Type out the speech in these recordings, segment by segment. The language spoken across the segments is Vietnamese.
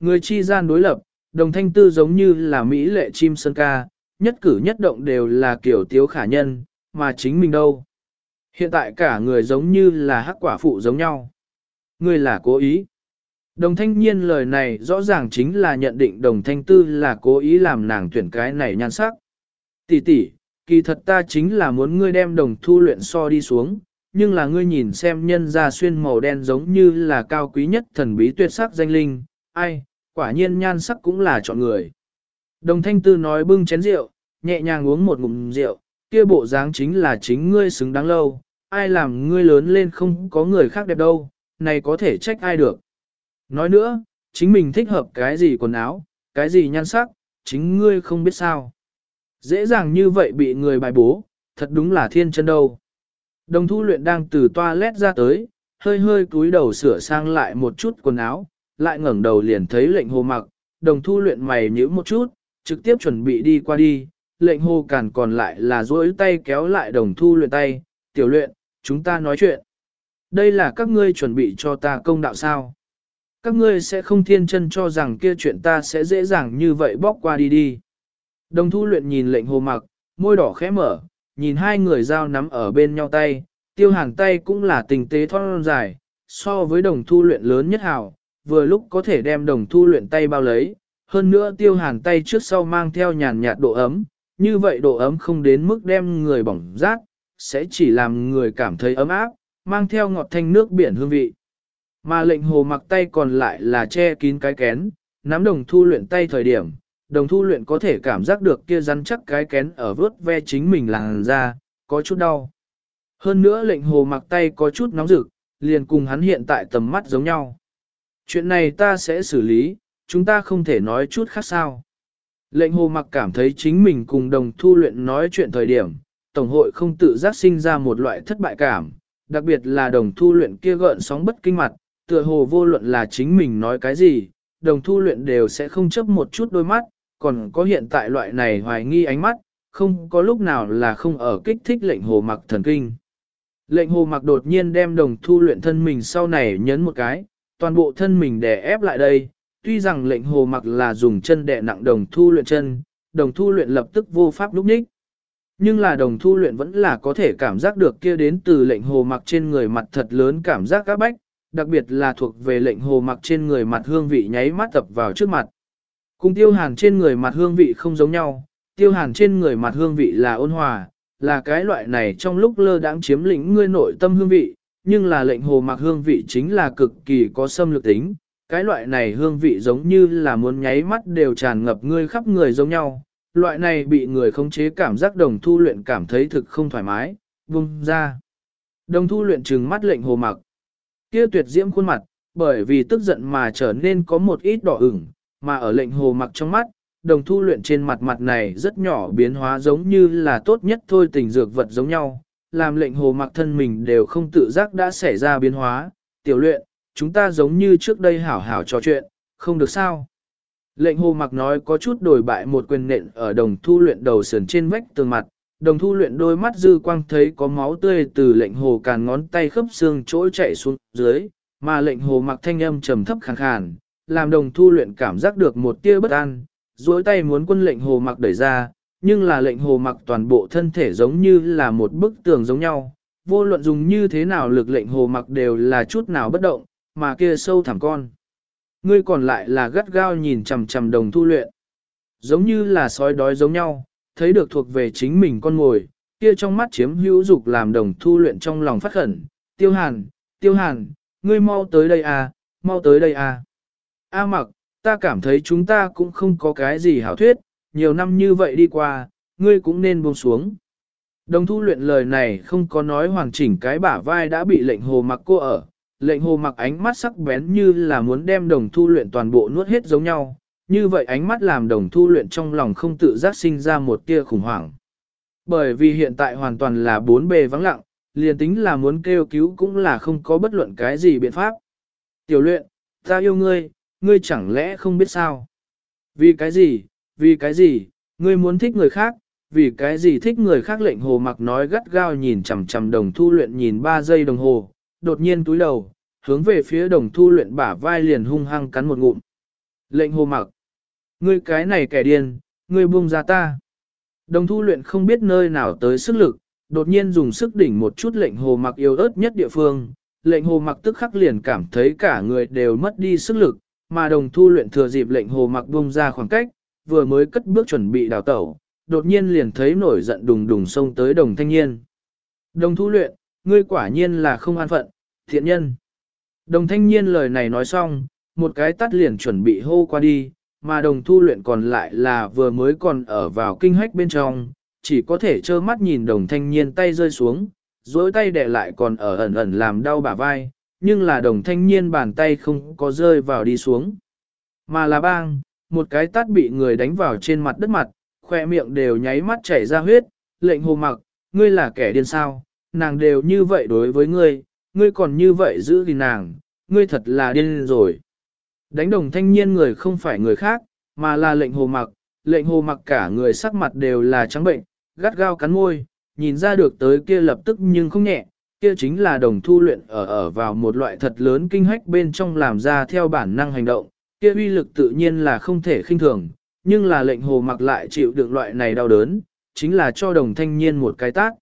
Người chi gian đối lập, đồng thanh tư giống như là Mỹ lệ chim sơn ca, nhất cử nhất động đều là kiểu tiếu khả nhân, mà chính mình đâu. Hiện tại cả người giống như là hắc quả phụ giống nhau. Người là cố ý. Đồng thanh nhiên lời này rõ ràng chính là nhận định đồng thanh tư là cố ý làm nàng tuyển cái này nhan sắc. Tỷ tỷ, kỳ thật ta chính là muốn ngươi đem đồng thu luyện so đi xuống, nhưng là ngươi nhìn xem nhân ra xuyên màu đen giống như là cao quý nhất thần bí tuyệt sắc danh linh, ai, quả nhiên nhan sắc cũng là chọn người. Đồng thanh tư nói bưng chén rượu, nhẹ nhàng uống một ngụm rượu, kia bộ dáng chính là chính ngươi xứng đáng lâu, ai làm ngươi lớn lên không có người khác đẹp đâu, này có thể trách ai được. Nói nữa, chính mình thích hợp cái gì quần áo, cái gì nhan sắc, chính ngươi không biết sao. Dễ dàng như vậy bị người bài bố, thật đúng là thiên chân đâu. Đồng thu luyện đang từ toilet ra tới, hơi hơi cúi đầu sửa sang lại một chút quần áo, lại ngẩng đầu liền thấy lệnh hồ mặc, đồng thu luyện mày nhíu một chút, trực tiếp chuẩn bị đi qua đi, lệnh hồ cản còn lại là duỗi tay kéo lại đồng thu luyện tay, tiểu luyện, chúng ta nói chuyện. Đây là các ngươi chuẩn bị cho ta công đạo sao. Các ngươi sẽ không thiên chân cho rằng kia chuyện ta sẽ dễ dàng như vậy bóc qua đi đi. Đồng thu luyện nhìn lệnh hồ mặc, môi đỏ khẽ mở, nhìn hai người dao nắm ở bên nhau tay, tiêu hàng tay cũng là tình tế thon dài, so với đồng thu luyện lớn nhất hào, vừa lúc có thể đem đồng thu luyện tay bao lấy, hơn nữa tiêu hàn tay trước sau mang theo nhàn nhạt độ ấm, như vậy độ ấm không đến mức đem người bỏng rát, sẽ chỉ làm người cảm thấy ấm áp, mang theo ngọt thanh nước biển hương vị. Mà lệnh hồ mặc tay còn lại là che kín cái kén, nắm đồng thu luyện tay thời điểm, đồng thu luyện có thể cảm giác được kia rắn chắc cái kén ở vớt ve chính mình làn da, có chút đau. Hơn nữa lệnh hồ mặc tay có chút nóng rực, liền cùng hắn hiện tại tầm mắt giống nhau. Chuyện này ta sẽ xử lý, chúng ta không thể nói chút khác sao. Lệnh hồ mặc cảm thấy chính mình cùng đồng thu luyện nói chuyện thời điểm, Tổng hội không tự giác sinh ra một loại thất bại cảm, đặc biệt là đồng thu luyện kia gợn sóng bất kinh mặt, tựa hồ vô luận là chính mình nói cái gì, đồng thu luyện đều sẽ không chấp một chút đôi mắt, còn có hiện tại loại này hoài nghi ánh mắt, không có lúc nào là không ở kích thích lệnh hồ mặc thần kinh. Lệnh hồ mặc đột nhiên đem đồng thu luyện thân mình sau này nhấn một cái, toàn bộ thân mình đè ép lại đây, tuy rằng lệnh hồ mặc là dùng chân đè nặng đồng thu luyện chân, đồng thu luyện lập tức vô pháp lúc ních. Nhưng là đồng thu luyện vẫn là có thể cảm giác được kia đến từ lệnh hồ mặc trên người mặt thật lớn cảm giác các bách, đặc biệt là thuộc về lệnh hồ mặc trên người mặt hương vị nháy mắt tập vào trước mặt. Cùng tiêu hàn trên người mặt hương vị không giống nhau, tiêu hàn trên người mặt hương vị là ôn hòa, là cái loại này trong lúc lơ đãng chiếm lĩnh ngươi nội tâm hương vị, nhưng là lệnh hồ mặc hương vị chính là cực kỳ có xâm lược tính. Cái loại này hương vị giống như là muốn nháy mắt đều tràn ngập ngươi khắp người giống nhau, loại này bị người khống chế cảm giác đồng thu luyện cảm thấy thực không thoải mái, vung ra. Đồng thu luyện trừng mắt lệnh hồ mặc. Kia tuyệt diễm khuôn mặt, bởi vì tức giận mà trở nên có một ít đỏ ửng, mà ở lệnh hồ mặc trong mắt, đồng thu luyện trên mặt mặt này rất nhỏ biến hóa giống như là tốt nhất thôi tình dược vật giống nhau, làm lệnh hồ mặc thân mình đều không tự giác đã xảy ra biến hóa, tiểu luyện, chúng ta giống như trước đây hảo hảo trò chuyện, không được sao. Lệnh hồ mặc nói có chút đổi bại một quyền nện ở đồng thu luyện đầu sườn trên vách tường mặt, đồng thu luyện đôi mắt dư quang thấy có máu tươi từ lệnh hồ càn ngón tay khớp xương chỗ chạy xuống dưới, mà lệnh hồ mặc thanh âm trầm thấp khàn khàn, làm đồng thu luyện cảm giác được một tia bất an, duỗi tay muốn quân lệnh hồ mặc đẩy ra, nhưng là lệnh hồ mặc toàn bộ thân thể giống như là một bức tường giống nhau, vô luận dùng như thế nào lực lệnh hồ mặc đều là chút nào bất động, mà kia sâu thẳm con. Ngươi còn lại là gắt gao nhìn chằm chằm đồng thu luyện. Giống như là sói đói giống nhau, thấy được thuộc về chính mình con ngồi, kia trong mắt chiếm hữu dục làm đồng thu luyện trong lòng phát khẩn. Tiêu hàn, tiêu hàn, ngươi mau tới đây à, mau tới đây à. A mặc, ta cảm thấy chúng ta cũng không có cái gì hảo thuyết, nhiều năm như vậy đi qua, ngươi cũng nên buông xuống. Đồng thu luyện lời này không có nói hoàn chỉnh cái bả vai đã bị lệnh hồ mặc cô ở, lệnh hồ mặc ánh mắt sắc bén như là muốn đem đồng thu luyện toàn bộ nuốt hết giống nhau, như vậy ánh mắt làm đồng thu luyện trong lòng không tự giác sinh ra một tia khủng hoảng. Bởi vì hiện tại hoàn toàn là bốn bề vắng lặng, liền tính là muốn kêu cứu cũng là không có bất luận cái gì biện pháp. Tiểu luyện, ta yêu ngươi, ngươi chẳng lẽ không biết sao? Vì cái gì, vì cái gì, ngươi muốn thích người khác, vì cái gì thích người khác lệnh hồ mặc nói gắt gao nhìn chằm chằm đồng thu luyện nhìn 3 giây đồng hồ, đột nhiên túi đầu, hướng về phía đồng thu luyện bả vai liền hung hăng cắn một ngụm. Lệnh hồ mặc. Ngươi cái này kẻ điên, ngươi buông ra ta. Đồng thu luyện không biết nơi nào tới sức lực, đột nhiên dùng sức đỉnh một chút lệnh hồ mặc yếu ớt nhất địa phương. Lệnh hồ mặc tức khắc liền cảm thấy cả người đều mất đi sức lực, mà đồng thu luyện thừa dịp lệnh hồ mặc buông ra khoảng cách, vừa mới cất bước chuẩn bị đào tẩu, đột nhiên liền thấy nổi giận đùng đùng xông tới đồng thanh niên. Đồng thu luyện, ngươi quả nhiên là không an phận, thiện nhân. Đồng thanh niên lời này nói xong, một cái tắt liền chuẩn bị hô qua đi, mà đồng thu luyện còn lại là vừa mới còn ở vào kinh hách bên trong, chỉ có thể trơ mắt nhìn đồng thanh niên tay rơi xuống, dối tay để lại còn ở ẩn ẩn làm đau bả vai, nhưng là đồng thanh niên bàn tay không có rơi vào đi xuống. Mà là bang, một cái tát bị người đánh vào trên mặt đất mặt, khoe miệng đều nháy mắt chảy ra huyết, lệnh hồ mặc, ngươi là kẻ điên sao, nàng đều như vậy đối với ngươi, ngươi còn như vậy giữ gìn nàng, ngươi thật là điên rồi. Đánh đồng thanh niên người không phải người khác, mà là lệnh hồ mặc, lệnh hồ mặc cả người sắc mặt đều là trắng bệnh, gắt gao cắn môi, nhìn ra được tới kia lập tức nhưng không nhẹ, kia chính là đồng thu luyện ở ở vào một loại thật lớn kinh hách bên trong làm ra theo bản năng hành động, kia uy lực tự nhiên là không thể khinh thường, nhưng là lệnh hồ mặc lại chịu được loại này đau đớn, chính là cho đồng thanh niên một cái tác.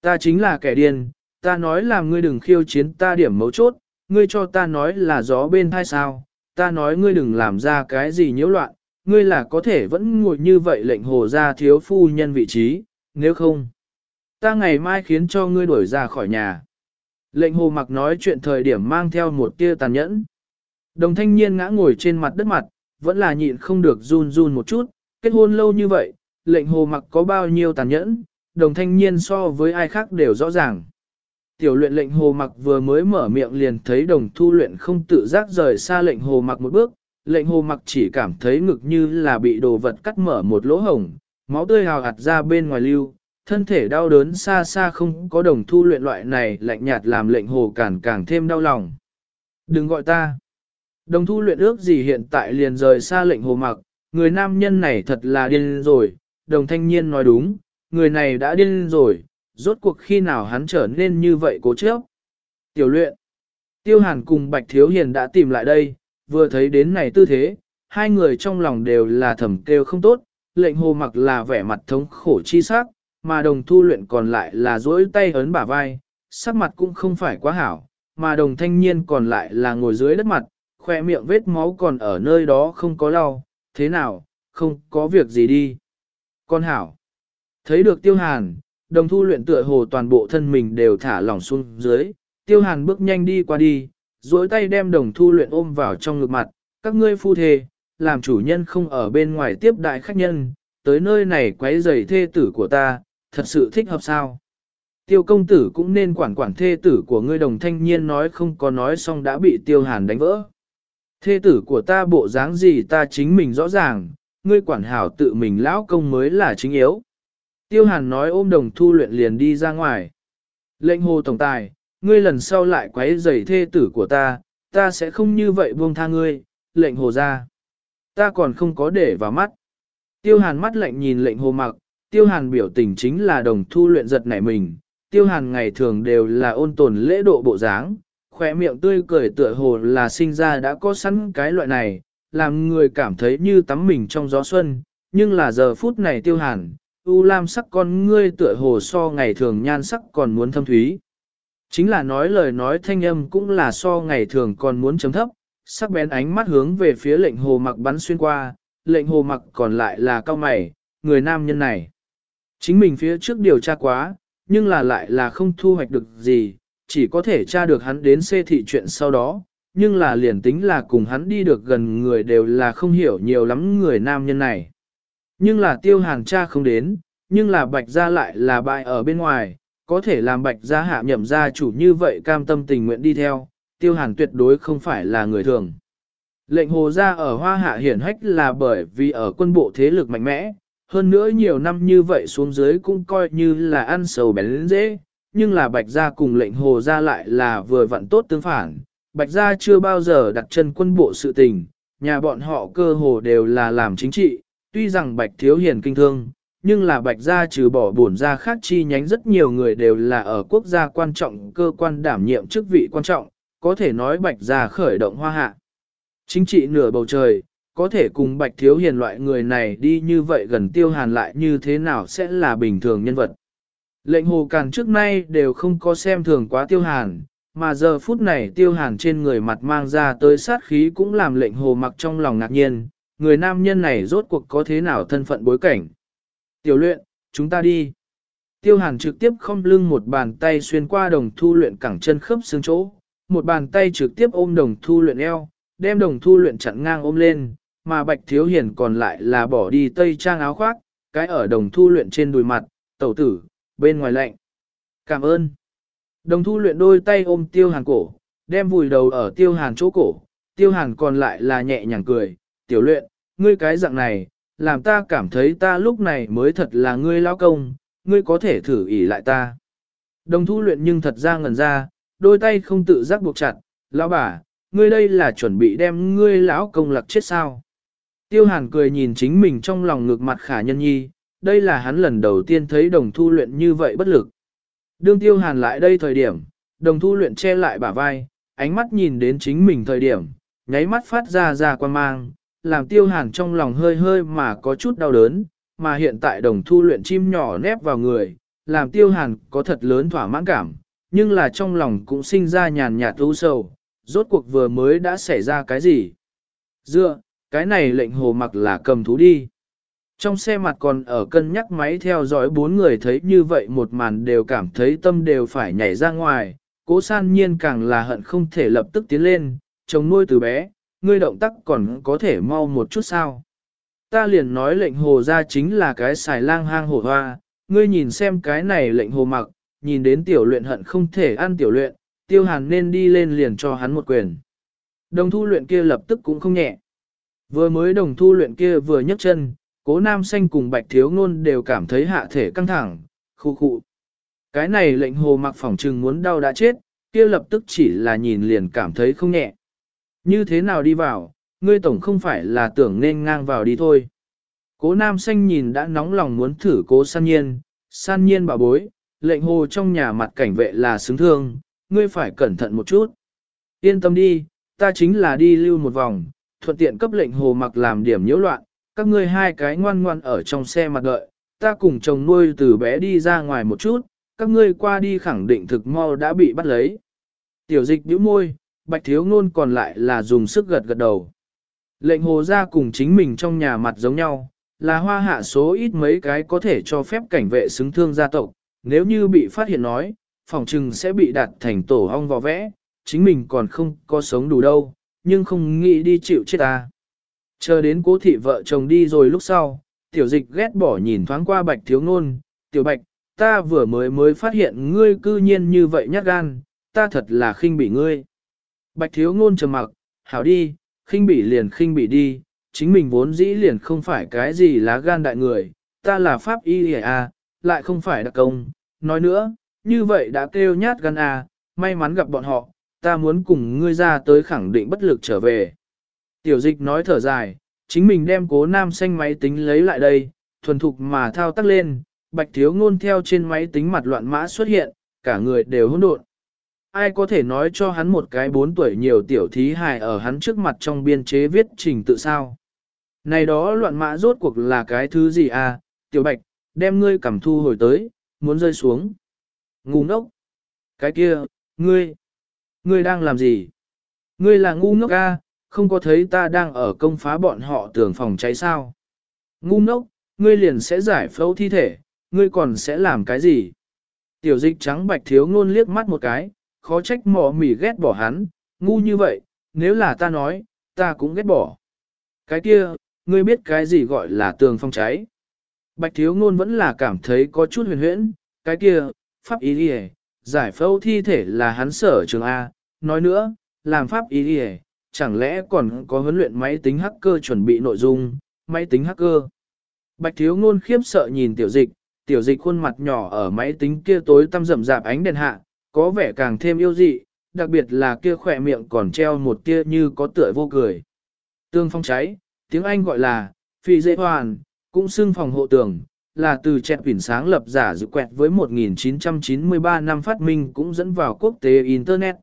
Ta chính là kẻ điên, ta nói là ngươi đừng khiêu chiến ta điểm mấu chốt, ngươi cho ta nói là gió bên thai sao, ta nói ngươi đừng làm ra cái gì nhiễu loạn, ngươi là có thể vẫn ngồi như vậy lệnh hồ ra thiếu phu nhân vị trí, nếu không, ta ngày mai khiến cho ngươi đuổi ra khỏi nhà. Lệnh hồ mặc nói chuyện thời điểm mang theo một tia tàn nhẫn. Đồng thanh niên ngã ngồi trên mặt đất mặt, vẫn là nhịn không được run run một chút, kết hôn lâu như vậy, lệnh hồ mặc có bao nhiêu tàn nhẫn, đồng thanh niên so với ai khác đều rõ ràng. Tiểu luyện lệnh hồ mặc vừa mới mở miệng liền thấy đồng thu luyện không tự giác rời xa lệnh hồ mặc một bước, lệnh hồ mặc chỉ cảm thấy ngực như là bị đồ vật cắt mở một lỗ hổng, máu tươi hào hạt ra bên ngoài lưu, thân thể đau đớn xa xa không có đồng thu luyện loại này lạnh nhạt làm lệnh hồ càng càng thêm đau lòng. Đừng gọi ta. Đồng thu luyện ước gì hiện tại liền rời xa lệnh hồ mặc, người nam nhân này thật là điên rồi, đồng thanh niên nói đúng, người này đã điên rồi, rốt cuộc khi nào hắn trở nên như vậy cố chấp. Tiểu luyện, tiêu hàn cùng Bạch Thiếu Hiền đã tìm lại đây, vừa thấy đến này tư thế, hai người trong lòng đều là thầm kêu không tốt, lệnh hồ mặc là vẻ mặt thống khổ chi sắc, mà đồng thu luyện còn lại là duỗi tay ấn bả vai, sắc mặt cũng không phải quá hảo, mà đồng thanh niên còn lại là ngồi dưới đất mặt, khoe miệng vết máu còn ở nơi đó không có lau, thế nào, không có việc gì đi. Con hảo, thấy được tiêu hàn, đồng thu luyện tựa hồ toàn bộ thân mình đều thả lỏng xuống dưới, tiêu hàn bước nhanh đi qua đi, duỗi tay đem đồng thu luyện ôm vào trong ngực mặt, các ngươi phu thề, làm chủ nhân không ở bên ngoài tiếp đại khách nhân, tới nơi này quấy rầy thê tử của ta, thật sự thích hợp sao. Tiêu công tử cũng nên quản quản thê tử của ngươi đồng thanh niên nói không có nói xong đã bị tiêu hàn đánh vỡ. Thê tử của ta bộ dáng gì ta chính mình rõ ràng, ngươi quản hảo tự mình lão công mới là chính yếu. Tiêu hàn nói ôm đồng thu luyện liền đi ra ngoài. Lệnh hồ tổng tài, ngươi lần sau lại quấy rầy thê tử của ta, ta sẽ không như vậy buông tha ngươi, lệnh hồ ra. Ta còn không có để vào mắt. Tiêu hàn mắt lạnh nhìn lệnh hồ mặc, tiêu hàn biểu tình chính là đồng thu luyện giật nảy mình. Tiêu hàn ngày thường đều là ôn tồn lễ độ bộ dáng, khỏe miệng tươi cười tựa hồ là sinh ra đã có sẵn cái loại này, làm người cảm thấy như tắm mình trong gió xuân, nhưng là giờ phút này tiêu hàn, u lam sắc con ngươi tựa hồ so ngày thường nhan sắc còn muốn thâm thúy. Chính là nói lời nói thanh âm cũng là so ngày thường còn muốn chấm thấp, sắc bén ánh mắt hướng về phía lệnh hồ mặc bắn xuyên qua, lệnh hồ mặc còn lại là cao mày, người nam nhân này. Chính mình phía trước điều tra quá, nhưng là lại là không thu hoạch được gì, chỉ có thể tra được hắn đến xê thị chuyện sau đó, nhưng là liền tính là cùng hắn đi được gần người đều là không hiểu nhiều lắm người nam nhân này. Nhưng là tiêu hàng cha không đến, nhưng là bạch gia lại là bại ở bên ngoài, có thể làm bạch gia hạ nhậm gia chủ như vậy cam tâm tình nguyện đi theo, tiêu hàn tuyệt đối không phải là người thường. Lệnh hồ gia ở hoa hạ hiển hách là bởi vì ở quân bộ thế lực mạnh mẽ, hơn nữa nhiều năm như vậy xuống dưới cũng coi như là ăn sầu bén dễ, nhưng là bạch gia cùng lệnh hồ gia lại là vừa vặn tốt tương phản. Bạch gia chưa bao giờ đặt chân quân bộ sự tình, nhà bọn họ cơ hồ đều là làm chính trị, tuy rằng bạch thiếu hiền kinh thương, nhưng là bạch gia trừ bỏ bổn gia khác chi nhánh rất nhiều người đều là ở quốc gia quan trọng cơ quan đảm nhiệm chức vị quan trọng, có thể nói bạch gia khởi động hoa hạ. Chính trị nửa bầu trời, có thể cùng Bạch Thiếu Hiền loại người này đi như vậy gần tiêu hàn lại như thế nào sẽ là bình thường nhân vật. Lệnh hồ càn trước nay đều không có xem thường quá tiêu hàn, mà giờ phút này tiêu hàn trên người mặt mang ra tới sát khí cũng làm lệnh hồ mặc trong lòng ngạc nhiên, người nam nhân này rốt cuộc có thế nào thân phận bối cảnh. Tiểu luyện, chúng ta đi. Tiêu hàn trực tiếp không lưng một bàn tay xuyên qua đồng thu luyện cẳng chân khớp xương chỗ, một bàn tay trực tiếp ôm đồng thu luyện eo, đem đồng thu luyện chặn ngang ôm lên, mà bạch thiếu hiền còn lại là bỏ đi tây trang áo khoác, cái ở đồng thu luyện trên đùi mặt, tẩu tử, bên ngoài lạnh. Cảm ơn. Đồng thu luyện đôi tay ôm tiêu hàn cổ, đem vùi đầu ở tiêu hàn chỗ cổ, tiêu hàn còn lại là nhẹ nhàng cười, tiểu luyện, ngươi cái dạng này, làm ta cảm thấy ta lúc này mới thật là ngươi lao công, ngươi có thể thử ỉ lại ta. Đồng thu luyện nhưng thật ra ngẩn ra, đôi tay không tự giác buộc chặt, lão bà, ngươi đây là chuẩn bị đem ngươi lão công lặc chết sao. Tiêu hàn cười nhìn chính mình trong lòng ngược mặt khả nhân nhi, đây là hắn lần đầu tiên thấy đồng thu luyện như vậy bất lực. Đương tiêu hàn lại đây thời điểm, đồng thu luyện che lại bả vai, ánh mắt nhìn đến chính mình thời điểm, nháy mắt phát ra ra quan mang, làm tiêu hàn trong lòng hơi hơi mà có chút đau đớn, mà hiện tại đồng thu luyện chim nhỏ nép vào người, làm tiêu hàn có thật lớn thỏa mãn cảm, nhưng là trong lòng cũng sinh ra nhàn nhạt u sầu, rốt cuộc vừa mới đã xảy ra cái gì. Dựa, cái này lệnh hồ mặc là cầm thú đi. Trong xe mặt còn ở cân nhắc máy theo dõi bốn người thấy như vậy một màn đều cảm thấy tâm đều phải nhảy ra ngoài, cố san nhiên càng là hận không thể lập tức tiến lên, chồng nuôi từ bé, ngươi động tác còn có thể mau một chút sao. Ta liền nói lệnh hồ ra chính là cái xài lang hang hổ hoa, ngươi nhìn xem cái này lệnh hồ mặc, nhìn đến tiểu luyện hận không thể ăn tiểu luyện, tiêu hàn nên đi lên liền cho hắn một quyền. Đồng thu luyện kia lập tức cũng không nhẹ. Vừa mới đồng thu luyện kia vừa nhấc chân, cố nam xanh cùng bạch thiếu ngôn đều cảm thấy hạ thể căng thẳng, khu khu. Cái này lệnh hồ mặc phỏng trừng muốn đau đã chết, kia lập tức chỉ là nhìn liền cảm thấy không nhẹ. Như thế nào đi vào, ngươi tổng không phải là tưởng nên ngang vào đi thôi. Cố nam xanh nhìn đã nóng lòng muốn thử cố san nhiên, san nhiên bảo bối, lệnh hồ trong nhà mặt cảnh vệ là xứng thương, ngươi phải cẩn thận một chút. Yên tâm đi, ta chính là đi lưu một vòng, thuận tiện cấp lệnh hồ mặc làm điểm nhiễu loạn, các ngươi hai cái ngoan ngoan ở trong xe mặt đợi, ta cùng chồng nuôi từ bé đi ra ngoài một chút, các ngươi qua đi khẳng định thực mau đã bị bắt lấy. Tiểu dịch bĩu môi, bạch thiếu ngôn còn lại là dùng sức gật gật đầu. Lệnh hồ ra cùng chính mình trong nhà mặt giống nhau, là hoa hạ số ít mấy cái có thể cho phép cảnh vệ xứng thương gia tộc, nếu như bị phát hiện nói, phòng trừng sẽ bị đặt thành tổ ong vò vẽ, chính mình còn không có sống đủ đâu, nhưng không nghĩ đi chịu chết ta. Chờ đến cố thị vợ chồng đi rồi lúc sau, tiểu dịch ghét bỏ nhìn thoáng qua bạch thiếu ngôn, tiểu bạch, ta vừa mới mới phát hiện ngươi cư nhiên như vậy nhát gan, ta thật là khinh bỉ ngươi. Bạch thiếu ngôn trầm mặc, hảo đi, khinh bỉ liền khinh bỉ đi, chính mình vốn dĩ liền không phải cái gì lá gan đại người, ta là pháp y à, lại không phải đặc công. Nói nữa, như vậy đã kêu nhát gan à, may mắn gặp bọn họ, ta muốn cùng ngươi ra tới khẳng định bất lực trở về. Tiểu dịch nói thở dài, chính mình đem cố nam xanh máy tính lấy lại đây, thuần thục mà thao tác lên, bạch thiếu ngôn theo trên máy tính mặt loạn mã xuất hiện, cả người đều hỗn độn. Ai có thể nói cho hắn một cái bốn tuổi nhiều tiểu thí hài ở hắn trước mặt trong biên chế viết trình tự sao? Này đó loạn mã rốt cuộc là cái thứ gì à, tiểu bạch, đem ngươi cảm thu hồi tới, muốn rơi xuống. Ngu ngốc. Cái kia, ngươi, ngươi đang làm gì? Ngươi là ngu ngốc à, không có thấy ta đang ở công phá bọn họ tường phòng cháy sao. Ngu ngốc, ngươi liền sẽ giải phẫu thi thể, ngươi còn sẽ làm cái gì? Tiểu dịch trắng bạch thiếu ngôn liếc mắt một cái, khó trách mỏ mỉ ghét bỏ hắn, ngu như vậy, nếu là ta nói, ta cũng ghét bỏ. Cái kia, ngươi biết cái gì gọi là tường phong cháy? Bạch thiếu ngôn vẫn là cảm thấy có chút huyền huyễn, cái kia, pháp ý đi giải phẫu thi thể là hắn sở trường A, nói nữa, làm pháp ý đi chẳng lẽ còn có huấn luyện máy tính hacker chuẩn bị nội dung, máy tính hacker. Bạch thiếu ngôn khiếp sợ nhìn tiểu dịch, tiểu dịch khuôn mặt nhỏ ở máy tính kia tối tăm rậm rạp ánh đèn hạ, có vẻ càng thêm yêu dị, đặc biệt là kia khỏe miệng còn treo một tia như có tựa vô cười. Tương phong cháy, tiếng Anh gọi là phi dễ hoàn, cũng xưng phòng hộ tường, là từ trẻ quyển sáng lập giả dự quẹt với 1993 năm phát minh cũng dẫn vào quốc tế Internet.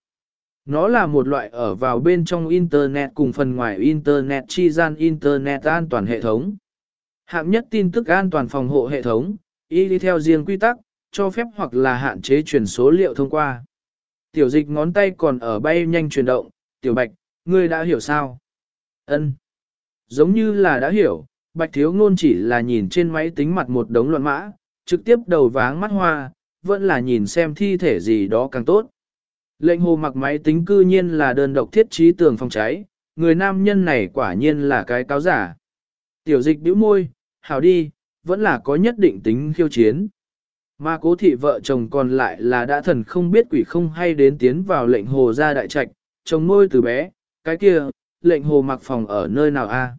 Nó là một loại ở vào bên trong Internet cùng phần ngoài Internet chi gian Internet an toàn hệ thống. Hạng nhất tin tức an toàn phòng hộ hệ thống, y đi theo riêng quy tắc, cho phép hoặc là hạn chế truyền số liệu thông qua. Tiểu dịch ngón tay còn ở bay nhanh chuyển động, tiểu bạch, ngươi đã hiểu sao? Ân, Giống như là đã hiểu, bạch thiếu ngôn chỉ là nhìn trên máy tính mặt một đống loạn mã, trực tiếp đầu váng mắt hoa, vẫn là nhìn xem thi thể gì đó càng tốt. Lệnh hồ mặc máy tính cư nhiên là đơn độc thiết trí tường phòng cháy, người nam nhân này quả nhiên là cái cáo giả. Tiểu dịch bĩu môi, hảo đi, vẫn là có nhất định tính khiêu chiến. Mà cố thị vợ chồng còn lại là đã thần không biết quỷ không hay đến tiến vào lệnh hồ ra đại trạch, chồng nuôi từ bé, cái kia, lệnh hồ mặc phòng ở nơi nào a?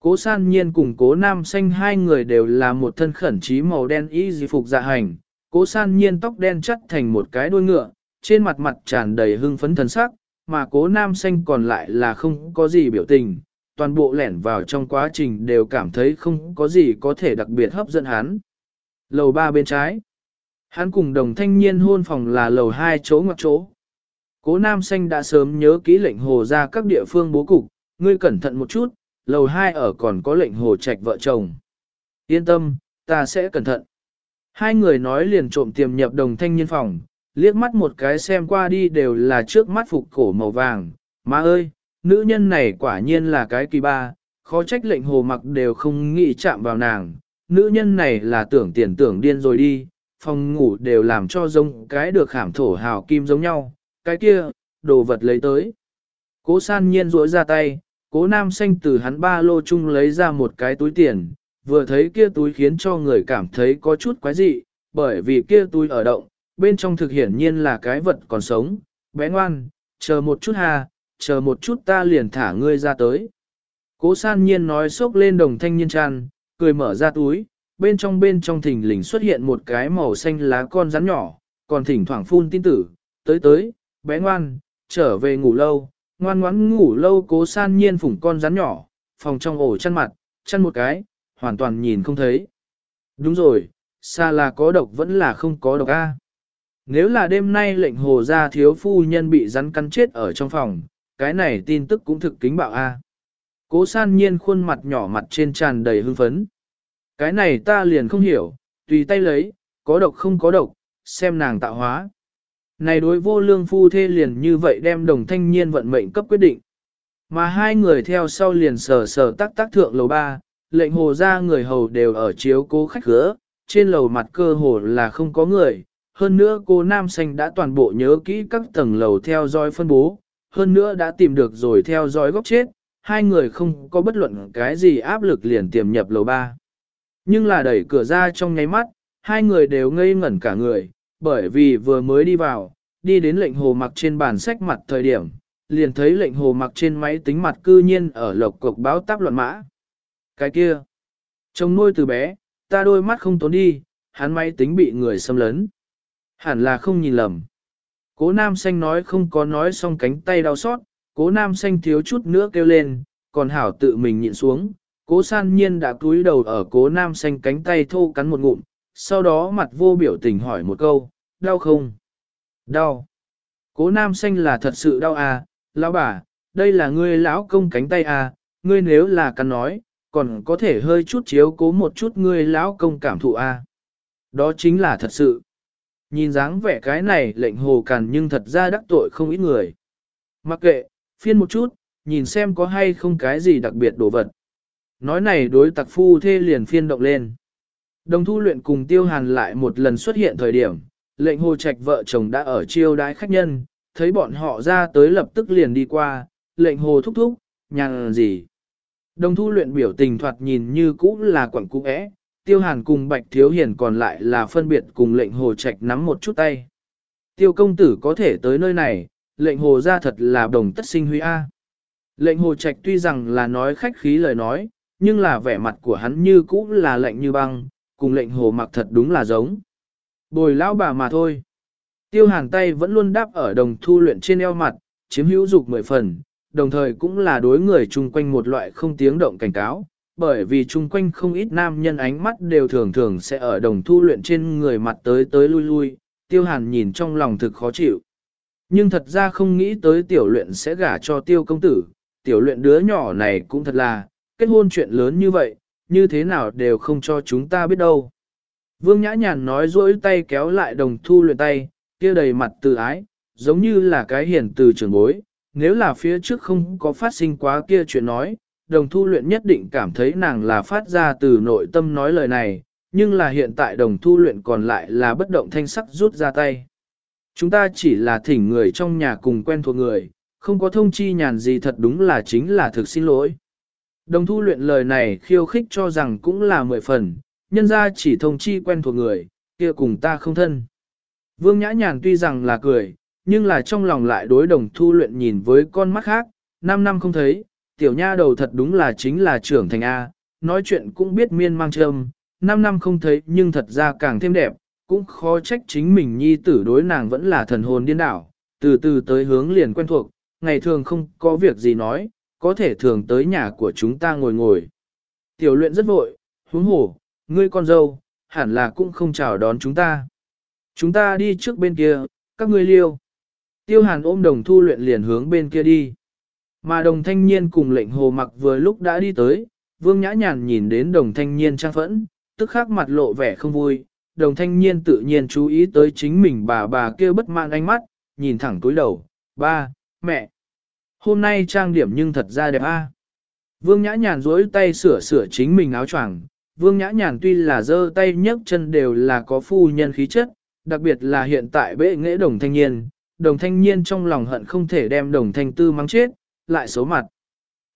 Cố san nhiên cùng cố nam xanh hai người đều là một thân khẩn trí màu đen y di phục dạ hành, cố san nhiên tóc đen chắt thành một cái đuôi ngựa, trên mặt mặt tràn đầy hưng phấn thần sắc, mà cố nam xanh còn lại là không có gì biểu tình, toàn bộ lẻn vào trong quá trình đều cảm thấy không có gì có thể đặc biệt hấp dẫn hắn. Lầu ba bên trái. Hắn cùng đồng thanh niên hôn phòng là lầu hai chỗ ngoặc chỗ. Cố nam xanh đã sớm nhớ kỹ lệnh hồ ra các địa phương bố cục, ngươi cẩn thận một chút, lầu hai ở còn có lệnh hồ trạch vợ chồng. Yên tâm, ta sẽ cẩn thận. Hai người nói liền trộm tiềm nhập đồng thanh niên phòng, liếc mắt một cái xem qua đi đều là trước mắt phục cổ màu vàng. Má ơi, nữ nhân này quả nhiên là cái kỳ ba, khó trách lệnh hồ mặc đều không nghĩ chạm vào nàng. Nữ nhân này là tưởng tiền tưởng điên rồi đi, phòng ngủ đều làm cho giống cái được khảm thổ hào kim giống nhau, cái kia, đồ vật lấy tới. Cố san nhiên rỗi ra tay, cố nam xanh từ hắn ba lô chung lấy ra một cái túi tiền, vừa thấy kia túi khiến cho người cảm thấy có chút quái dị, bởi vì kia túi ở động, bên trong thực hiển nhiên là cái vật còn sống, bé ngoan, chờ một chút ha, chờ một chút ta liền thả ngươi ra tới. Cố san nhiên nói sốc lên đồng thanh niên tràn, cười mở ra túi, bên trong bên trong thình lình xuất hiện một cái màu xanh lá con rắn nhỏ, còn thỉnh thoảng phun tin tử, tới tới, bé ngoan, trở về ngủ lâu, ngoan ngoãn ngủ lâu cố san nhiên phủng con rắn nhỏ, phòng trong ổ chăn mặt, chăn một cái, hoàn toàn nhìn không thấy. Đúng rồi, xa là có độc vẫn là không có độc a. Nếu là đêm nay lệnh hồ gia thiếu phu nhân bị rắn cắn chết ở trong phòng, cái này tin tức cũng thực kính bạo a. Cố san nhiên khuôn mặt nhỏ mặt trên tràn đầy hưng phấn. Cái này ta liền không hiểu, tùy tay lấy, có độc không có độc, xem nàng tạo hóa. Này đối vô lương phu thê liền như vậy đem đồng thanh niên vận mệnh cấp quyết định. Mà hai người theo sau liền sờ sờ tác tác thượng lầu ba, lệnh hồ ra người hầu đều ở chiếu cố khách gỡ trên lầu mặt cơ hồ là không có người. Hơn nữa cô Nam Xanh đã toàn bộ nhớ kỹ các tầng lầu theo dõi phân bố, hơn nữa đã tìm được rồi theo dõi góc chết, hai người không có bất luận cái gì áp lực liền tiềm nhập lầu ba. Nhưng là đẩy cửa ra trong nháy mắt, hai người đều ngây ngẩn cả người, bởi vì vừa mới đi vào, đi đến lệnh hồ mặc trên bàn sách mặt thời điểm, liền thấy lệnh hồ mặc trên máy tính mặt cư nhiên ở lộc cục báo táp loạn mã. Cái kia, trông nuôi từ bé, ta đôi mắt không tốn đi, hắn máy tính bị người xâm lấn. Hẳn là không nhìn lầm. Cố nam xanh nói không có nói xong cánh tay đau xót, cố nam xanh thiếu chút nữa kêu lên, còn hảo tự mình nhịn xuống. Cố san nhiên đã cúi đầu ở cố nam xanh cánh tay thô cắn một ngụm, sau đó mặt vô biểu tình hỏi một câu, đau không? Đau. Cố nam xanh là thật sự đau à, lão bà, đây là ngươi lão công cánh tay à, ngươi nếu là cắn nói, còn có thể hơi chút chiếu cố một chút ngươi lão công cảm thụ à. Đó chính là thật sự. Nhìn dáng vẻ cái này lệnh hồ càn nhưng thật ra đắc tội không ít người. Mặc kệ, phiên một chút, nhìn xem có hay không cái gì đặc biệt đồ vật. Nói này đối tặc phu thê liền phiên động lên. Đồng thu luyện cùng tiêu hàn lại một lần xuất hiện thời điểm, lệnh hồ trạch vợ chồng đã ở chiêu đái khách nhân, thấy bọn họ ra tới lập tức liền đi qua, lệnh hồ thúc thúc, nhàn gì. Đồng thu luyện biểu tình thoạt nhìn như cũ là quẩn cũ ẽ, tiêu hàn cùng bạch thiếu hiền còn lại là phân biệt cùng lệnh hồ trạch nắm một chút tay. Tiêu công tử có thể tới nơi này, lệnh hồ ra thật là đồng tất sinh huy A. Lệnh hồ trạch tuy rằng là nói khách khí lời nói, nhưng là vẻ mặt của hắn như cũ là lệnh như băng, cùng lệnh hồ mặc thật đúng là giống. Bồi lão bà mà thôi. Tiêu hàn tay vẫn luôn đáp ở đồng thu luyện trên eo mặt, chiếm hữu dục mười phần, đồng thời cũng là đối người chung quanh một loại không tiếng động cảnh cáo, bởi vì chung quanh không ít nam nhân ánh mắt đều thường thường sẽ ở đồng thu luyện trên người mặt tới tới lui lui, tiêu hàn nhìn trong lòng thực khó chịu. Nhưng thật ra không nghĩ tới tiểu luyện sẽ gả cho tiêu công tử, tiểu luyện đứa nhỏ này cũng thật là, kết hôn chuyện lớn như vậy, như thế nào đều không cho chúng ta biết đâu. Vương Nhã Nhàn nói dỗi tay kéo lại đồng thu luyện tay, kia đầy mặt từ ái, giống như là cái hiền từ trường bối, nếu là phía trước không có phát sinh quá kia chuyện nói, đồng thu luyện nhất định cảm thấy nàng là phát ra từ nội tâm nói lời này, nhưng là hiện tại đồng thu luyện còn lại là bất động thanh sắc rút ra tay. Chúng ta chỉ là thỉnh người trong nhà cùng quen thuộc người, không có thông chi nhàn gì thật đúng là chính là thực xin lỗi. Đồng thu luyện lời này khiêu khích cho rằng cũng là mười phần, nhân ra chỉ thông chi quen thuộc người, kia cùng ta không thân. Vương Nhã Nhàn tuy rằng là cười, nhưng là trong lòng lại đối đồng thu luyện nhìn với con mắt khác, 5 năm không thấy, tiểu nha đầu thật đúng là chính là trưởng thành A, nói chuyện cũng biết miên mang trâm, 5 năm không thấy nhưng thật ra càng thêm đẹp, cũng khó trách chính mình nhi tử đối nàng vẫn là thần hồn điên đảo, từ từ tới hướng liền quen thuộc, ngày thường không có việc gì nói, có thể thường tới nhà của chúng ta ngồi ngồi. Tiểu luyện rất vội, huống hổ, ngươi con dâu, hẳn là cũng không chào đón chúng ta. Chúng ta đi trước bên kia, các ngươi liêu. Tiêu hàn ôm đồng thu luyện liền hướng bên kia đi. Mà đồng thanh niên cùng lệnh hồ mặc vừa lúc đã đi tới, vương nhã nhàn nhìn đến đồng thanh niên trang phẫn, tức khắc mặt lộ vẻ không vui. Đồng thanh niên tự nhiên chú ý tới chính mình bà bà kia bất mãn ánh mắt, nhìn thẳng túi đầu, ba, mẹ. Hôm nay trang điểm nhưng thật ra đẹp a. Vương nhã nhàn duỗi tay sửa sửa chính mình áo choàng. Vương nhã nhàn tuy là giơ tay nhấc chân đều là có phu nhân khí chất, đặc biệt là hiện tại bệ nghệ đồng thanh niên, đồng thanh niên trong lòng hận không thể đem đồng thanh tư mắng chết, lại xấu mặt.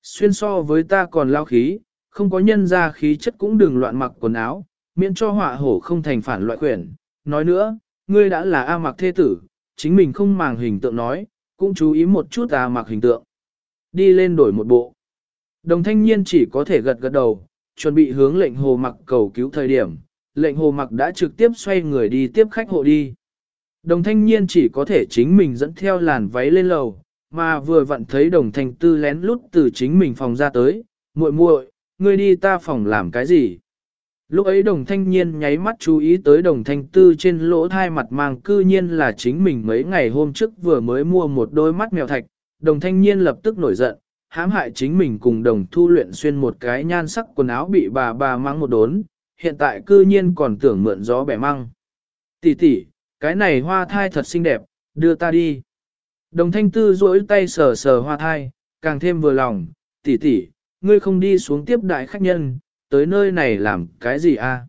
Xuyên so với ta còn lao khí, không có nhân ra khí chất cũng đừng loạn mặc quần áo, miễn cho họa hổ không thành phản loại quyển. Nói nữa, ngươi đã là A mặc thê tử, chính mình không màng hình tượng nói, cũng chú ý một chút A mặc hình tượng. Đi lên đổi một bộ. Đồng thanh niên chỉ có thể gật gật đầu, chuẩn bị hướng lệnh hồ mặc cầu cứu thời điểm, lệnh hồ mặc đã trực tiếp xoay người đi tiếp khách hộ đi. Đồng thanh niên chỉ có thể chính mình dẫn theo làn váy lên lầu, mà vừa vặn thấy đồng thanh tư lén lút từ chính mình phòng ra tới, muội muội, ngươi đi ta phòng làm cái gì? Lúc ấy đồng thanh niên nháy mắt chú ý tới đồng thanh tư trên lỗ thai mặt mang cư nhiên là chính mình mấy ngày hôm trước vừa mới mua một đôi mắt mèo thạch, đồng thanh niên lập tức nổi giận, hãm hại chính mình cùng đồng thu luyện xuyên một cái nhan sắc quần áo bị bà bà mang một đốn, hiện tại cư nhiên còn tưởng mượn gió bẻ măng. Tỷ tỷ, cái này hoa thai thật xinh đẹp, đưa ta đi. Đồng thanh tư duỗi tay sờ sờ hoa thai, càng thêm vừa lòng, tỷ tỷ, ngươi không đi xuống tiếp đại khách nhân, tới nơi này làm cái gì a? À?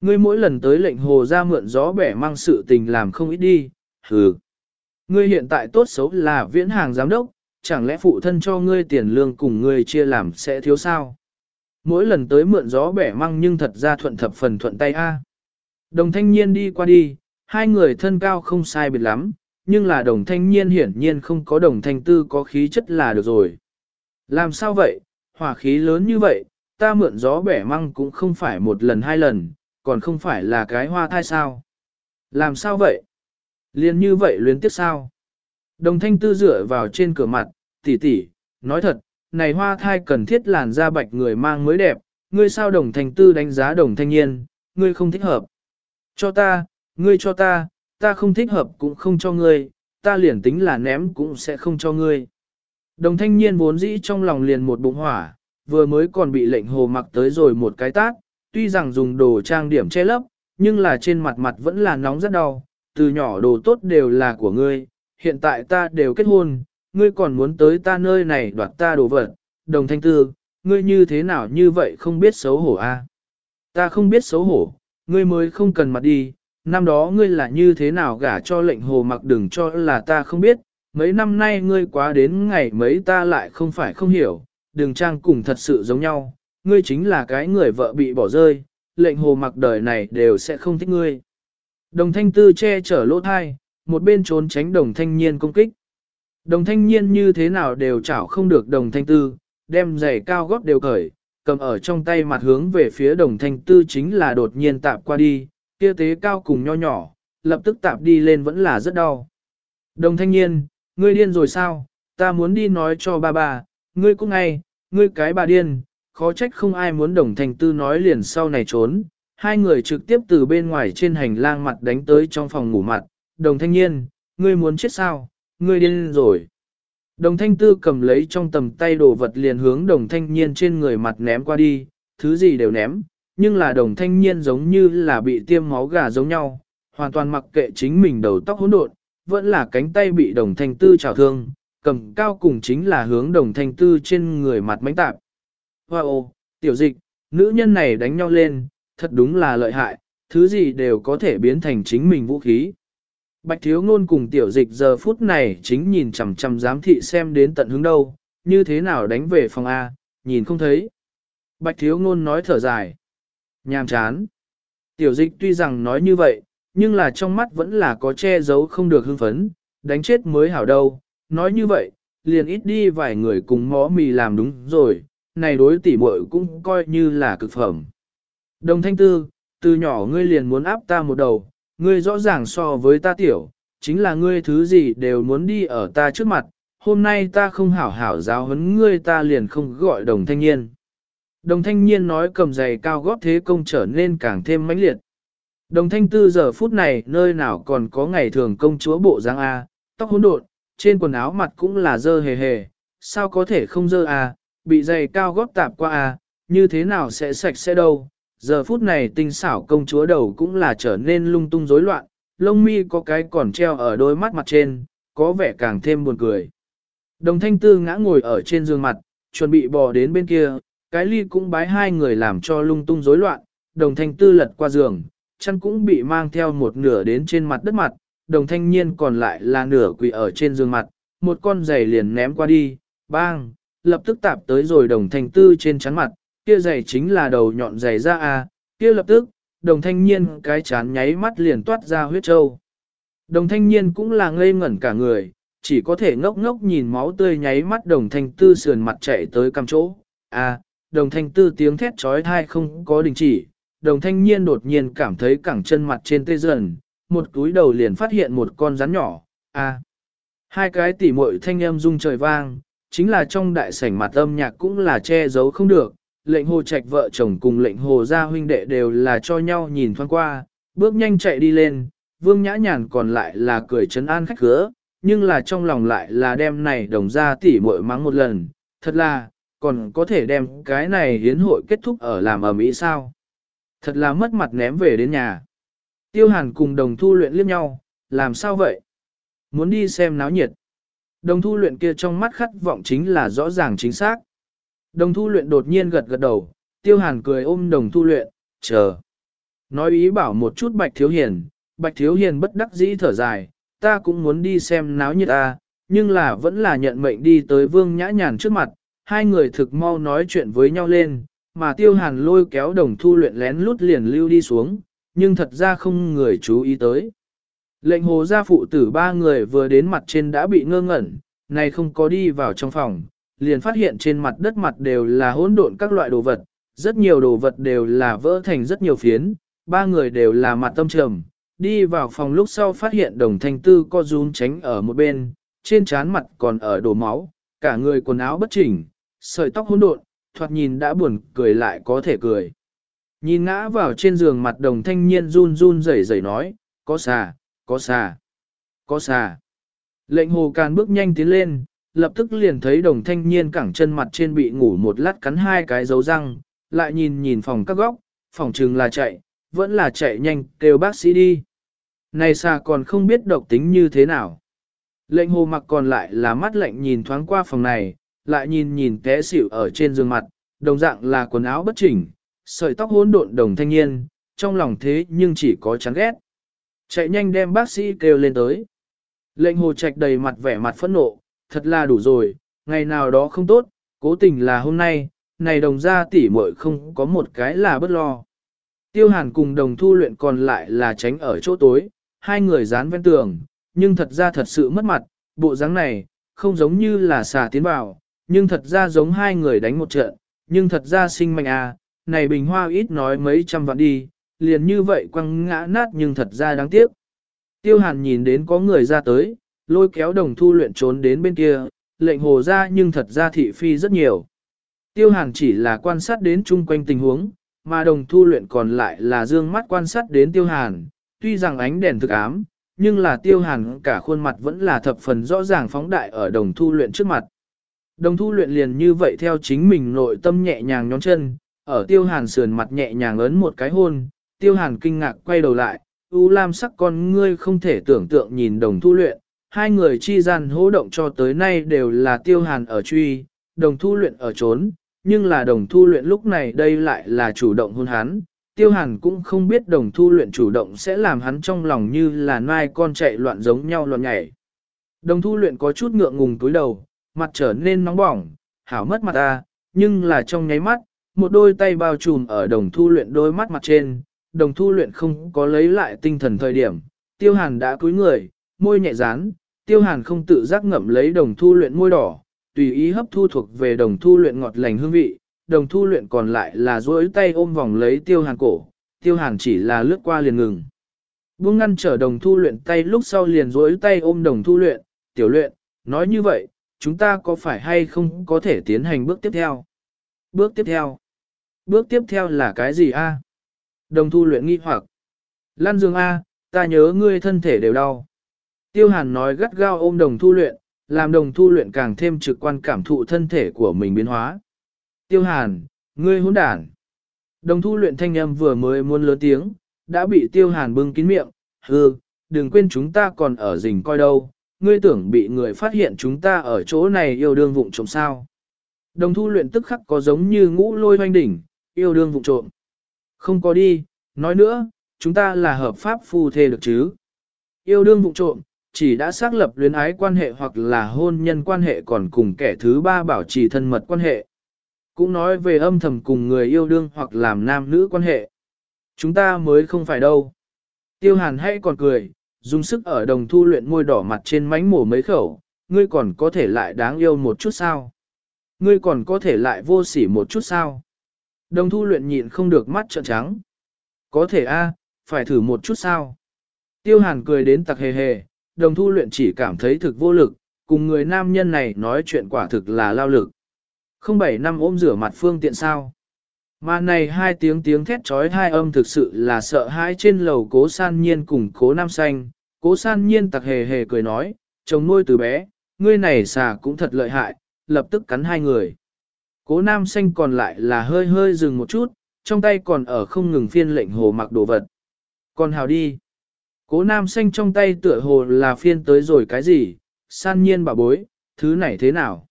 Ngươi mỗi lần tới lệnh hồ ra mượn gió bẻ mang sự tình làm không ít đi, hừ. Ngươi hiện tại tốt xấu là viễn hàng giám đốc, chẳng lẽ phụ thân cho ngươi tiền lương cùng ngươi chia làm sẽ thiếu sao? Mỗi lần tới mượn gió bẻ măng nhưng thật ra thuận thập phần thuận tay a. Đồng thanh niên đi qua đi, hai người thân cao không sai biệt lắm, nhưng là đồng thanh niên hiển nhiên không có đồng thanh tư có khí chất là được rồi. Làm sao vậy, hỏa khí lớn như vậy, ta mượn gió bẻ măng cũng không phải một lần hai lần, còn không phải là cái hoa thai sao. Làm sao vậy? Liên như vậy luyến tiếp sao? Đồng thanh tư dựa vào trên cửa mặt, tỷ tỷ, nói thật, này hoa thai cần thiết làn da bạch người mang mới đẹp, ngươi sao đồng thanh tư đánh giá đồng thanh niên, ngươi không thích hợp. Cho ta, ngươi cho ta, ta không thích hợp cũng không cho ngươi, ta liền tính là ném cũng sẽ không cho ngươi. Đồng thanh niên vốn dĩ trong lòng liền một bụng hỏa, vừa mới còn bị lệnh hồ mặc tới rồi một cái tát, tuy rằng dùng đồ trang điểm che lấp, nhưng là trên mặt mặt vẫn là nóng rất đau, từ nhỏ đồ tốt đều là của ngươi, hiện tại ta đều kết hôn, ngươi còn muốn tới ta nơi này đoạt ta đồ vật, đồng thanh tư, ngươi như thế nào như vậy không biết xấu hổ a? Ta không biết xấu hổ, ngươi mới không cần mặt đi, năm đó ngươi là như thế nào gả cho lệnh hồ mặc đừng cho là ta không biết, mấy năm nay ngươi quá đến ngày mấy ta lại không phải không hiểu, đường trang cùng thật sự giống nhau, ngươi chính là cái người vợ bị bỏ rơi, lệnh hồ mặc đời này đều sẽ không thích ngươi. Đồng thanh tư che chở lỗ thai, một bên trốn tránh đồng thanh niên công kích. Đồng thanh niên như thế nào đều chảo không được đồng thanh tư, đem giày cao gót đều cởi, cầm ở trong tay mặt hướng về phía đồng thanh tư chính là đột nhiên tạp qua đi, kia tế cao cùng nho nhỏ, lập tức tạp đi lên vẫn là rất đau. Đồng thanh niên, ngươi điên rồi sao, ta muốn đi nói cho ba bà, ngươi cũng ngay, ngươi cái bà điên, khó trách không ai muốn đồng thanh tư nói liền sau này trốn. Hai người trực tiếp từ bên ngoài trên hành lang mặt đánh tới trong phòng ngủ mặt, đồng thanh niên, ngươi muốn chết sao, ngươi điên rồi. Đồng thanh tư cầm lấy trong tầm tay đồ vật liền hướng đồng thanh nhiên trên người mặt ném qua đi, thứ gì đều ném, nhưng là đồng thanh niên giống như là bị tiêm máu gà giống nhau, hoàn toàn mặc kệ chính mình đầu tóc hỗn độn, vẫn là cánh tay bị đồng thanh tư trào thương, cầm cao cùng chính là hướng đồng thanh tư trên người mặt mánh tạp. Wow, tiểu dịch, nữ nhân này đánh nhau lên, thật đúng là lợi hại, thứ gì đều có thể biến thành chính mình vũ khí. Bạch thiếu ngôn cùng tiểu dịch giờ phút này chính nhìn chằm chằm giám thị xem đến tận hướng đâu, như thế nào đánh về phòng A, nhìn không thấy. Bạch thiếu ngôn nói thở dài. Nhàm chán. Tiểu dịch tuy rằng nói như vậy, nhưng là trong mắt vẫn là có che giấu không được hưng phấn, đánh chết mới hảo đâu. Nói như vậy, liền ít đi vài người cùng mó mì làm đúng rồi, này đối tỉ muội cũng coi như là cực phẩm. Đồng thanh tư, từ nhỏ ngươi liền muốn áp ta một đầu, ngươi rõ ràng so với ta tiểu, chính là ngươi thứ gì đều muốn đi ở ta trước mặt, hôm nay ta không hảo hảo giáo huấn ngươi ta liền không gọi đồng thanh niên. Đồng thanh niên nói cầm giày cao gót thế công trở nên càng thêm mãnh liệt. Đồng thanh tư giờ phút này nơi nào còn có ngày thường công chúa bộ dáng A, tóc hỗn độn, trên quần áo mặt cũng là dơ hề hề, sao có thể không dơ A, bị giày cao gót tạp qua A, như thế nào sẽ sạch sẽ đâu. Giờ phút này tinh xảo công chúa đầu cũng là trở nên lung tung rối loạn, lông mi có cái còn treo ở đôi mắt mặt trên, có vẻ càng thêm buồn cười. Đồng thanh tư ngã ngồi ở trên giường mặt, chuẩn bị bò đến bên kia, cái ly cũng bái hai người làm cho lung tung rối loạn, đồng thanh tư lật qua giường, chân cũng bị mang theo một nửa đến trên mặt đất mặt, đồng thanh niên còn lại là nửa quỳ ở trên giường mặt, một con giày liền ném qua đi, bang, lập tức tạp tới rồi đồng thanh tư trên chắn mặt, kia giày chính là đầu nhọn giày ra à? kia lập tức, đồng thanh niên cái chán nháy mắt liền toát ra huyết trâu. Đồng thanh niên cũng là ngây ngẩn cả người, chỉ có thể ngốc ngốc nhìn máu tươi nháy mắt đồng thanh tư sườn mặt chạy tới cằm chỗ. à đồng thanh tư tiếng thét trói thai không có đình chỉ, đồng thanh niên đột nhiên cảm thấy cẳng chân mặt trên tê dần, một túi đầu liền phát hiện một con rắn nhỏ, a. Hai cái tỉ muội thanh âm rung trời vang, chính là trong đại sảnh mặt âm nhạc cũng là che giấu không được, lệnh hồ trạch vợ chồng cùng lệnh hồ gia huynh đệ đều là cho nhau nhìn thoáng qua, bước nhanh chạy đi lên, vương nhã nhàn còn lại là cười chấn an khách khứa, nhưng là trong lòng lại là đem này đồng ra tỉ muội mắng một lần, thật là, còn có thể đem cái này hiến hội kết thúc ở làm ở Mỹ sao. Thật là mất mặt ném về đến nhà. Tiêu hàn cùng đồng thu luyện liếc nhau, làm sao vậy? Muốn đi xem náo nhiệt. Đồng thu luyện kia trong mắt khát vọng chính là rõ ràng chính xác. Đồng thu luyện đột nhiên gật gật đầu, tiêu hàn cười ôm đồng thu luyện, chờ. Nói ý bảo một chút bạch thiếu hiền, bạch thiếu hiền bất đắc dĩ thở dài, ta cũng muốn đi xem náo nhiệt ta, nhưng là vẫn là nhận mệnh đi tới vương nhã nhàn trước mặt, hai người thực mau nói chuyện với nhau lên, mà tiêu hàn lôi kéo đồng thu luyện lén lút liền lưu đi xuống, nhưng thật ra không người chú ý tới. Lệnh hồ gia phụ tử ba người vừa đến mặt trên đã bị ngơ ngẩn, này không có đi vào trong phòng, liền phát hiện trên mặt đất mặt đều là hỗn độn các loại đồ vật, rất nhiều đồ vật đều là vỡ thành rất nhiều phiến, ba người đều là mặt tâm trầm. Đi vào phòng lúc sau phát hiện đồng thanh tư co run tránh ở một bên, trên trán mặt còn ở đổ máu, cả người quần áo bất chỉnh, sợi tóc hỗn độn, thoạt nhìn đã buồn cười lại có thể cười. Nhìn ngã vào trên giường mặt đồng thanh niên run run rẩy rẩy nói, có xà, có xà, có xà. Lệnh hồ càn bước nhanh tiến lên, lập tức liền thấy đồng thanh niên cẳng chân mặt trên bị ngủ một lát cắn hai cái dấu răng, lại nhìn nhìn phòng các góc, phòng trừng là chạy, vẫn là chạy nhanh, kêu bác sĩ đi. Này xà còn không biết độc tính như thế nào. Lệnh hồ mặc còn lại là mắt lạnh nhìn thoáng qua phòng này, lại nhìn nhìn té xỉu ở trên giường mặt, đồng dạng là quần áo bất chỉnh, sợi tóc hỗn độn đồng thanh niên, trong lòng thế nhưng chỉ có chán ghét. Chạy nhanh đem bác sĩ kêu lên tới. Lệnh hồ trạch đầy mặt vẻ mặt phẫn nộ, thật là đủ rồi, ngày nào đó không tốt, cố tình là hôm nay, này đồng ra tỉ muội không có một cái là bất lo. Tiêu hàn cùng đồng thu luyện còn lại là tránh ở chỗ tối, hai người dán ven tường, nhưng thật ra thật sự mất mặt, bộ dáng này, không giống như là xà tiến vào, nhưng thật ra giống hai người đánh một trận, nhưng thật ra sinh mệnh à, này bình hoa ít nói mấy trăm vạn đi, liền như vậy quăng ngã nát nhưng thật ra đáng tiếc. Tiêu hàn nhìn đến có người ra tới, lôi kéo đồng thu luyện trốn đến bên kia, lệnh hồ ra nhưng thật ra thị phi rất nhiều. Tiêu hàn chỉ là quan sát đến chung quanh tình huống, mà đồng thu luyện còn lại là dương mắt quan sát đến tiêu hàn, tuy rằng ánh đèn thực ám, nhưng là tiêu hàn cả khuôn mặt vẫn là thập phần rõ ràng phóng đại ở đồng thu luyện trước mặt. Đồng thu luyện liền như vậy theo chính mình nội tâm nhẹ nhàng nhón chân, ở tiêu hàn sườn mặt nhẹ nhàng ấn một cái hôn, tiêu hàn kinh ngạc quay đầu lại, u lam sắc con ngươi không thể tưởng tượng nhìn đồng thu luyện, hai người chi gian hỗ động cho tới nay đều là tiêu hàn ở truy, đồng thu luyện ở trốn, nhưng là đồng thu luyện lúc này đây lại là chủ động hôn hắn. Tiêu hàn cũng không biết đồng thu luyện chủ động sẽ làm hắn trong lòng như là nai con chạy loạn giống nhau loạn nhảy. Đồng thu luyện có chút ngượng ngùng túi đầu, mặt trở nên nóng bỏng, hảo mất mặt ta, nhưng là trong nháy mắt, một đôi tay bao trùm ở đồng thu luyện đôi mắt mặt trên, đồng thu luyện không có lấy lại tinh thần thời điểm, tiêu hàn đã cúi người, môi nhẹ rán, tiêu hàn không tự giác ngậm lấy đồng thu luyện môi đỏ, tùy ý hấp thu thuộc về đồng thu luyện ngọt lành hương vị, đồng thu luyện còn lại là duỗi tay ôm vòng lấy tiêu hàn cổ, tiêu hàn chỉ là lướt qua liền ngừng. Buông ngăn trở đồng thu luyện tay lúc sau liền duỗi tay ôm đồng thu luyện, tiểu luyện, nói như vậy, chúng ta có phải hay không có thể tiến hành bước tiếp theo? Bước tiếp theo? Bước tiếp theo là cái gì a? Đồng thu luyện nghi hoặc. Lan dương a, ta nhớ ngươi thân thể đều đau. Tiêu hàn nói gắt gao ôm đồng thu luyện, làm đồng thu luyện càng thêm trực quan cảm thụ thân thể của mình biến hóa. Tiêu hàn, ngươi hỗn đản. Đồng thu luyện thanh âm vừa mới muốn lớn tiếng, đã bị tiêu hàn bưng kín miệng, hừ đừng quên chúng ta còn ở rình coi đâu, ngươi tưởng bị người phát hiện chúng ta ở chỗ này yêu đương vụng trộm sao. Đồng thu luyện tức khắc có giống như ngũ lôi hoanh đỉnh, yêu đương vụng trộm. Không có đi, nói nữa, chúng ta là hợp pháp phu thê được chứ. Yêu đương vụng trộm, chỉ đã xác lập luyến ái quan hệ hoặc là hôn nhân quan hệ còn cùng kẻ thứ ba bảo trì thân mật quan hệ. Cũng nói về âm thầm cùng người yêu đương hoặc làm nam nữ quan hệ. Chúng ta mới không phải đâu. Tiêu hàn hay còn cười, dùng sức ở đồng thu luyện môi đỏ mặt trên mánh mổ mấy khẩu, ngươi còn có thể lại đáng yêu một chút sao? Ngươi còn có thể lại vô sỉ một chút sao? Đồng thu luyện nhịn không được mắt trợn trắng. Có thể a, phải thử một chút sao? Tiêu hàn cười đến tặc hề hề, đồng thu luyện chỉ cảm thấy thực vô lực, cùng người nam nhân này nói chuyện quả thực là lao lực. Không bảy năm ôm rửa mặt phương tiện sao? Mà này hai tiếng tiếng thét trói hai âm thực sự là sợ hãi trên lầu cố san nhiên cùng cố nam xanh. Cố san nhiên tặc hề hề cười nói, chồng nuôi từ bé, ngươi này xà cũng thật lợi hại, lập tức cắn hai người. Cố nam xanh còn lại là hơi hơi dừng một chút, trong tay còn ở không ngừng phiên lệnh hồ mặc đồ vật. Còn hào đi. Cố nam xanh trong tay tựa hồ là phiên tới rồi cái gì, san nhiên bà bối, thứ này thế nào?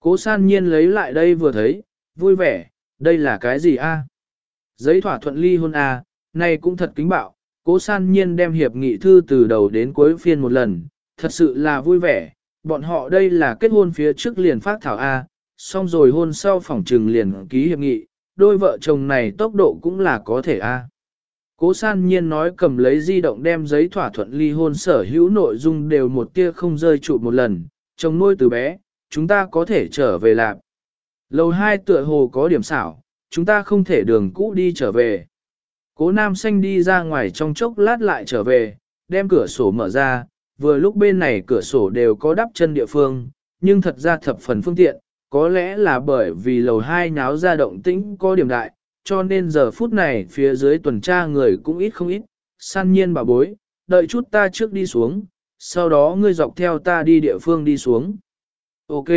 Cố san nhiên lấy lại đây vừa thấy, vui vẻ, đây là cái gì a? Giấy thỏa thuận ly hôn a, à, này cũng thật kính bạo, cố san nhiên đem hiệp nghị thư từ đầu đến cuối phiên một lần, thật sự là vui vẻ, bọn họ đây là kết hôn phía trước liền phát thảo a, xong rồi hôn sau phòng trừng liền ký hiệp nghị, đôi vợ chồng này tốc độ cũng là có thể a. Cố san nhiên nói cầm lấy di động đem giấy thỏa thuận ly hôn sở hữu nội dung đều một tia không rơi trụ một lần, chồng nuôi từ bé, chúng ta có thể trở về lạc. Lầu hai tựa hồ có điểm xảo, chúng ta không thể đường cũ đi trở về. Cố nam xanh đi ra ngoài trong chốc lát lại trở về, đem cửa sổ mở ra, vừa lúc bên này cửa sổ đều có đắp chân địa phương, nhưng thật ra thập phần phương tiện, có lẽ là bởi vì lầu hai náo ra động tĩnh có điểm đại, cho nên giờ phút này phía dưới tuần tra người cũng ít không ít, san nhiên bà bối, đợi chút ta trước đi xuống, sau đó ngươi dọc theo ta đi địa phương đi xuống. Ok.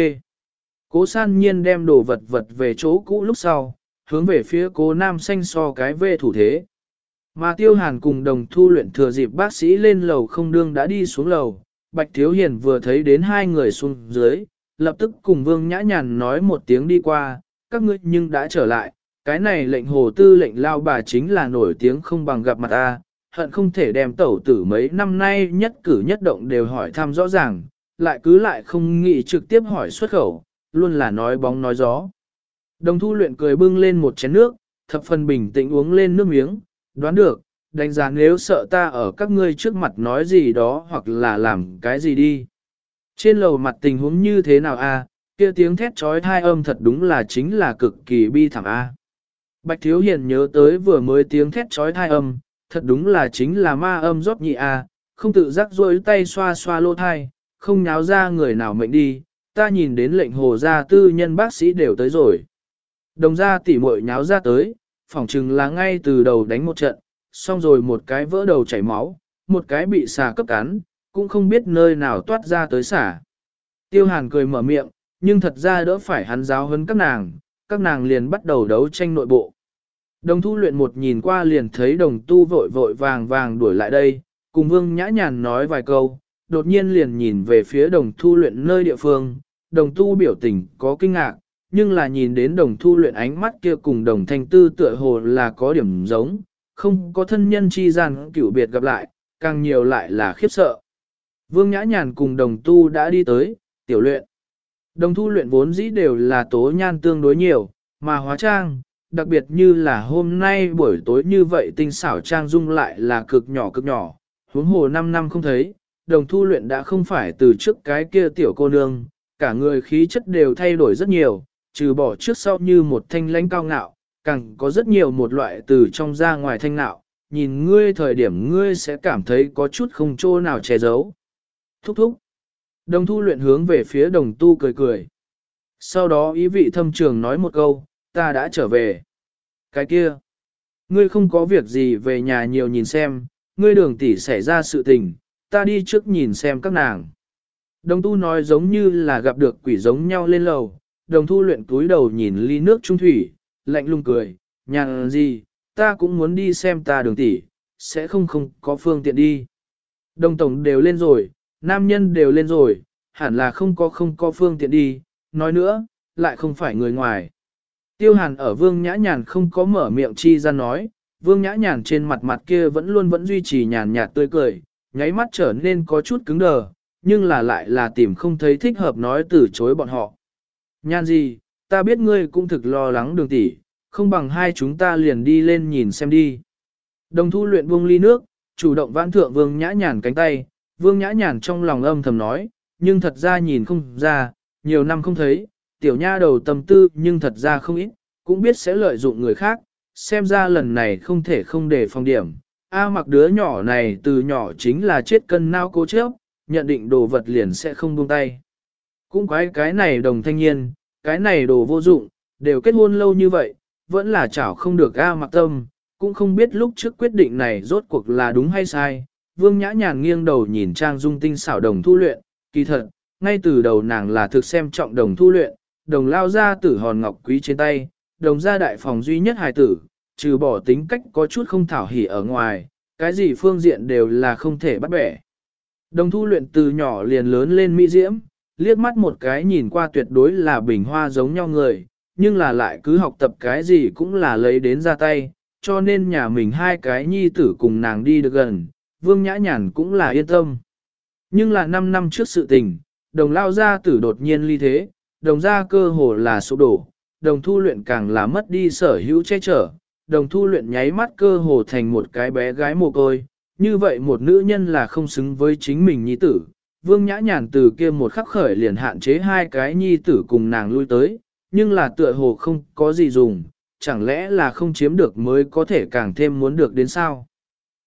Cố san nhiên đem đồ vật vật về chỗ cũ lúc sau, hướng về phía cố nam xanh so cái về thủ thế. Mà tiêu hàn cùng đồng thu luyện thừa dịp bác sĩ lên lầu không đương đã đi xuống lầu, Bạch Thiếu Hiền vừa thấy đến hai người xuống dưới, lập tức cùng Vương Nhã Nhàn nói một tiếng đi qua, các ngươi nhưng đã trở lại, cái này lệnh hồ tư lệnh lao bà chính là nổi tiếng không bằng gặp mặt ta, hận không thể đem tẩu tử mấy năm nay nhất cử nhất động đều hỏi thăm rõ ràng, lại cứ lại không nghĩ trực tiếp hỏi xuất khẩu, luôn là nói bóng nói gió. Đồng thu luyện cười bưng lên một chén nước, thập phần bình tĩnh uống lên nước miếng, đoán được, đánh giá nếu sợ ta ở các ngươi trước mặt nói gì đó hoặc là làm cái gì đi. Trên lầu mặt tình huống như thế nào a? kia tiếng thét trói thai âm thật đúng là chính là cực kỳ bi thảm a. Bạch Thiếu Hiền nhớ tới vừa mới tiếng thét trói thai âm, thật đúng là chính là ma âm rót nhị a, không tự giác rôi tay xoa xoa lô thai, không nháo ra người nào mệnh đi, ta nhìn đến lệnh hồ gia tư nhân bác sĩ đều tới rồi. Đồng ra tỉ muội nháo ra tới, phỏng chừng là ngay từ đầu đánh một trận, xong rồi một cái vỡ đầu chảy máu, một cái bị xà cấp cắn, cũng không biết nơi nào toát ra tới xả. Tiêu hàn cười mở miệng, nhưng thật ra đỡ phải hắn giáo hơn các nàng, các nàng liền bắt đầu đấu tranh nội bộ. Đồng thu luyện một nhìn qua liền thấy đồng tu vội vội vàng vàng đuổi lại đây, cùng vương nhã nhàn nói vài câu, đột nhiên liền nhìn về phía đồng thu luyện nơi địa phương, đồng tu biểu tình có kinh ngạc, nhưng là nhìn đến đồng thu luyện ánh mắt kia cùng đồng thanh tư tựa hồ là có điểm giống, không có thân nhân chi gian cửu biệt gặp lại, càng nhiều lại là khiếp sợ. Vương Nhã Nhàn cùng đồng tu đã đi tới, tiểu luyện. Đồng thu luyện vốn dĩ đều là tố nhan tương đối nhiều, mà hóa trang, đặc biệt như là hôm nay buổi tối như vậy tinh xảo trang dung lại là cực nhỏ cực nhỏ, huống hồ 5 năm không thấy, đồng thu luyện đã không phải từ trước cái kia tiểu cô nương, cả người khí chất đều thay đổi rất nhiều, trừ bỏ trước sau như một thanh lãnh cao ngạo, càng có rất nhiều một loại từ trong ra ngoài thanh ngạo, nhìn ngươi thời điểm ngươi sẽ cảm thấy có chút không chỗ nào che giấu. Thúc thúc. Đồng thu luyện hướng về phía đồng tu cười cười. Sau đó ý vị thâm trường nói một câu, ta đã trở về. Cái kia. Ngươi không có việc gì về nhà nhiều nhìn xem, ngươi đường tỷ xảy ra sự tình, ta đi trước nhìn xem các nàng. Đồng tu nói giống như là gặp được quỷ giống nhau lên lầu, đồng thu luyện túi đầu nhìn ly nước trung thủy, lạnh lùng cười, nhàn gì, ta cũng muốn đi xem ta đường tỷ, sẽ không không có phương tiện đi. Đồng tổng đều lên rồi, nam nhân đều lên rồi, hẳn là không có không có phương tiện đi, nói nữa, lại không phải người ngoài. Tiêu hàn ở vương nhã nhàn không có mở miệng chi ra nói, vương nhã nhàn trên mặt mặt kia vẫn luôn vẫn duy trì nhàn nhạt tươi cười, nháy mắt trở nên có chút cứng đờ, nhưng là lại là tìm không thấy thích hợp nói từ chối bọn họ. Nhan gì, ta biết ngươi cũng thực lo lắng đường tỷ, không bằng hai chúng ta liền đi lên nhìn xem đi. Đồng thu luyện buông ly nước, chủ động vãn thượng vương nhã nhàn cánh tay, vương nhã nhàn trong lòng âm thầm nói, nhưng thật ra nhìn không ra, nhiều năm không thấy, tiểu nha đầu tâm tư nhưng thật ra không ít, cũng biết sẽ lợi dụng người khác, xem ra lần này không thể không để phòng điểm. A mặc đứa nhỏ này từ nhỏ chính là chết cân nao cố chấp, nhận định đồ vật liền sẽ không buông tay. Cũng quái cái này đồng thanh niên, cái này đồ vô dụng, đều kết hôn lâu như vậy, vẫn là chảo không được A mặc tâm, cũng không biết lúc trước quyết định này rốt cuộc là đúng hay sai. Vương Nhã Nhàn nghiêng đầu nhìn Trang Dung tinh xảo đồng thu luyện, kỳ thật, ngay từ đầu nàng là thực xem trọng đồng thu luyện, đồng lao ra tử hòn ngọc quý trên tay, đồng gia đại phòng duy nhất hài tử, trừ bỏ tính cách có chút không thảo hỉ ở ngoài, cái gì phương diện đều là không thể bắt bẻ. Đồng thu luyện từ nhỏ liền lớn lên mỹ diễm, liếc mắt một cái nhìn qua tuyệt đối là bình hoa giống nhau người, nhưng là lại cứ học tập cái gì cũng là lấy đến ra tay, cho nên nhà mình hai cái nhi tử cùng nàng đi được gần, vương nhã nhàn cũng là yên tâm. Nhưng là 5 năm trước sự tình, đồng lao gia tử đột nhiên ly thế, đồng gia cơ hồ là sụp đổ, đồng thu luyện càng là mất đi sở hữu che chở, đồng thu luyện nháy mắt cơ hồ thành một cái bé gái mồ côi, như vậy một nữ nhân là không xứng với chính mình nhi tử. Vương Nhã Nhàn từ kia một khắc khởi liền hạn chế hai cái nhi tử cùng nàng lui tới, nhưng là tựa hồ không có gì dùng, chẳng lẽ là không chiếm được mới có thể càng thêm muốn được đến sao?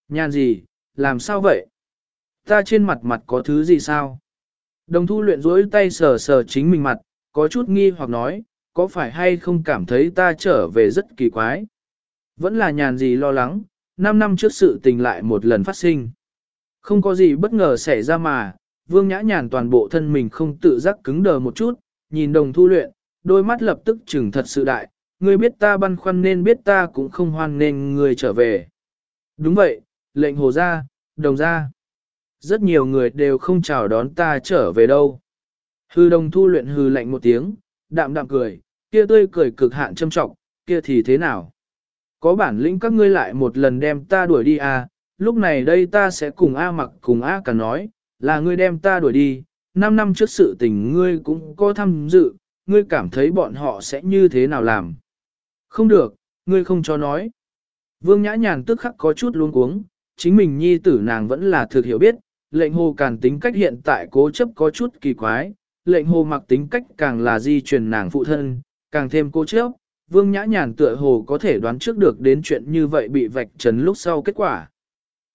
Nhàn gì, làm sao vậy? Ta trên mặt mặt có thứ gì sao? Đồng thu luyện rối tay sờ sờ chính mình mặt, có chút nghi hoặc nói, có phải hay không cảm thấy ta trở về rất kỳ quái? Vẫn là nhàn gì lo lắng, 5 năm trước sự tình lại một lần phát sinh. Không có gì bất ngờ xảy ra mà, vương nhã nhàn toàn bộ thân mình không tự giác cứng đờ một chút, nhìn đồng thu luyện, đôi mắt lập tức trừng thật sự đại, ngươi biết ta băn khoăn nên biết ta cũng không hoan nên ngươi trở về. Đúng vậy, lệnh hồ ra, đồng ra. Rất nhiều người đều không chào đón ta trở về đâu. Hư đồng thu luyện hư lạnh một tiếng, đạm đạm cười, kia tươi cười cực hạn châm trọng, kia thì thế nào? Có bản lĩnh các ngươi lại một lần đem ta đuổi đi à, lúc này đây ta sẽ cùng A mặc cùng A cả nói, là ngươi đem ta đuổi đi, 5 năm trước sự tình ngươi cũng có tham dự, ngươi cảm thấy bọn họ sẽ như thế nào làm. Không được, ngươi không cho nói. Vương Nhã Nhàn tức khắc có chút luống cuống, chính mình nhi tử nàng vẫn là thực hiểu biết, lệnh hồ càng tính cách hiện tại cố chấp có chút kỳ quái, lệnh hồ mặc tính cách càng là di truyền nàng phụ thân, càng thêm cố chấp, Vương Nhã Nhàn tựa hồ có thể đoán trước được đến chuyện như vậy bị vạch trần lúc sau kết quả.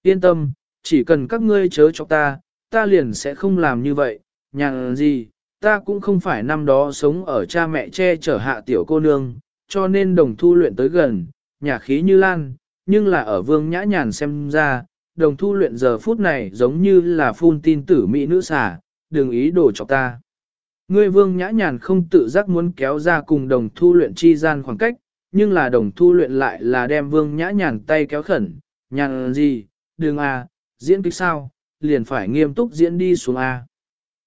Yên tâm, chỉ cần các ngươi chớ cho ta, ta liền sẽ không làm như vậy, nhàn gì, ta cũng không phải năm đó sống ở cha mẹ che chở hạ tiểu cô nương, cho nên đồng thu luyện tới gần, nhà khí như lan, nhưng là ở Vương Nhã Nhàn xem ra, đồng thu luyện giờ phút này giống như là phun tin tử mỹ nữ xà, đừng ý đồ chọc ta. Ngươi vương nhã nhàn không tự giác muốn kéo ra cùng đồng thu luyện chi gian khoảng cách, nhưng là đồng thu luyện lại là đem vương nhã nhàn tay kéo khẩn, nhàn gì, đừng à, diễn kịch sao, liền phải nghiêm túc diễn đi xuống a.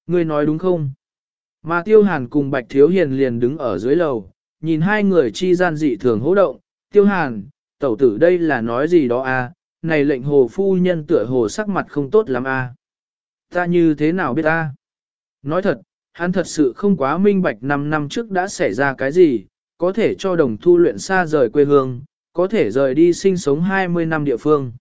Ngươi nói đúng không? Mà tiêu hàn cùng bạch thiếu hiền liền đứng ở dưới lầu, nhìn hai người chi gian dị thường hỗ động, tiêu hàn, tẩu tử đây là nói gì đó à, này lệnh hồ phu nhân tựa hồ sắc mặt không tốt lắm à. Ta như thế nào biết a? Nói thật, hắn thật sự không quá minh bạch 5 năm trước đã xảy ra cái gì, có thể cho đồng thu luyện xa rời quê hương, có thể rời đi sinh sống 20 năm địa phương.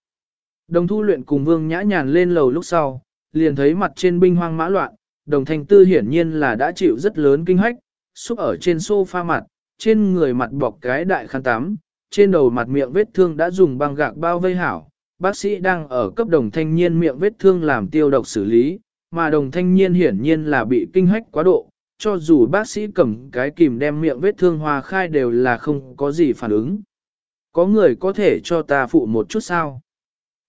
Đồng thu luyện cùng vương nhã nhàn lên lầu lúc sau, liền thấy mặt trên binh hoang mã loạn, đồng thanh tư hiển nhiên là đã chịu rất lớn kinh hách, xúc ở trên sofa mặt, trên người mặt bọc cái đại khăn tắm, trên đầu mặt miệng vết thương đã dùng băng gạc bao vây hảo. Bác sĩ đang ở cấp đồng thanh niên miệng vết thương làm tiêu độc xử lý, mà đồng thanh niên hiển nhiên là bị kinh hách quá độ, cho dù bác sĩ cầm cái kìm đem miệng vết thương hoa khai đều là không có gì phản ứng. Có người có thể cho ta phụ một chút sao?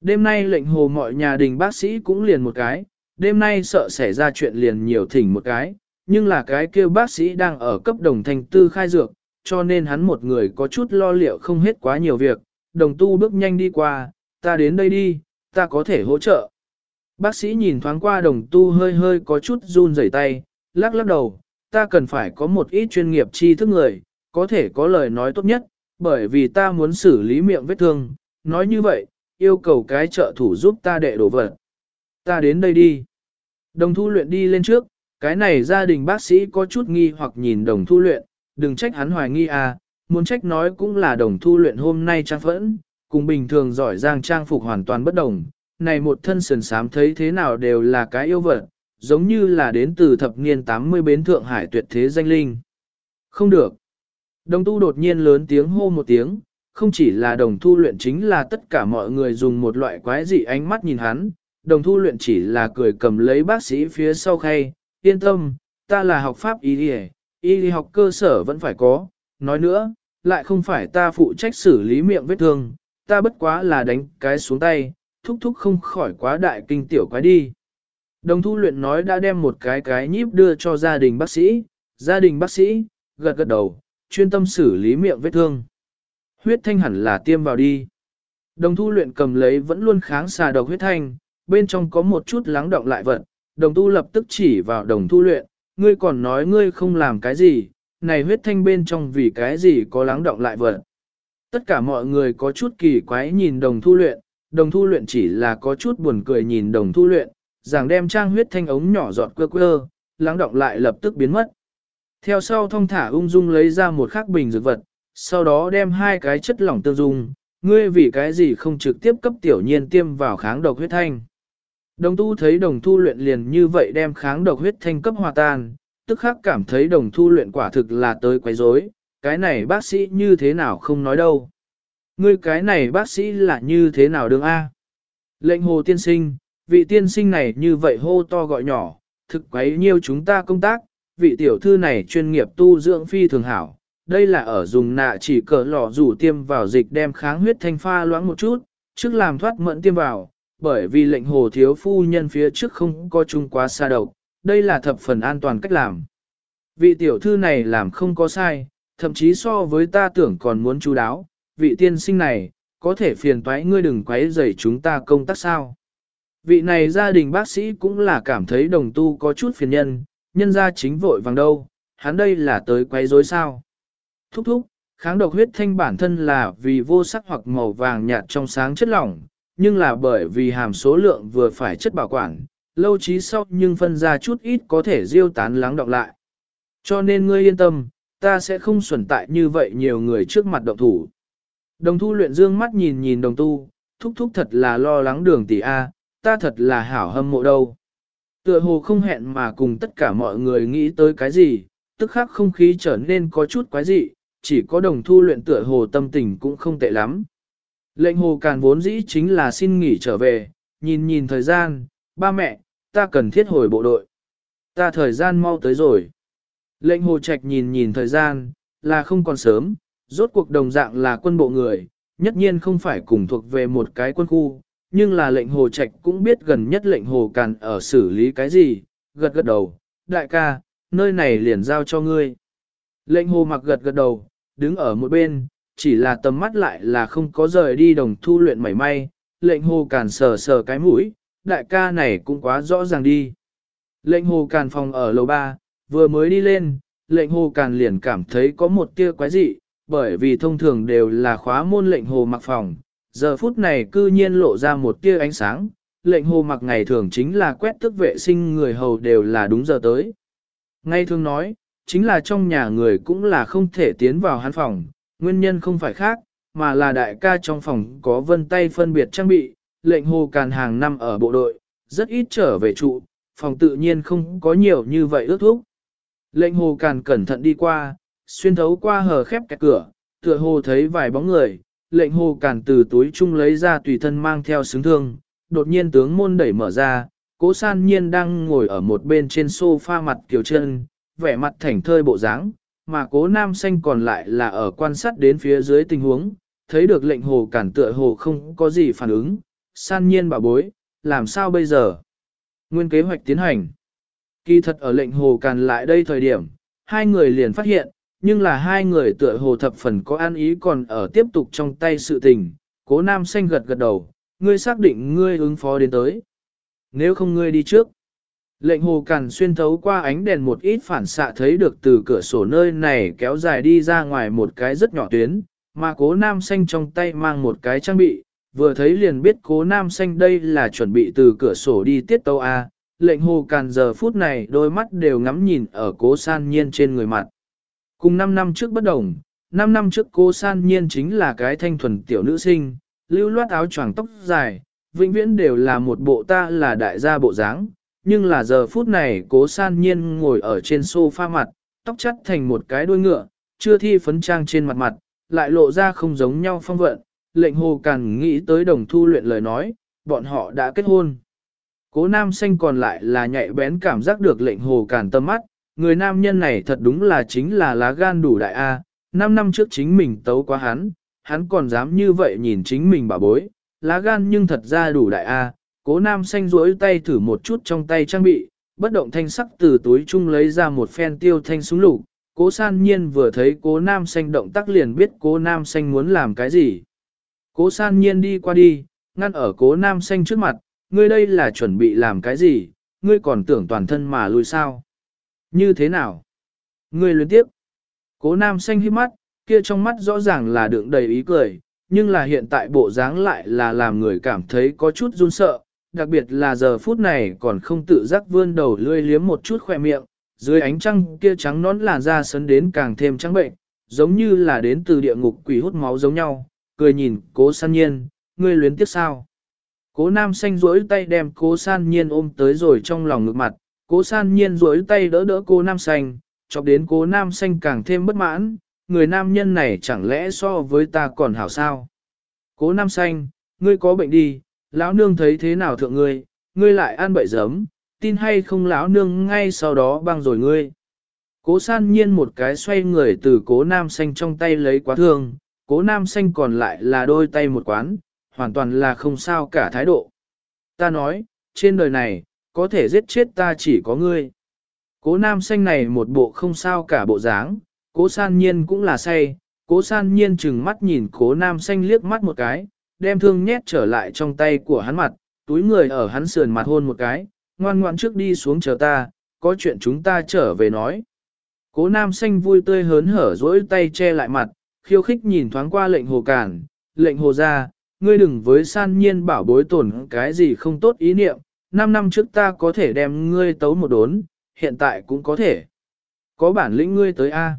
Đêm nay lệnh hồ mọi nhà đình bác sĩ cũng liền một cái, đêm nay sợ xảy ra chuyện liền nhiều thỉnh một cái, nhưng là cái kêu bác sĩ đang ở cấp đồng thành tư khai dược, cho nên hắn một người có chút lo liệu không hết quá nhiều việc, đồng tu bước nhanh đi qua, ta đến đây đi, ta có thể hỗ trợ. Bác sĩ nhìn thoáng qua đồng tu hơi hơi có chút run rẩy tay, lắc lắc đầu, ta cần phải có một ít chuyên nghiệp tri thức người, có thể có lời nói tốt nhất, bởi vì ta muốn xử lý miệng vết thương, nói như vậy, yêu cầu cái trợ thủ giúp ta đệ đổ vật. Ta đến đây đi. Đồng thu luyện đi lên trước, cái này gia đình bác sĩ có chút nghi hoặc nhìn đồng thu luyện, đừng trách hắn hoài nghi à, muốn trách nói cũng là đồng thu luyện hôm nay trang phẫn, cùng bình thường giỏi giang trang phục hoàn toàn bất đồng. Này một thân sườn sám thấy thế nào đều là cái yêu vật, giống như là đến từ thập niên 80 bến Thượng Hải tuyệt thế danh linh. Không được. Đồng tu đột nhiên lớn tiếng hô một tiếng, không chỉ là đồng thu luyện chính là tất cả mọi người dùng một loại quái dị ánh mắt nhìn hắn, đồng thu luyện chỉ là cười cầm lấy bác sĩ phía sau khay, yên tâm, ta là học pháp y đi y đi học cơ sở vẫn phải có, nói nữa, lại không phải ta phụ trách xử lý miệng vết thương, ta bất quá là đánh cái xuống tay, thúc thúc không khỏi quá đại kinh tiểu quái đi. Đồng thu luyện nói đã đem một cái cái nhíp đưa cho gia đình bác sĩ, gia đình bác sĩ, gật gật đầu, chuyên tâm xử lý miệng vết thương. Huyết thanh hẳn là tiêm vào đi. Đồng thu luyện cầm lấy vẫn luôn kháng xà độc huyết thanh, bên trong có một chút lắng động lại vật, đồng tu lập tức chỉ vào đồng thu luyện, ngươi còn nói ngươi không làm cái gì, này huyết thanh bên trong vì cái gì có lắng động lại vật. Tất cả mọi người có chút kỳ quái nhìn đồng thu luyện, đồng thu luyện chỉ là có chút buồn cười nhìn đồng thu luyện, rằng đem trang huyết thanh ống nhỏ giọt quơ quơ, lắng động lại lập tức biến mất. Theo sau thông thả ung dung lấy ra một khắc bình dược vật, sau đó đem hai cái chất lỏng tương dung, ngươi vì cái gì không trực tiếp cấp tiểu nhiên tiêm vào kháng độc huyết thanh. Đồng tu thấy đồng thu luyện liền như vậy đem kháng độc huyết thanh cấp hòa tan, tức khắc cảm thấy đồng thu luyện quả thực là tới quấy rối, cái này bác sĩ như thế nào không nói đâu. Ngươi cái này bác sĩ là như thế nào đương A? Lệnh hồ tiên sinh, vị tiên sinh này như vậy hô to gọi nhỏ, thực quấy nhiêu chúng ta công tác, vị tiểu thư này chuyên nghiệp tu dưỡng phi thường hảo. Đây là ở dùng nạ chỉ cỡ lọ rủ tiêm vào dịch đem kháng huyết thanh pha loãng một chút, trước làm thoát mẫn tiêm vào, bởi vì lệnh hồ thiếu phu nhân phía trước không có chung quá xa độc, đây là thập phần an toàn cách làm. Vị tiểu thư này làm không có sai, thậm chí so với ta tưởng còn muốn chú đáo, vị tiên sinh này, có thể phiền toái ngươi đừng quấy rầy chúng ta công tác sao. Vị này gia đình bác sĩ cũng là cảm thấy đồng tu có chút phiền nhân, nhân ra chính vội vàng đâu, hắn đây là tới quấy rối sao. Thúc thúc, kháng độc huyết thanh bản thân là vì vô sắc hoặc màu vàng nhạt trong sáng chất lỏng, nhưng là bởi vì hàm số lượng vừa phải chất bảo quản, lâu trí sau nhưng phân ra chút ít có thể diêu tán lắng đọng lại. Cho nên ngươi yên tâm, ta sẽ không xuẩn tại như vậy nhiều người trước mặt động thủ. Đồng thu luyện dương mắt nhìn nhìn đồng tu, thúc thúc thật là lo lắng đường tỷ A, ta thật là hảo hâm mộ đâu. Tựa hồ không hẹn mà cùng tất cả mọi người nghĩ tới cái gì, tức khắc không khí trở nên có chút quái dị, chỉ có đồng thu luyện tựa hồ tâm tình cũng không tệ lắm. Lệnh hồ càn vốn dĩ chính là xin nghỉ trở về, nhìn nhìn thời gian, ba mẹ, ta cần thiết hồi bộ đội. Ta thời gian mau tới rồi. Lệnh hồ trạch nhìn nhìn thời gian, là không còn sớm, rốt cuộc đồng dạng là quân bộ người, nhất nhiên không phải cùng thuộc về một cái quân khu, nhưng là lệnh hồ trạch cũng biết gần nhất lệnh hồ càn ở xử lý cái gì, gật gật đầu, đại ca, nơi này liền giao cho ngươi. Lệnh hồ mặc gật gật đầu, đứng ở một bên, chỉ là tầm mắt lại là không có rời đi đồng thu luyện mảy may, lệnh hồ càn sờ sờ cái mũi, đại ca này cũng quá rõ ràng đi. Lệnh hồ càn phòng ở lầu ba, vừa mới đi lên, lệnh hồ càn liền cảm thấy có một tia quái dị, bởi vì thông thường đều là khóa môn lệnh hồ mặc phòng, giờ phút này cư nhiên lộ ra một tia ánh sáng, lệnh hồ mặc ngày thường chính là quét tức vệ sinh người hầu đều là đúng giờ tới. Ngay thường nói, chính là trong nhà người cũng là không thể tiến vào hắn phòng, nguyên nhân không phải khác, mà là đại ca trong phòng có vân tay phân biệt trang bị, lệnh hồ càn hàng năm ở bộ đội, rất ít trở về trụ, phòng tự nhiên không có nhiều như vậy ước thúc. Lệnh hồ càn cẩn thận đi qua, xuyên thấu qua hờ khép cái cửa, tựa hồ thấy vài bóng người, lệnh hồ càn từ túi chung lấy ra tùy thân mang theo xứng thương, đột nhiên tướng môn đẩy mở ra, cố san nhiên đang ngồi ở một bên trên sofa mặt kiều chân, vẻ mặt thảnh thơi bộ dáng, mà cố nam xanh còn lại là ở quan sát đến phía dưới tình huống, thấy được lệnh hồ cản tựa hồ không có gì phản ứng, san nhiên bảo bối, làm sao bây giờ? Nguyên kế hoạch tiến hành. Kỳ thật ở lệnh hồ càn lại đây thời điểm, hai người liền phát hiện, nhưng là hai người tựa hồ thập phần có an ý còn ở tiếp tục trong tay sự tình. Cố nam xanh gật gật đầu, ngươi xác định ngươi ứng phó đến tới. Nếu không ngươi đi trước. Lệnh hồ cằn xuyên thấu qua ánh đèn một ít phản xạ thấy được từ cửa sổ nơi này kéo dài đi ra ngoài một cái rất nhỏ tuyến, mà cố nam xanh trong tay mang một cái trang bị, vừa thấy liền biết cố nam xanh đây là chuẩn bị từ cửa sổ đi tiết tâu A, lệnh hồ càn giờ phút này đôi mắt đều ngắm nhìn ở cố san nhiên trên người mặt. Cùng 5 năm trước bất đồng, 5 năm trước cố san nhiên chính là cái thanh thuần tiểu nữ sinh, lưu loát áo choàng tóc dài, vĩnh viễn đều là một bộ ta là đại gia bộ dáng, nhưng là giờ phút này cố san nhiên ngồi ở trên sofa mặt, tóc chắt thành một cái đuôi ngựa, chưa thi phấn trang trên mặt mặt, lại lộ ra không giống nhau phong vận, lệnh hồ càng nghĩ tới đồng thu luyện lời nói, bọn họ đã kết hôn. Cố nam xanh còn lại là nhạy bén cảm giác được lệnh hồ càn tâm mắt, người nam nhân này thật đúng là chính là lá gan đủ đại A, năm năm trước chính mình tấu quá hắn, hắn còn dám như vậy nhìn chính mình bà bối, lá gan nhưng thật ra đủ đại A, cố nam xanh rỗi tay thử một chút trong tay trang bị, bất động thanh sắc từ túi chung lấy ra một phen tiêu thanh súng lục, cố san nhiên vừa thấy cố nam xanh động tác liền biết cố nam xanh muốn làm cái gì. Cố san nhiên đi qua đi, ngăn ở cố nam xanh trước mặt, ngươi đây là chuẩn bị làm cái gì, ngươi còn tưởng toàn thân mà lùi sao. Như thế nào? Ngươi luyến tiếp. Cố nam xanh hít mắt, kia trong mắt rõ ràng là đựng đầy ý cười, nhưng là hiện tại bộ dáng lại là làm người cảm thấy có chút run sợ, đặc biệt là giờ phút này còn không tự giác vươn đầu lươi liếm một chút khỏe miệng, dưới ánh trăng kia trắng nón làn da sấn đến càng thêm trắng bệnh, giống như là đến từ địa ngục quỷ hút máu giống nhau, cười nhìn cố san nhiên, ngươi luyến tiếc sao. Cố nam xanh rỗi tay đem cố san nhiên ôm tới rồi trong lòng ngực mặt, cố san nhiên rỗi tay đỡ đỡ cô nam xanh, chọc đến cố nam xanh càng thêm bất mãn, người nam nhân này chẳng lẽ so với ta còn hảo sao. Cố nam xanh, ngươi có bệnh đi, lão nương thấy thế nào thượng ngươi, ngươi lại ăn bậy giấm, tin hay không lão nương ngay sau đó băng rồi ngươi. Cố san nhiên một cái xoay người từ cố nam xanh trong tay lấy quá thương, cố nam xanh còn lại là đôi tay một quán, hoàn toàn là không sao cả thái độ. Ta nói, trên đời này, có thể giết chết ta chỉ có ngươi. Cố nam xanh này một bộ không sao cả bộ dáng, cố san nhiên cũng là say, cố san nhiên chừng mắt nhìn cố nam xanh liếc mắt một cái, đem thương nhét trở lại trong tay của hắn mặt, túi người ở hắn sườn mặt hôn một cái, ngoan ngoan trước đi xuống chờ ta, có chuyện chúng ta trở về nói. Cố nam xanh vui tươi hớn hở dỗi tay che lại mặt, khiêu khích nhìn thoáng qua lệnh hồ cản, lệnh hồ ra, ngươi đừng với san nhiên bảo bối tổn cái gì không tốt ý niệm, năm năm trước ta có thể đem ngươi tấu một đốn, hiện tại cũng có thể. Có bản lĩnh ngươi tới A.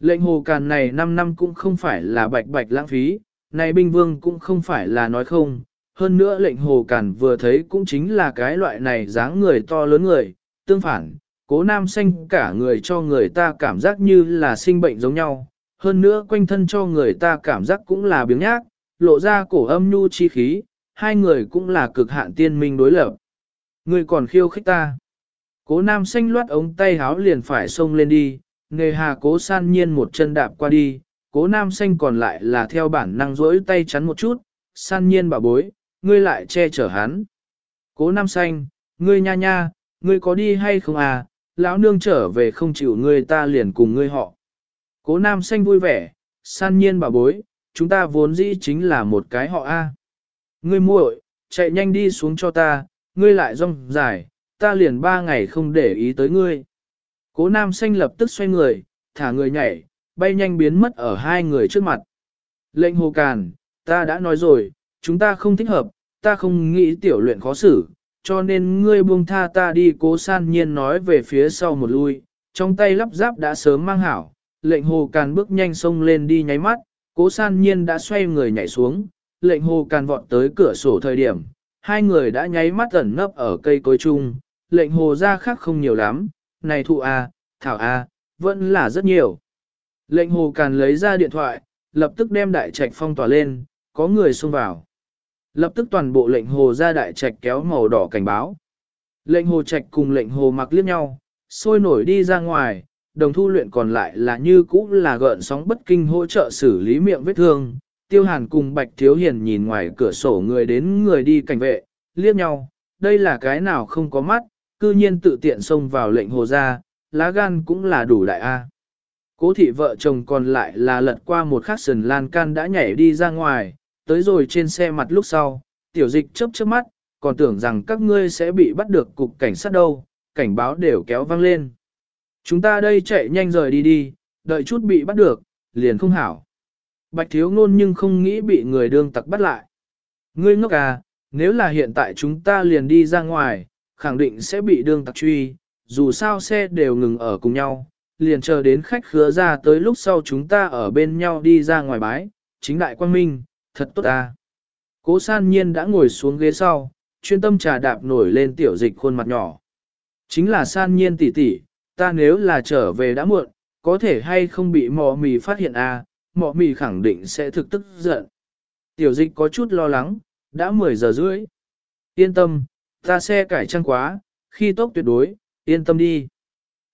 Lệnh hồ càn này năm năm cũng không phải là bạch bạch lãng phí, này binh vương cũng không phải là nói không, hơn nữa lệnh hồ cản vừa thấy cũng chính là cái loại này dáng người to lớn người, tương phản, cố nam xanh cả người cho người ta cảm giác như là sinh bệnh giống nhau, hơn nữa quanh thân cho người ta cảm giác cũng là biếng nhác, lộ ra cổ âm nhu chi khí, hai người cũng là cực hạn tiên minh đối lập. Người còn khiêu khích ta. Cố nam xanh loát ống tay háo liền phải xông lên đi, nghề hà cố san nhiên một chân đạp qua đi, cố nam xanh còn lại là theo bản năng rỗi tay chắn một chút, san nhiên bảo bối, ngươi lại che chở hắn. Cố Nam Xanh, ngươi nha nha, ngươi có đi hay không à, lão nương trở về không chịu ngươi ta liền cùng ngươi họ. Cố Nam Xanh vui vẻ, san nhiên bà bối, chúng ta vốn dĩ chính là một cái họ A. Ngươi muội, chạy nhanh đi xuống cho ta, ngươi lại rong dài, ta liền ba ngày không để ý tới ngươi. Cố Nam Xanh lập tức xoay người, thả người nhảy, bay nhanh biến mất ở hai người trước mặt. Lệnh hồ càn, ta đã nói rồi, chúng ta không thích hợp, ta không nghĩ tiểu luyện khó xử, cho nên ngươi buông tha ta đi cố san nhiên nói về phía sau một lui, trong tay lắp ráp đã sớm mang hảo, lệnh hồ càn bước nhanh xông lên đi nháy mắt, cố san nhiên đã xoay người nhảy xuống, lệnh hồ càn vọt tới cửa sổ thời điểm, hai người đã nháy mắt ẩn nấp ở cây cối chung, lệnh hồ ra khác không nhiều lắm, này thụ a, thảo a, vẫn là rất nhiều. Lệnh hồ càn lấy ra điện thoại, lập tức đem đại trạch phong tỏa lên, có người xông vào. Lập tức toàn bộ lệnh hồ ra đại trạch kéo màu đỏ cảnh báo. Lệnh hồ trạch cùng lệnh hồ mặc liếc nhau, sôi nổi đi ra ngoài, đồng thu luyện còn lại là như cũ là gợn sóng bất kinh hỗ trợ xử lý miệng vết thương. Tiêu hàn cùng bạch thiếu hiền nhìn ngoài cửa sổ người đến người đi cảnh vệ, liếc nhau, đây là cái nào không có mắt, cư nhiên tự tiện xông vào lệnh hồ ra, lá gan cũng là đủ đại A. Cố thị vợ chồng còn lại là lật qua một khắc sườn lan can đã nhảy đi ra ngoài, tới rồi trên xe mặt lúc sau, tiểu dịch chớp chớp mắt, còn tưởng rằng các ngươi sẽ bị bắt được cục cảnh sát đâu, cảnh báo đều kéo vang lên. Chúng ta đây chạy nhanh rời đi đi, đợi chút bị bắt được, liền không hảo. Bạch thiếu ngôn nhưng không nghĩ bị người đương tặc bắt lại. Ngươi ngốc à, nếu là hiện tại chúng ta liền đi ra ngoài, khẳng định sẽ bị đương tặc truy, dù sao xe đều ngừng ở cùng nhau, liền chờ đến khách khứa ra tới lúc sau chúng ta ở bên nhau đi ra ngoài bái, chính đại quang minh, thật tốt ta. Cố san nhiên đã ngồi xuống ghế sau, chuyên tâm trà đạp nổi lên tiểu dịch khuôn mặt nhỏ. Chính là san nhiên tỷ tỷ, ta nếu là trở về đã muộn, có thể hay không bị mọ mì phát hiện à, mọ mì khẳng định sẽ thực tức giận. Tiểu dịch có chút lo lắng, đã 10 giờ rưỡi. Yên tâm, ta xe cải trang quá, khi tốc tuyệt đối, yên tâm đi.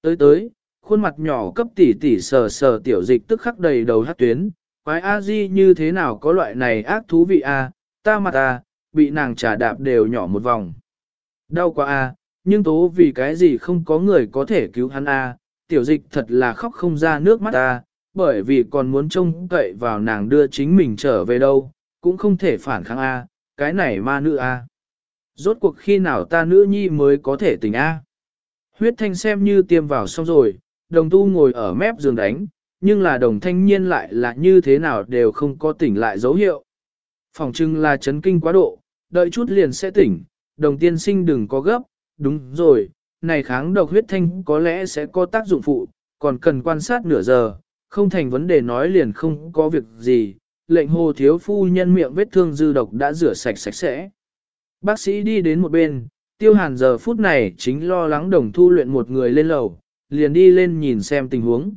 Tới tới, khuôn mặt nhỏ cấp tỉ tỉ sờ sờ tiểu dịch tức khắc đầy đầu hát tuyến, quái a di như thế nào có loại này ác thú vị a, ta mặt a, bị nàng trả đạp đều nhỏ một vòng. Đau quá a, nhưng tố vì cái gì không có người có thể cứu hắn a, tiểu dịch thật là khóc không ra nước mắt a, bởi vì còn muốn trông cậy vào nàng đưa chính mình trở về đâu, cũng không thể phản kháng a, cái này ma nữ a. Rốt cuộc khi nào ta nữ nhi mới có thể tỉnh a? Huyết thanh xem như tiêm vào xong rồi, đồng tu ngồi ở mép giường đánh, nhưng là đồng thanh niên lại là như thế nào đều không có tỉnh lại dấu hiệu. Phòng trưng là chấn kinh quá độ, đợi chút liền sẽ tỉnh, đồng tiên sinh đừng có gấp, đúng rồi, này kháng độc huyết thanh có lẽ sẽ có tác dụng phụ, còn cần quan sát nửa giờ, không thành vấn đề nói liền không có việc gì, lệnh hồ thiếu phu nhân miệng vết thương dư độc đã rửa sạch sạch sẽ. Bác sĩ đi đến một bên, tiêu hàn giờ phút này chính lo lắng đồng thu luyện một người lên lầu, liền đi lên nhìn xem tình huống.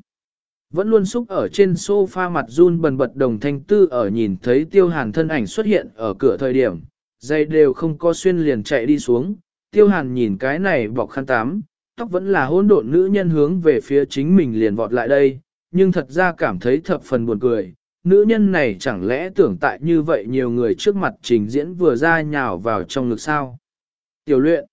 Vẫn luôn xúc ở trên sofa mặt run bần bật đồng thanh tư ở nhìn thấy tiêu hàn thân ảnh xuất hiện ở cửa thời điểm, dây đều không có xuyên liền chạy đi xuống, tiêu hàn nhìn cái này bọc khăn tám, tóc vẫn là hỗn độn nữ nhân hướng về phía chính mình liền vọt lại đây, nhưng thật ra cảm thấy thập phần buồn cười. Nữ nhân này chẳng lẽ tưởng tại như vậy nhiều người trước mặt trình diễn vừa ra nhào vào trong ngực sao? Tiểu luyện.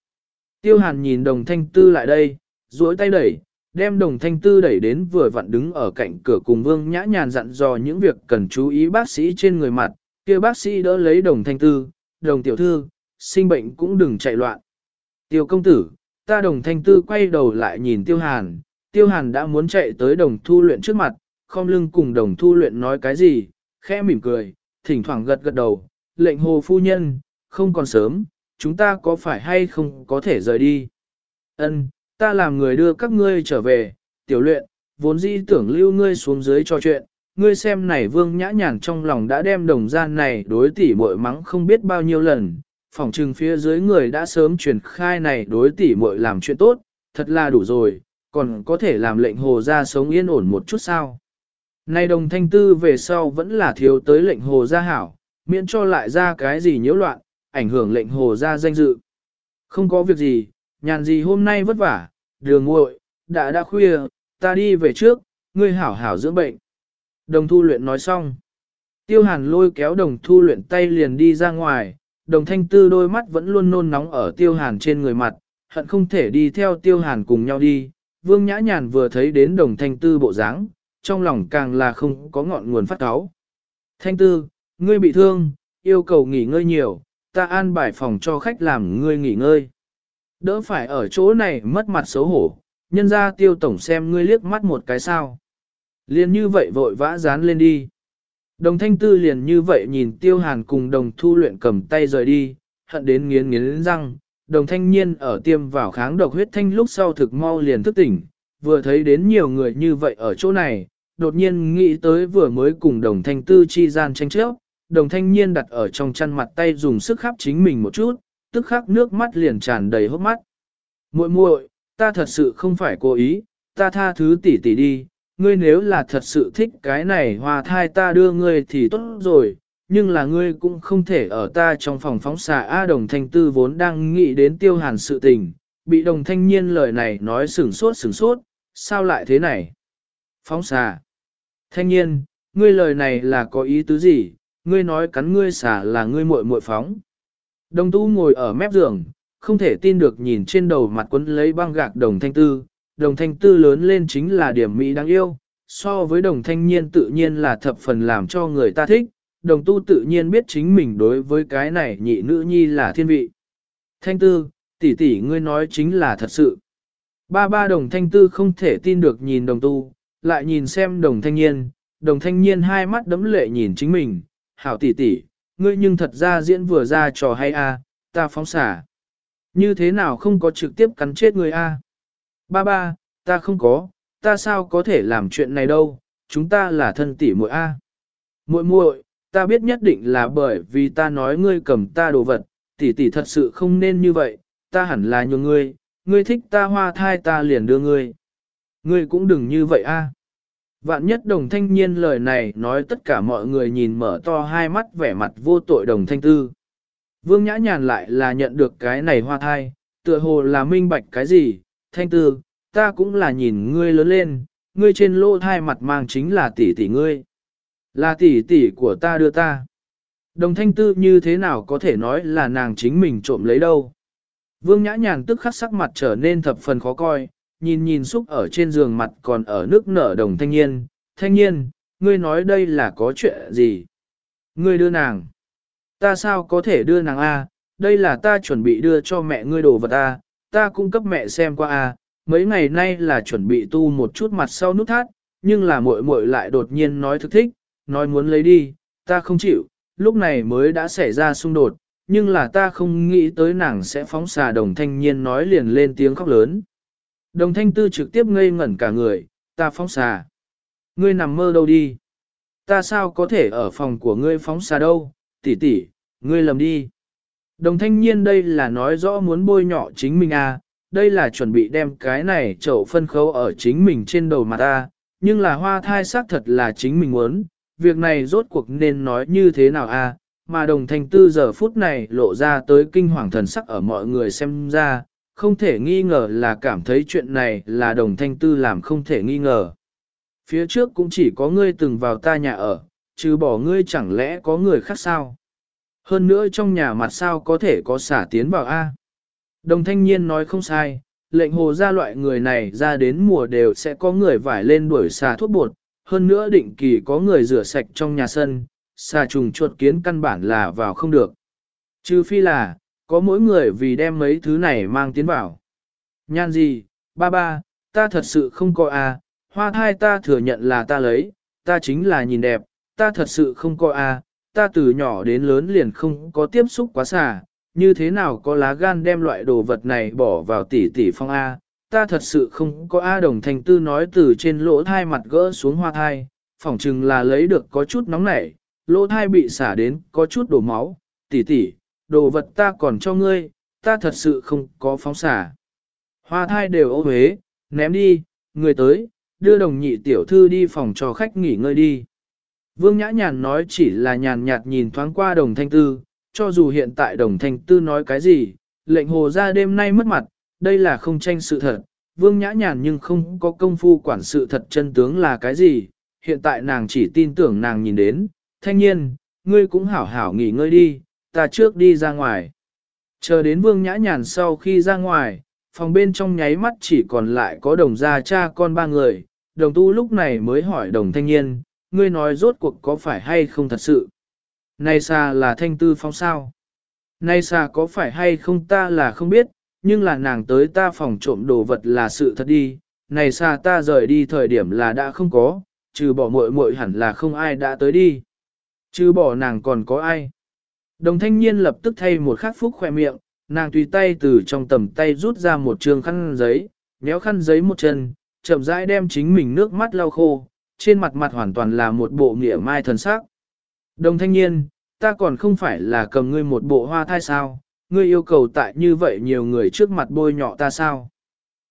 Tiêu hàn nhìn đồng thanh tư lại đây, duỗi tay đẩy, đem đồng thanh tư đẩy đến vừa vặn đứng ở cạnh cửa cùng vương nhã nhàn dặn dò những việc cần chú ý bác sĩ trên người mặt, kia bác sĩ đỡ lấy đồng thanh tư, đồng tiểu thư, sinh bệnh cũng đừng chạy loạn. Tiêu công tử, ta đồng thanh tư quay đầu lại nhìn tiêu hàn, tiêu hàn đã muốn chạy tới đồng thu luyện trước mặt, không lưng cùng đồng thu luyện nói cái gì, khẽ mỉm cười, thỉnh thoảng gật gật đầu, lệnh hồ phu nhân, không còn sớm, chúng ta có phải hay không có thể rời đi. Ân, ta làm người đưa các ngươi trở về, tiểu luyện, vốn dĩ tưởng lưu ngươi xuống dưới cho chuyện, ngươi xem này vương nhã nhàn trong lòng đã đem đồng gian này đối tỷ muội mắng không biết bao nhiêu lần, phòng trừng phía dưới người đã sớm truyền khai này đối tỷ muội làm chuyện tốt, thật là đủ rồi, còn có thể làm lệnh hồ ra sống yên ổn một chút sao. Này đồng thanh tư về sau vẫn là thiếu tới lệnh hồ ra hảo, miễn cho lại ra cái gì nhiễu loạn, ảnh hưởng lệnh hồ ra danh dự. Không có việc gì, nhàn gì hôm nay vất vả, đường muội đã đã khuya, ta đi về trước, ngươi hảo hảo dưỡng bệnh. Đồng thu luyện nói xong. Tiêu hàn lôi kéo đồng thu luyện tay liền đi ra ngoài, đồng thanh tư đôi mắt vẫn luôn nôn nóng ở tiêu hàn trên người mặt, hận không thể đi theo tiêu hàn cùng nhau đi. Vương Nhã Nhàn vừa thấy đến đồng thanh tư bộ dáng, trong lòng càng là không có ngọn nguồn phát cáo. Thanh tư, ngươi bị thương, yêu cầu nghỉ ngơi nhiều, ta an bài phòng cho khách làm ngươi nghỉ ngơi. Đỡ phải ở chỗ này mất mặt xấu hổ, nhân ra tiêu tổng xem ngươi liếc mắt một cái sao. Liền như vậy vội vã dán lên đi. Đồng thanh tư liền như vậy nhìn tiêu hàn cùng đồng thu luyện cầm tay rời đi, hận đến nghiến nghiến răng. Đồng thanh niên ở tiêm vào kháng độc huyết thanh lúc sau thực mau liền thức tỉnh, vừa thấy đến nhiều người như vậy ở chỗ này, đột nhiên nghĩ tới vừa mới cùng đồng thanh tư chi gian tranh chấp, đồng thanh niên đặt ở trong chăn mặt tay dùng sức khắp chính mình một chút, tức khắc nước mắt liền tràn đầy hốc mắt. muội muội, ta thật sự không phải cố ý, ta tha thứ tỷ tỷ đi, ngươi nếu là thật sự thích cái này hòa thai ta đưa ngươi thì tốt rồi, nhưng là ngươi cũng không thể ở ta trong phòng phóng xạ A đồng thanh tư vốn đang nghĩ đến tiêu hàn sự tình, bị đồng thanh niên lời này nói sửng sốt sửng sốt, sao lại thế này? Phóng xạ. Thanh niên, ngươi lời này là có ý tứ gì? Ngươi nói cắn ngươi xả là ngươi muội muội phóng. Đồng tu ngồi ở mép giường, không thể tin được nhìn trên đầu mặt quấn lấy băng gạc đồng thanh tư, đồng thanh tư lớn lên chính là điểm mỹ đáng yêu, so với đồng thanh niên tự nhiên là thập phần làm cho người ta thích, đồng tu tự nhiên biết chính mình đối với cái này nhị nữ nhi là thiên vị. Thanh tư, tỷ tỷ ngươi nói chính là thật sự. Ba ba đồng thanh tư không thể tin được nhìn đồng tu, lại nhìn xem đồng thanh niên, đồng thanh niên hai mắt đấm lệ nhìn chính mình, hảo tỷ tỷ, ngươi nhưng thật ra diễn vừa ra trò hay a, ta phóng xả. Như thế nào không có trực tiếp cắn chết người a? Ba ba, ta không có, ta sao có thể làm chuyện này đâu, chúng ta là thân tỷ muội a. Muội muội, ta biết nhất định là bởi vì ta nói ngươi cầm ta đồ vật, tỷ tỷ thật sự không nên như vậy, ta hẳn là nhường ngươi, ngươi thích ta hoa thai ta liền đưa ngươi. Ngươi cũng đừng như vậy a. Vạn nhất đồng thanh niên lời này nói tất cả mọi người nhìn mở to hai mắt vẻ mặt vô tội đồng thanh tư. Vương Nhã Nhàn lại là nhận được cái này hoa thai, tựa hồ là minh bạch cái gì, thanh tư, ta cũng là nhìn ngươi lớn lên, ngươi trên lỗ thai mặt mang chính là tỷ tỷ ngươi. Là tỷ tỷ của ta đưa ta. Đồng thanh tư như thế nào có thể nói là nàng chính mình trộm lấy đâu. Vương Nhã Nhàn tức khắc sắc mặt trở nên thập phần khó coi, nhìn nhìn xúc ở trên giường mặt còn ở nước nở đồng thanh niên, thanh niên, ngươi nói đây là có chuyện gì? Ngươi đưa nàng. Ta sao có thể đưa nàng A, đây là ta chuẩn bị đưa cho mẹ ngươi đồ vật A, ta cung cấp mẹ xem qua A, mấy ngày nay là chuẩn bị tu một chút mặt sau nút thắt, nhưng là muội muội lại đột nhiên nói thức thích, nói muốn lấy đi, ta không chịu, lúc này mới đã xảy ra xung đột, nhưng là ta không nghĩ tới nàng sẽ phóng xà đồng thanh niên nói liền lên tiếng khóc lớn. Đồng thanh tư trực tiếp ngây ngẩn cả người, ta phóng xà. Ngươi nằm mơ đâu đi? Ta sao có thể ở phòng của ngươi phóng xà đâu? Tỷ tỷ, ngươi lầm đi. Đồng thanh niên đây là nói rõ muốn bôi nhọ chính mình à, đây là chuẩn bị đem cái này chậu phân khấu ở chính mình trên đầu mặt ta, nhưng là hoa thai xác thật là chính mình muốn, việc này rốt cuộc nên nói như thế nào à, mà đồng thanh tư giờ phút này lộ ra tới kinh hoàng thần sắc ở mọi người xem ra, không thể nghi ngờ là cảm thấy chuyện này là đồng thanh tư làm không thể nghi ngờ. Phía trước cũng chỉ có ngươi từng vào ta nhà ở, trừ bỏ ngươi chẳng lẽ có người khác sao? Hơn nữa trong nhà mặt sao có thể có xả tiến vào A. Đồng thanh niên nói không sai, lệnh hồ ra loại người này ra đến mùa đều sẽ có người vải lên đuổi xà thuốc bột, hơn nữa định kỳ có người rửa sạch trong nhà sân, xà trùng chuột kiến căn bản là vào không được. Trừ phi là, có mỗi người vì đem mấy thứ này mang tiến vào. Nhan gì, ba ba, ta thật sự không có a, hoa thai ta thừa nhận là ta lấy, ta chính là nhìn đẹp, ta thật sự không có a, ta từ nhỏ đến lớn liền không có tiếp xúc quá xà, như thế nào có lá gan đem loại đồ vật này bỏ vào tỷ tỷ phong A, ta thật sự không có A đồng thành tư nói từ trên lỗ thai mặt gỡ xuống hoa thai, phỏng chừng là lấy được có chút nóng nảy, lỗ thai bị xả đến có chút đổ máu, tỷ tỷ, đồ vật ta còn cho ngươi, ta thật sự không có phóng xả. Hoa thai đều ô huế, ném đi, người tới, đưa đồng nhị tiểu thư đi phòng cho khách nghỉ ngơi đi. Vương Nhã Nhàn nói chỉ là nhàn nhạt nhìn thoáng qua đồng thanh tư, cho dù hiện tại đồng thanh tư nói cái gì, lệnh hồ ra đêm nay mất mặt, đây là không tranh sự thật. Vương Nhã Nhàn nhưng không có công phu quản sự thật chân tướng là cái gì, hiện tại nàng chỉ tin tưởng nàng nhìn đến, thanh nhiên, ngươi cũng hảo hảo nghỉ ngơi đi, ta trước đi ra ngoài. Chờ đến vương nhã nhàn sau khi ra ngoài, phòng bên trong nháy mắt chỉ còn lại có đồng gia cha con ba người, đồng tu lúc này mới hỏi đồng thanh niên, ngươi nói rốt cuộc có phải hay không thật sự. Này xa là thanh tư phong sao? Này xa có phải hay không ta là không biết, nhưng là nàng tới ta phòng trộm đồ vật là sự thật đi, này xa ta rời đi thời điểm là đã không có, trừ bỏ muội muội hẳn là không ai đã tới đi. Trừ bỏ nàng còn có ai. Đồng thanh niên lập tức thay một khắc phúc khoe miệng, nàng tùy tay từ trong tầm tay rút ra một trường khăn giấy, nhéo khăn giấy một chân, chậm rãi đem chính mình nước mắt lau khô, trên mặt mặt hoàn toàn là một bộ nghĩa mai thần sắc. Đồng thanh niên, ta còn không phải là cầm ngươi một bộ hoa thai sao, ngươi yêu cầu tại như vậy nhiều người trước mặt bôi nhọ ta sao.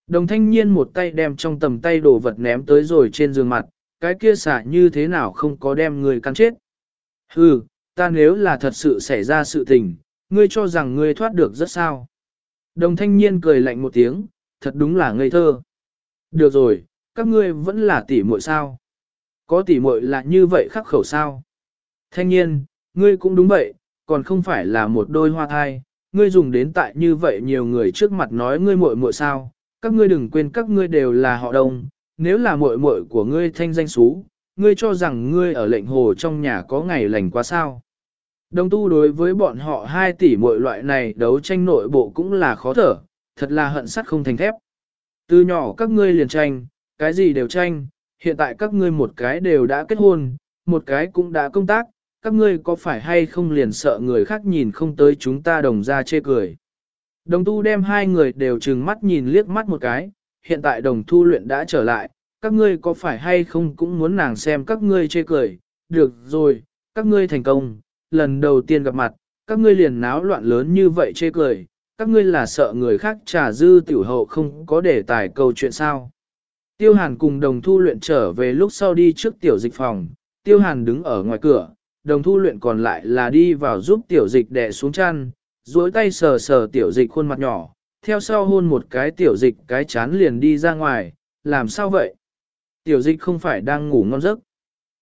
Đồng thanh niên một tay đem trong tầm tay đồ vật ném tới rồi trên giường mặt, cái kia xả như thế nào không có đem người cắn chết. Hừ, ta nếu là thật sự xảy ra sự tình, ngươi cho rằng ngươi thoát được rất sao. Đồng thanh niên cười lạnh một tiếng, thật đúng là ngây thơ. Được rồi, các ngươi vẫn là tỉ muội sao. Có tỉ muội là như vậy khắc khẩu sao. Thanh niên, ngươi cũng đúng vậy, còn không phải là một đôi hoa thai, ngươi dùng đến tại như vậy nhiều người trước mặt nói ngươi muội muội sao, các ngươi đừng quên các ngươi đều là họ đông, nếu là muội muội của ngươi thanh danh xú, ngươi cho rằng ngươi ở lệnh hồ trong nhà có ngày lành quá sao. Đồng tu đối với bọn họ hai tỷ muội loại này đấu tranh nội bộ cũng là khó thở, thật là hận sắt không thành thép. Từ nhỏ các ngươi liền tranh, cái gì đều tranh, hiện tại các ngươi một cái đều đã kết hôn, một cái cũng đã công tác, các ngươi có phải hay không liền sợ người khác nhìn không tới chúng ta đồng ra chê cười. Đồng tu đem hai người đều trừng mắt nhìn liếc mắt một cái, hiện tại đồng thu luyện đã trở lại, các ngươi có phải hay không cũng muốn nàng xem các ngươi chê cười, được rồi, các ngươi thành công, lần đầu tiên gặp mặt, các ngươi liền náo loạn lớn như vậy chê cười, các ngươi là sợ người khác trả dư tiểu hậu không có để tài câu chuyện sao. Tiêu hàn cùng đồng thu luyện trở về lúc sau đi trước tiểu dịch phòng, tiêu hàn đứng ở ngoài cửa, đồng thu luyện còn lại là đi vào giúp tiểu dịch đè xuống chăn, duỗi tay sờ sờ tiểu dịch khuôn mặt nhỏ, theo sau hôn một cái tiểu dịch cái chán liền đi ra ngoài, làm sao vậy? Tiểu dịch không phải đang ngủ ngon giấc.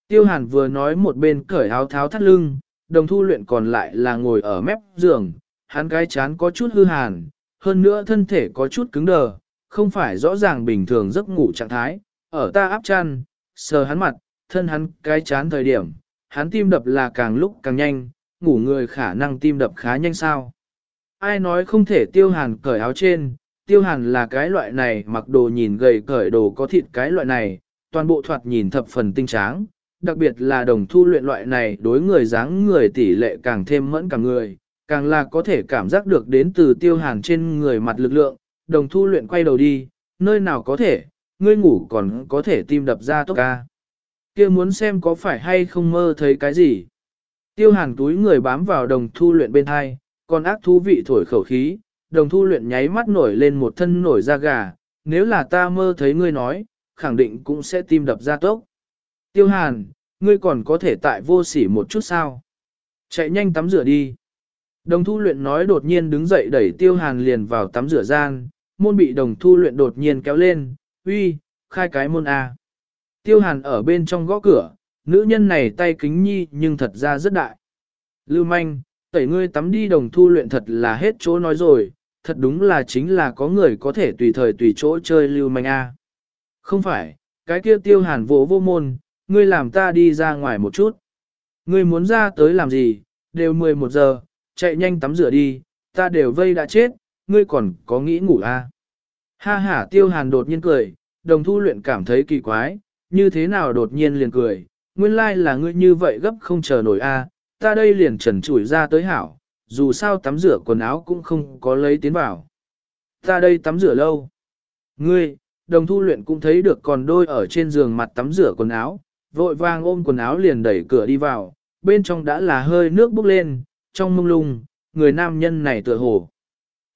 Tiêu hàn vừa nói một bên cởi áo tháo thắt lưng, đồng thu luyện còn lại là ngồi ở mép giường, hắn cái chán có chút hư hàn, hơn nữa thân thể có chút cứng đờ, không phải rõ ràng bình thường giấc ngủ trạng thái, ở ta áp chăn, sờ hắn mặt, thân hắn cái chán thời điểm, hắn tim đập là càng lúc càng nhanh, ngủ người khả năng tim đập khá nhanh sao. Ai nói không thể tiêu hàn cởi áo trên, tiêu hàn là cái loại này mặc đồ nhìn gầy cởi đồ có thịt cái loại này, toàn bộ thoạt nhìn thập phần tinh tráng, đặc biệt là đồng thu luyện loại này đối người dáng người tỷ lệ càng thêm mẫn cả người, càng là có thể cảm giác được đến từ tiêu hàn trên người mặt lực lượng, đồng thu luyện quay đầu đi, nơi nào có thể, ngươi ngủ còn có thể tim đập ra tốc ca. kia muốn xem có phải hay không mơ thấy cái gì. Tiêu hàn túi người bám vào đồng thu luyện bên hai, còn ác thú vị thổi khẩu khí, đồng thu luyện nháy mắt nổi lên một thân nổi da gà, nếu là ta mơ thấy ngươi nói, khẳng định cũng sẽ tim đập ra tốc. Tiêu hàn, ngươi còn có thể tại vô sỉ một chút sao? Chạy nhanh tắm rửa đi. Đồng thu luyện nói đột nhiên đứng dậy đẩy tiêu hàn liền vào tắm rửa gian, môn bị đồng thu luyện đột nhiên kéo lên, uy, khai cái môn A. Tiêu hàn ở bên trong gõ cửa, nữ nhân này tay kính nhi nhưng thật ra rất đại. Lưu manh, tẩy ngươi tắm đi đồng thu luyện thật là hết chỗ nói rồi, thật đúng là chính là có người có thể tùy thời tùy chỗ chơi lưu manh A. Không phải, cái kia tiêu hàn vỗ vô môn, ngươi làm ta đi ra ngoài một chút. Ngươi muốn ra tới làm gì, đều 11 giờ, chạy nhanh tắm rửa đi, ta đều vây đã chết, ngươi còn có nghĩ ngủ à? Ha ha tiêu hàn đột nhiên cười, đồng thu luyện cảm thấy kỳ quái, như thế nào đột nhiên liền cười, nguyên lai là ngươi như vậy gấp không chờ nổi a, à, ta đây liền trần trụi ra tới hảo, dù sao tắm rửa quần áo cũng không có lấy tiến vào. Ta đây tắm rửa lâu. Ngươi, đồng thu luyện cũng thấy được còn đôi ở trên giường mặt tắm rửa quần áo, vội vàng ôm quần áo liền đẩy cửa đi vào, bên trong đã là hơi nước bốc lên, trong mông lung, người nam nhân này tựa hồ.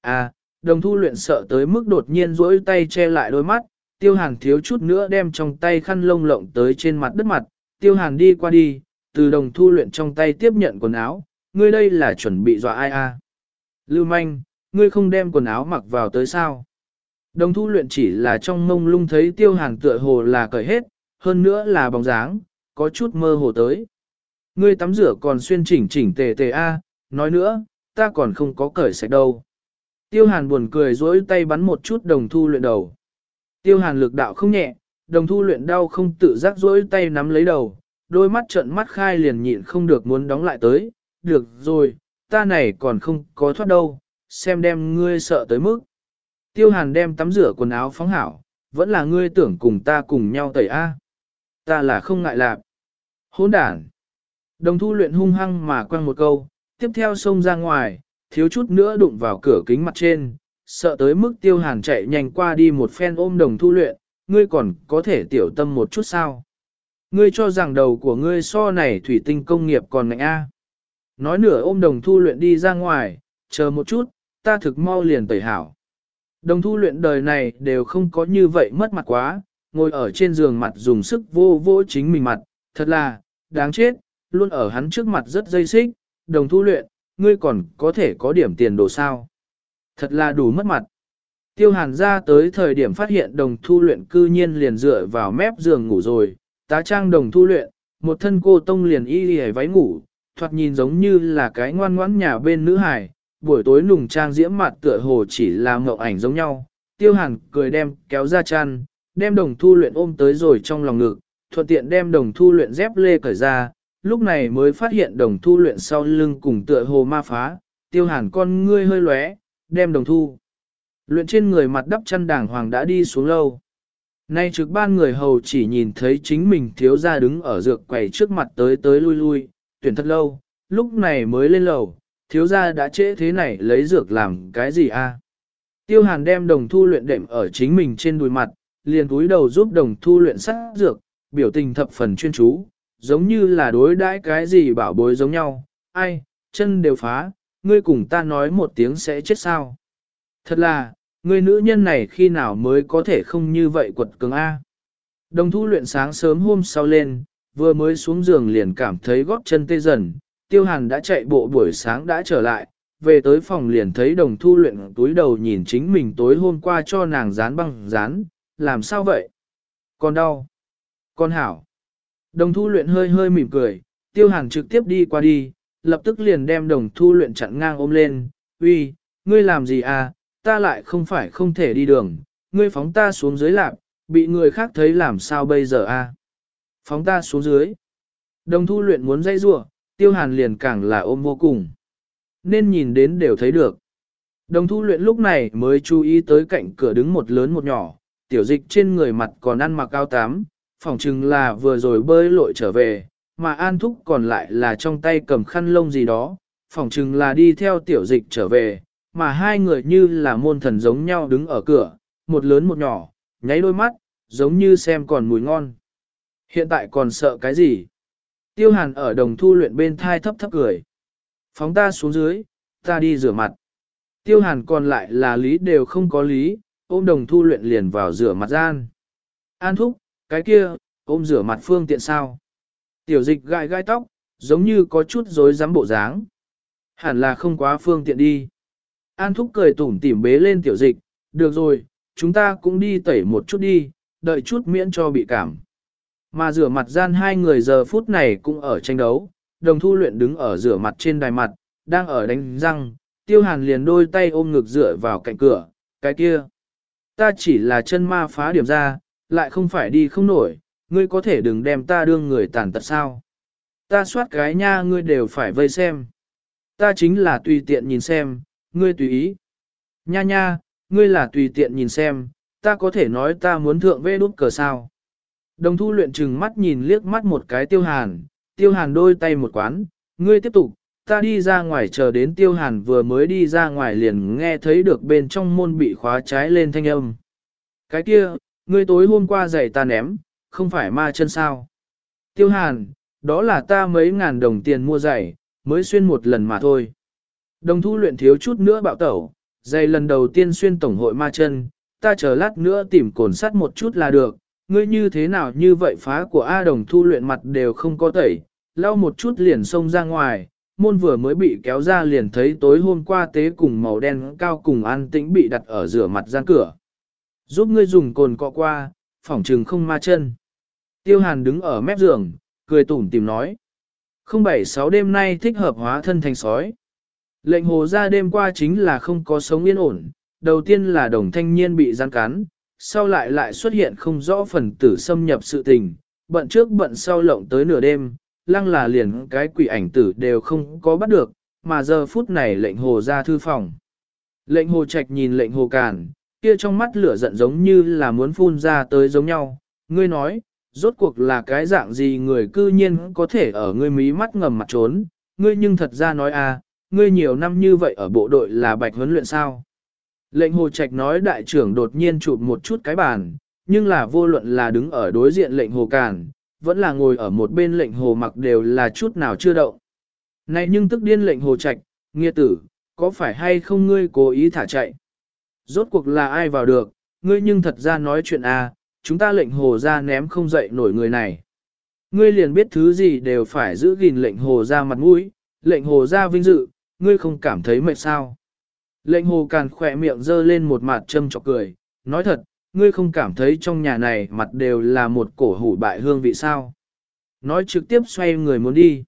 À, đồng thu luyện sợ tới mức đột nhiên rỗi tay che lại đôi mắt, tiêu hàn thiếu chút nữa đem trong tay khăn lông lộng tới trên mặt đất mặt, tiêu hàn đi qua đi, từ đồng thu luyện trong tay tiếp nhận quần áo, ngươi đây là chuẩn bị dọa ai à? Lưu manh, ngươi không đem quần áo mặc vào tới sao? Đồng thu luyện chỉ là trong mông lung thấy tiêu hàn tựa hồ là cởi hết, hơn nữa là bóng dáng, có chút mơ hồ tới. Ngươi tắm rửa còn xuyên chỉnh chỉnh tề tề a, nói nữa, ta còn không có cởi sạch đâu. Tiêu hàn buồn cười dối tay bắn một chút đồng thu luyện đầu. Tiêu hàn lực đạo không nhẹ, đồng thu luyện đau không tự giác dối tay nắm lấy đầu, đôi mắt trợn mắt khai liền nhịn không được muốn đóng lại tới. Được rồi, ta này còn không có thoát đâu, xem đem ngươi sợ tới mức. Tiêu hàn đem tắm rửa quần áo phóng hảo, vẫn là ngươi tưởng cùng ta cùng nhau tẩy A. Ta là không ngại lạc. Hỗn đản. Đồng thu luyện hung hăng mà quăng một câu, tiếp theo xông ra ngoài, thiếu chút nữa đụng vào cửa kính mặt trên, sợ tới mức tiêu hàn chạy nhanh qua đi một phen ôm đồng thu luyện, ngươi còn có thể tiểu tâm một chút sao. Ngươi cho rằng đầu của ngươi so này thủy tinh công nghiệp còn mạnh A. Nói nửa ôm đồng thu luyện đi ra ngoài, chờ một chút, ta thực mau liền tẩy hảo. Đồng thu luyện đời này đều không có như vậy mất mặt quá, ngồi ở trên giường mặt dùng sức vô vô chính mình mặt, thật là, đáng chết, luôn ở hắn trước mặt rất dây xích, đồng thu luyện, ngươi còn có thể có điểm tiền đồ sao. Thật là đủ mất mặt. Tiêu hàn ra tới thời điểm phát hiện đồng thu luyện cư nhiên liền dựa vào mép giường ngủ rồi, tá trang đồng thu luyện, một thân cô tông liền y y váy ngủ, thoạt nhìn giống như là cái ngoan ngoãn nhà bên nữ hải, buổi tối nùng trang diễm mặt tựa hồ chỉ là mộng ảnh giống nhau. Tiêu hàn cười đem kéo ra chăn, đem đồng thu luyện ôm tới rồi trong lòng ngực, thuận tiện đem đồng thu luyện dép lê cởi ra, lúc này mới phát hiện đồng thu luyện sau lưng cùng tựa hồ ma phá, tiêu hàn con ngươi hơi lóe, đem đồng thu. Luyện trên người mặt đắp chăn đàng hoàng đã đi xuống lâu. Nay trực ban người hầu chỉ nhìn thấy chính mình thiếu ra đứng ở dược quầy trước mặt tới tới lui lui, tuyển thật lâu, lúc này mới lên lầu, thiếu gia đã trễ thế này lấy dược làm cái gì a? Tiêu hàn đem đồng thu luyện đệm ở chính mình trên đùi mặt, liền túi đầu giúp đồng thu luyện sát dược, biểu tình thập phần chuyên chú, giống như là đối đãi cái gì bảo bối giống nhau, ai, chân đều phá, ngươi cùng ta nói một tiếng sẽ chết sao. Thật là, ngươi nữ nhân này khi nào mới có thể không như vậy quật cường A. Đồng thu luyện sáng sớm hôm sau lên, vừa mới xuống giường liền cảm thấy gót chân tê dần, tiêu hàn đã chạy bộ buổi sáng đã trở lại, về tới phòng liền thấy đồng thu luyện túi đầu nhìn chính mình tối hôm qua cho nàng dán băng dán, làm sao vậy? Con đau. Con hảo. Đồng thu luyện hơi hơi mỉm cười, tiêu hàn trực tiếp đi qua đi, lập tức liền đem đồng thu luyện chặn ngang ôm lên, uy, ngươi làm gì à, ta lại không phải không thể đi đường, ngươi phóng ta xuống dưới lạp, bị người khác thấy làm sao bây giờ à? Phóng ta xuống dưới. Đồng thu luyện muốn dây rủa tiêu hàn liền càng là ôm vô cùng. Nên nhìn đến đều thấy được. Đồng thu luyện lúc này mới chú ý tới cạnh cửa đứng một lớn một nhỏ, tiểu dịch trên người mặt còn ăn mặc cao tám, phỏng chừng là vừa rồi bơi lội trở về, mà An Thúc còn lại là trong tay cầm khăn lông gì đó, phỏng chừng là đi theo tiểu dịch trở về, mà hai người như là môn thần giống nhau đứng ở cửa, một lớn một nhỏ, nháy đôi mắt, giống như xem còn mùi ngon. Hiện tại còn sợ cái gì? Tiêu hàn ở đồng thu luyện bên thai thấp thấp cười. Phóng ta xuống dưới, ta đi rửa mặt. Tiêu hàn còn lại là lý đều không có lý, ôm đồng thu luyện liền vào rửa mặt gian. An thúc, cái kia, ôm rửa mặt phương tiện sao? Tiểu dịch gai gai tóc, giống như có chút rối rắm bộ dáng. Hẳn là không quá phương tiện đi. An thúc cười tủm tỉm bế lên tiểu dịch, được rồi, chúng ta cũng đi tẩy một chút đi, đợi chút miễn cho bị cảm. Mà rửa mặt gian hai người giờ phút này cũng ở tranh đấu, đồng thu luyện đứng ở rửa mặt trên đài mặt, đang ở đánh răng, tiêu hàn liền đôi tay ôm ngực dựa vào cạnh cửa, cái kia. Ta chỉ là chân ma phá điểm ra, lại không phải đi không nổi, ngươi có thể đừng đem ta đương người tàn tật sao. Ta soát cái nha ngươi đều phải vây xem. Ta chính là tùy tiện nhìn xem, ngươi tùy ý. Nha nha, ngươi là tùy tiện nhìn xem, ta có thể nói ta muốn thượng vê đút cờ sao. Đồng thu luyện chừng mắt nhìn liếc mắt một cái tiêu hàn, tiêu hàn đôi tay một quán, ngươi tiếp tục, ta đi ra ngoài chờ đến tiêu hàn vừa mới đi ra ngoài liền nghe thấy được bên trong môn bị khóa trái lên thanh âm. Cái kia, ngươi tối hôm qua giày ta ném, không phải ma chân sao. Tiêu hàn, đó là ta mấy ngàn đồng tiền mua giày, mới xuyên một lần mà thôi. Đồng thu luyện thiếu chút nữa bạo tẩu, giày lần đầu tiên xuyên tổng hội ma chân, ta chờ lát nữa tìm cồn sắt một chút là được, ngươi như thế nào như vậy phá của A đồng thu luyện mặt đều không có tẩy, lau một chút liền xông ra ngoài, môn vừa mới bị kéo ra liền thấy tối hôm qua tế cùng màu đen cao cùng an tĩnh bị đặt ở rửa mặt gian cửa. Giúp ngươi dùng cồn cọ qua, phỏng trừng không ma chân. Tiêu hàn đứng ở mép giường, cười tủm tìm nói. 076 đêm nay thích hợp hóa thân thành sói, Lệnh hồ ra đêm qua chính là không có sống yên ổn, đầu tiên là đồng thanh niên bị gian cắn, sau lại lại xuất hiện không rõ phần tử xâm nhập sự tình, bận trước bận sau lộng tới nửa đêm, lăng là liền cái quỷ ảnh tử đều không có bắt được, mà giờ phút này lệnh hồ ra thư phòng. Lệnh hồ trạch nhìn lệnh hồ càn, kia trong mắt lửa giận giống như là muốn phun ra tới giống nhau, ngươi nói, rốt cuộc là cái dạng gì người cư nhiên có thể ở ngươi mí mắt ngầm mặt trốn, ngươi nhưng thật ra nói à, ngươi nhiều năm như vậy ở bộ đội là bạch huấn luyện sao. Lệnh hồ trạch nói đại trưởng đột nhiên chụp một chút cái bàn, nhưng là vô luận là đứng ở đối diện lệnh hồ càn, vẫn là ngồi ở một bên lệnh hồ mặc đều là chút nào chưa động. Này nhưng tức điên lệnh hồ trạch, nghĩa tử, có phải hay không ngươi cố ý thả chạy? Rốt cuộc là ai vào được, ngươi nhưng thật ra nói chuyện à, chúng ta lệnh hồ ra ném không dậy nổi người này. Ngươi liền biết thứ gì đều phải giữ gìn lệnh hồ ra mặt mũi, lệnh hồ ra vinh dự, ngươi không cảm thấy mệt sao. Lệnh hồ càn khỏe miệng dơ lên một mặt châm chọc cười, nói thật, ngươi không cảm thấy trong nhà này mặt đều là một cổ hủ bại hương vị sao. Nói trực tiếp xoay người muốn đi.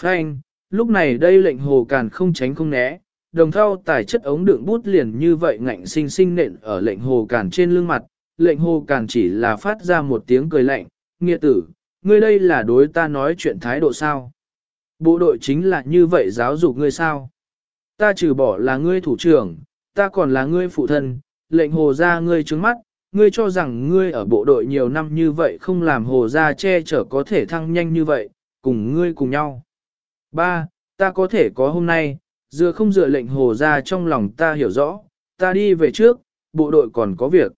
Frank, lúc này đây lệnh hồ càn không tránh không né, đồng thao tài chất ống đựng bút liền như vậy ngạnh sinh sinh nện ở lệnh hồ càn trên lưng mặt, lệnh hồ càn chỉ là phát ra một tiếng cười lạnh, nghĩa tử, ngươi đây là đối ta nói chuyện thái độ sao? Bộ đội chính là như vậy giáo dục ngươi sao? Ta trừ bỏ là ngươi thủ trưởng, ta còn là ngươi phụ thân, lệnh hồ ra ngươi trứng mắt, ngươi cho rằng ngươi ở bộ đội nhiều năm như vậy không làm hồ ra che chở có thể thăng nhanh như vậy, cùng ngươi cùng nhau. Ba, ta có thể có hôm nay, dựa không dựa lệnh hồ ra trong lòng ta hiểu rõ, ta đi về trước, bộ đội còn có việc.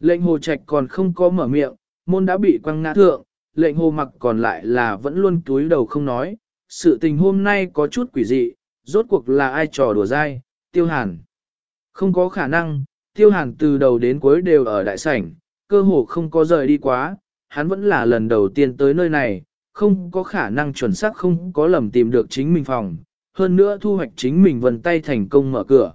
Lệnh hồ trạch còn không có mở miệng, môn đã bị quăng ngã thượng, lệnh hồ mặc còn lại là vẫn luôn túi đầu không nói, sự tình hôm nay có chút quỷ dị, rốt cuộc là ai trò đùa dai, tiêu hàn. Không có khả năng, tiêu hàn từ đầu đến cuối đều ở đại sảnh, cơ hồ không có rời đi quá, hắn vẫn là lần đầu tiên tới nơi này, không có khả năng chuẩn xác không có lầm tìm được chính mình phòng, hơn nữa thu hoạch chính mình vần tay thành công mở cửa.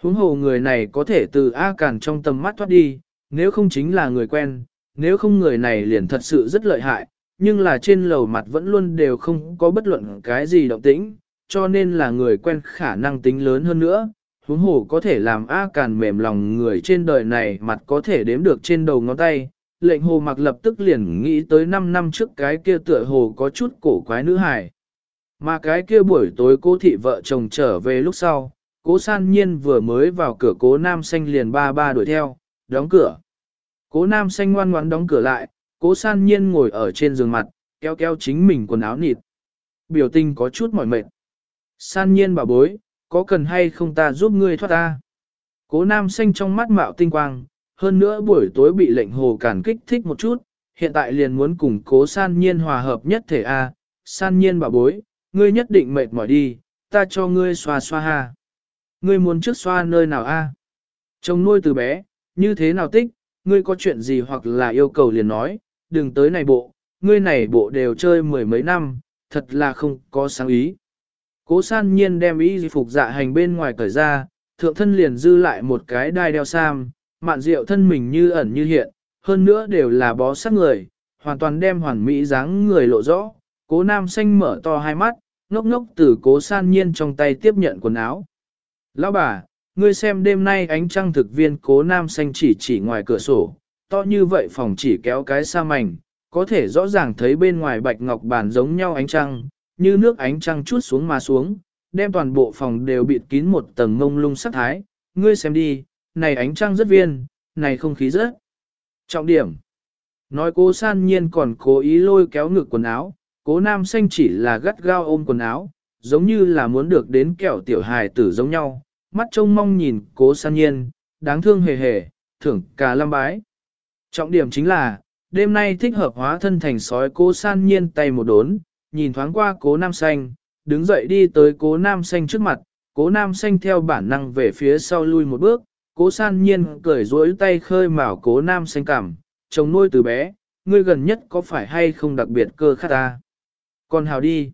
Huống hồ người này có thể từ A Càn trong tầm mắt thoát đi, nếu không chính là người quen, nếu không người này liền thật sự rất lợi hại, nhưng là trên lầu mặt vẫn luôn đều không có bất luận cái gì động tĩnh, cho nên là người quen khả năng tính lớn hơn nữa. Huống hồ có thể làm A Càn mềm lòng người trên đời này mặt có thể đếm được trên đầu ngón tay, lệnh hồ mặc lập tức liền nghĩ tới 5 năm trước cái kia tựa hồ có chút cổ quái nữ hài. Mà cái kia buổi tối cố thị vợ chồng trở về lúc sau, cố san nhiên vừa mới vào cửa cố nam xanh liền ba ba đuổi theo, đóng cửa. Cố nam xanh ngoan ngoãn đóng cửa lại, cố san nhiên ngồi ở trên giường mặt, kéo kéo chính mình quần áo nịt. Biểu tình có chút mỏi mệt. San nhiên bảo bối, có cần hay không ta giúp ngươi thoát ta? Cố nam xanh trong mắt mạo tinh quang, hơn nữa buổi tối bị lệnh hồ cản kích thích một chút, hiện tại liền muốn cùng cố san nhiên hòa hợp nhất thể A, san nhiên bảo bối, ngươi nhất định mệt mỏi đi, ta cho ngươi xoa xoa ha. Ngươi muốn trước xoa nơi nào A? Chồng nuôi từ bé, như thế nào tích, ngươi có chuyện gì hoặc là yêu cầu liền nói, đừng tới này bộ, ngươi này bộ đều chơi mười mấy năm, thật là không có sáng ý. Cố san nhiên đem ý phục dạ hành bên ngoài cởi ra, thượng thân liền dư lại một cái đai đeo sam, mạn rượu thân mình như ẩn như hiện, hơn nữa đều là bó sát người, hoàn toàn đem hoàn mỹ dáng người lộ rõ. Cố nam xanh mở to hai mắt, ngốc ngốc từ cố san nhiên trong tay tiếp nhận quần áo. Lão bà, ngươi xem đêm nay ánh trăng thực viên cố nam xanh chỉ chỉ ngoài cửa sổ, to như vậy phòng chỉ kéo cái sa mảnh, có thể rõ ràng thấy bên ngoài bạch ngọc bàn giống nhau ánh trăng, như nước ánh trăng chút xuống mà xuống, đem toàn bộ phòng đều bịt kín một tầng ngông lung sắc thái. Ngươi xem đi, này ánh trăng rất viên, này không khí rất. Trọng điểm. Nói cố san nhiên còn cố ý lôi kéo ngực quần áo, cố nam xanh chỉ là gắt gao ôm quần áo, giống như là muốn được đến kẹo tiểu hài tử giống nhau, mắt trông mong nhìn cố san nhiên, đáng thương hề hề, thưởng cả lâm bái. Trọng điểm chính là, đêm nay thích hợp hóa thân thành sói cố san nhiên tay một đốn, nhìn thoáng qua cố nam xanh, đứng dậy đi tới cố nam xanh trước mặt, cố nam xanh theo bản năng về phía sau lui một bước, cố san nhiên cười rối tay khơi mào cố nam xanh cảm, chồng nuôi từ bé, ngươi gần nhất có phải hay không đặc biệt cơ khát ta. Còn hào đi.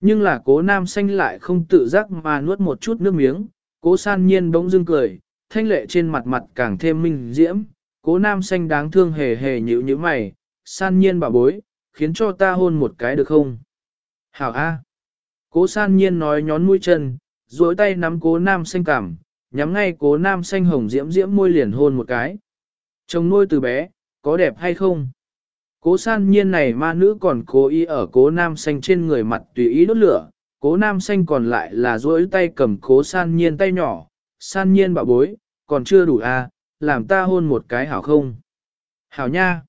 Nhưng là cố nam xanh lại không tự giác mà nuốt một chút nước miếng, cố san nhiên bỗng dưng cười, thanh lệ trên mặt mặt càng thêm minh diễm, cố nam xanh đáng thương hề hề nhữ như mày, san nhiên bảo bối, khiến cho ta hôn một cái được không? Hảo A. Cố san nhiên nói nhón mũi chân, duỗi tay nắm cố nam xanh cảm, nhắm ngay cố nam xanh hồng diễm diễm môi liền hôn một cái. Chồng nuôi từ bé, có đẹp hay không? Cố san nhiên này ma nữ còn cố ý ở cố nam xanh trên người mặt tùy ý đốt lửa, cố nam xanh còn lại là duỗi tay cầm cố san nhiên tay nhỏ, san nhiên bảo bối, còn chưa đủ à, làm ta hôn một cái hảo không? Hảo nha!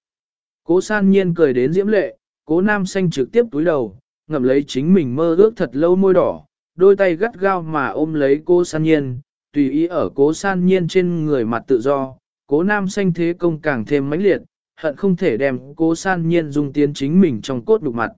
Cố san nhiên cười đến diễm lệ, cố nam xanh trực tiếp túi đầu, ngậm lấy chính mình mơ ước thật lâu môi đỏ, đôi tay gắt gao mà ôm lấy cố san nhiên, tùy ý ở cố san nhiên trên người mặt tự do, cố nam xanh thế công càng thêm mãnh liệt, hận không thể đem cố san nhiên dùng tiến chính mình trong cốt đục mặt.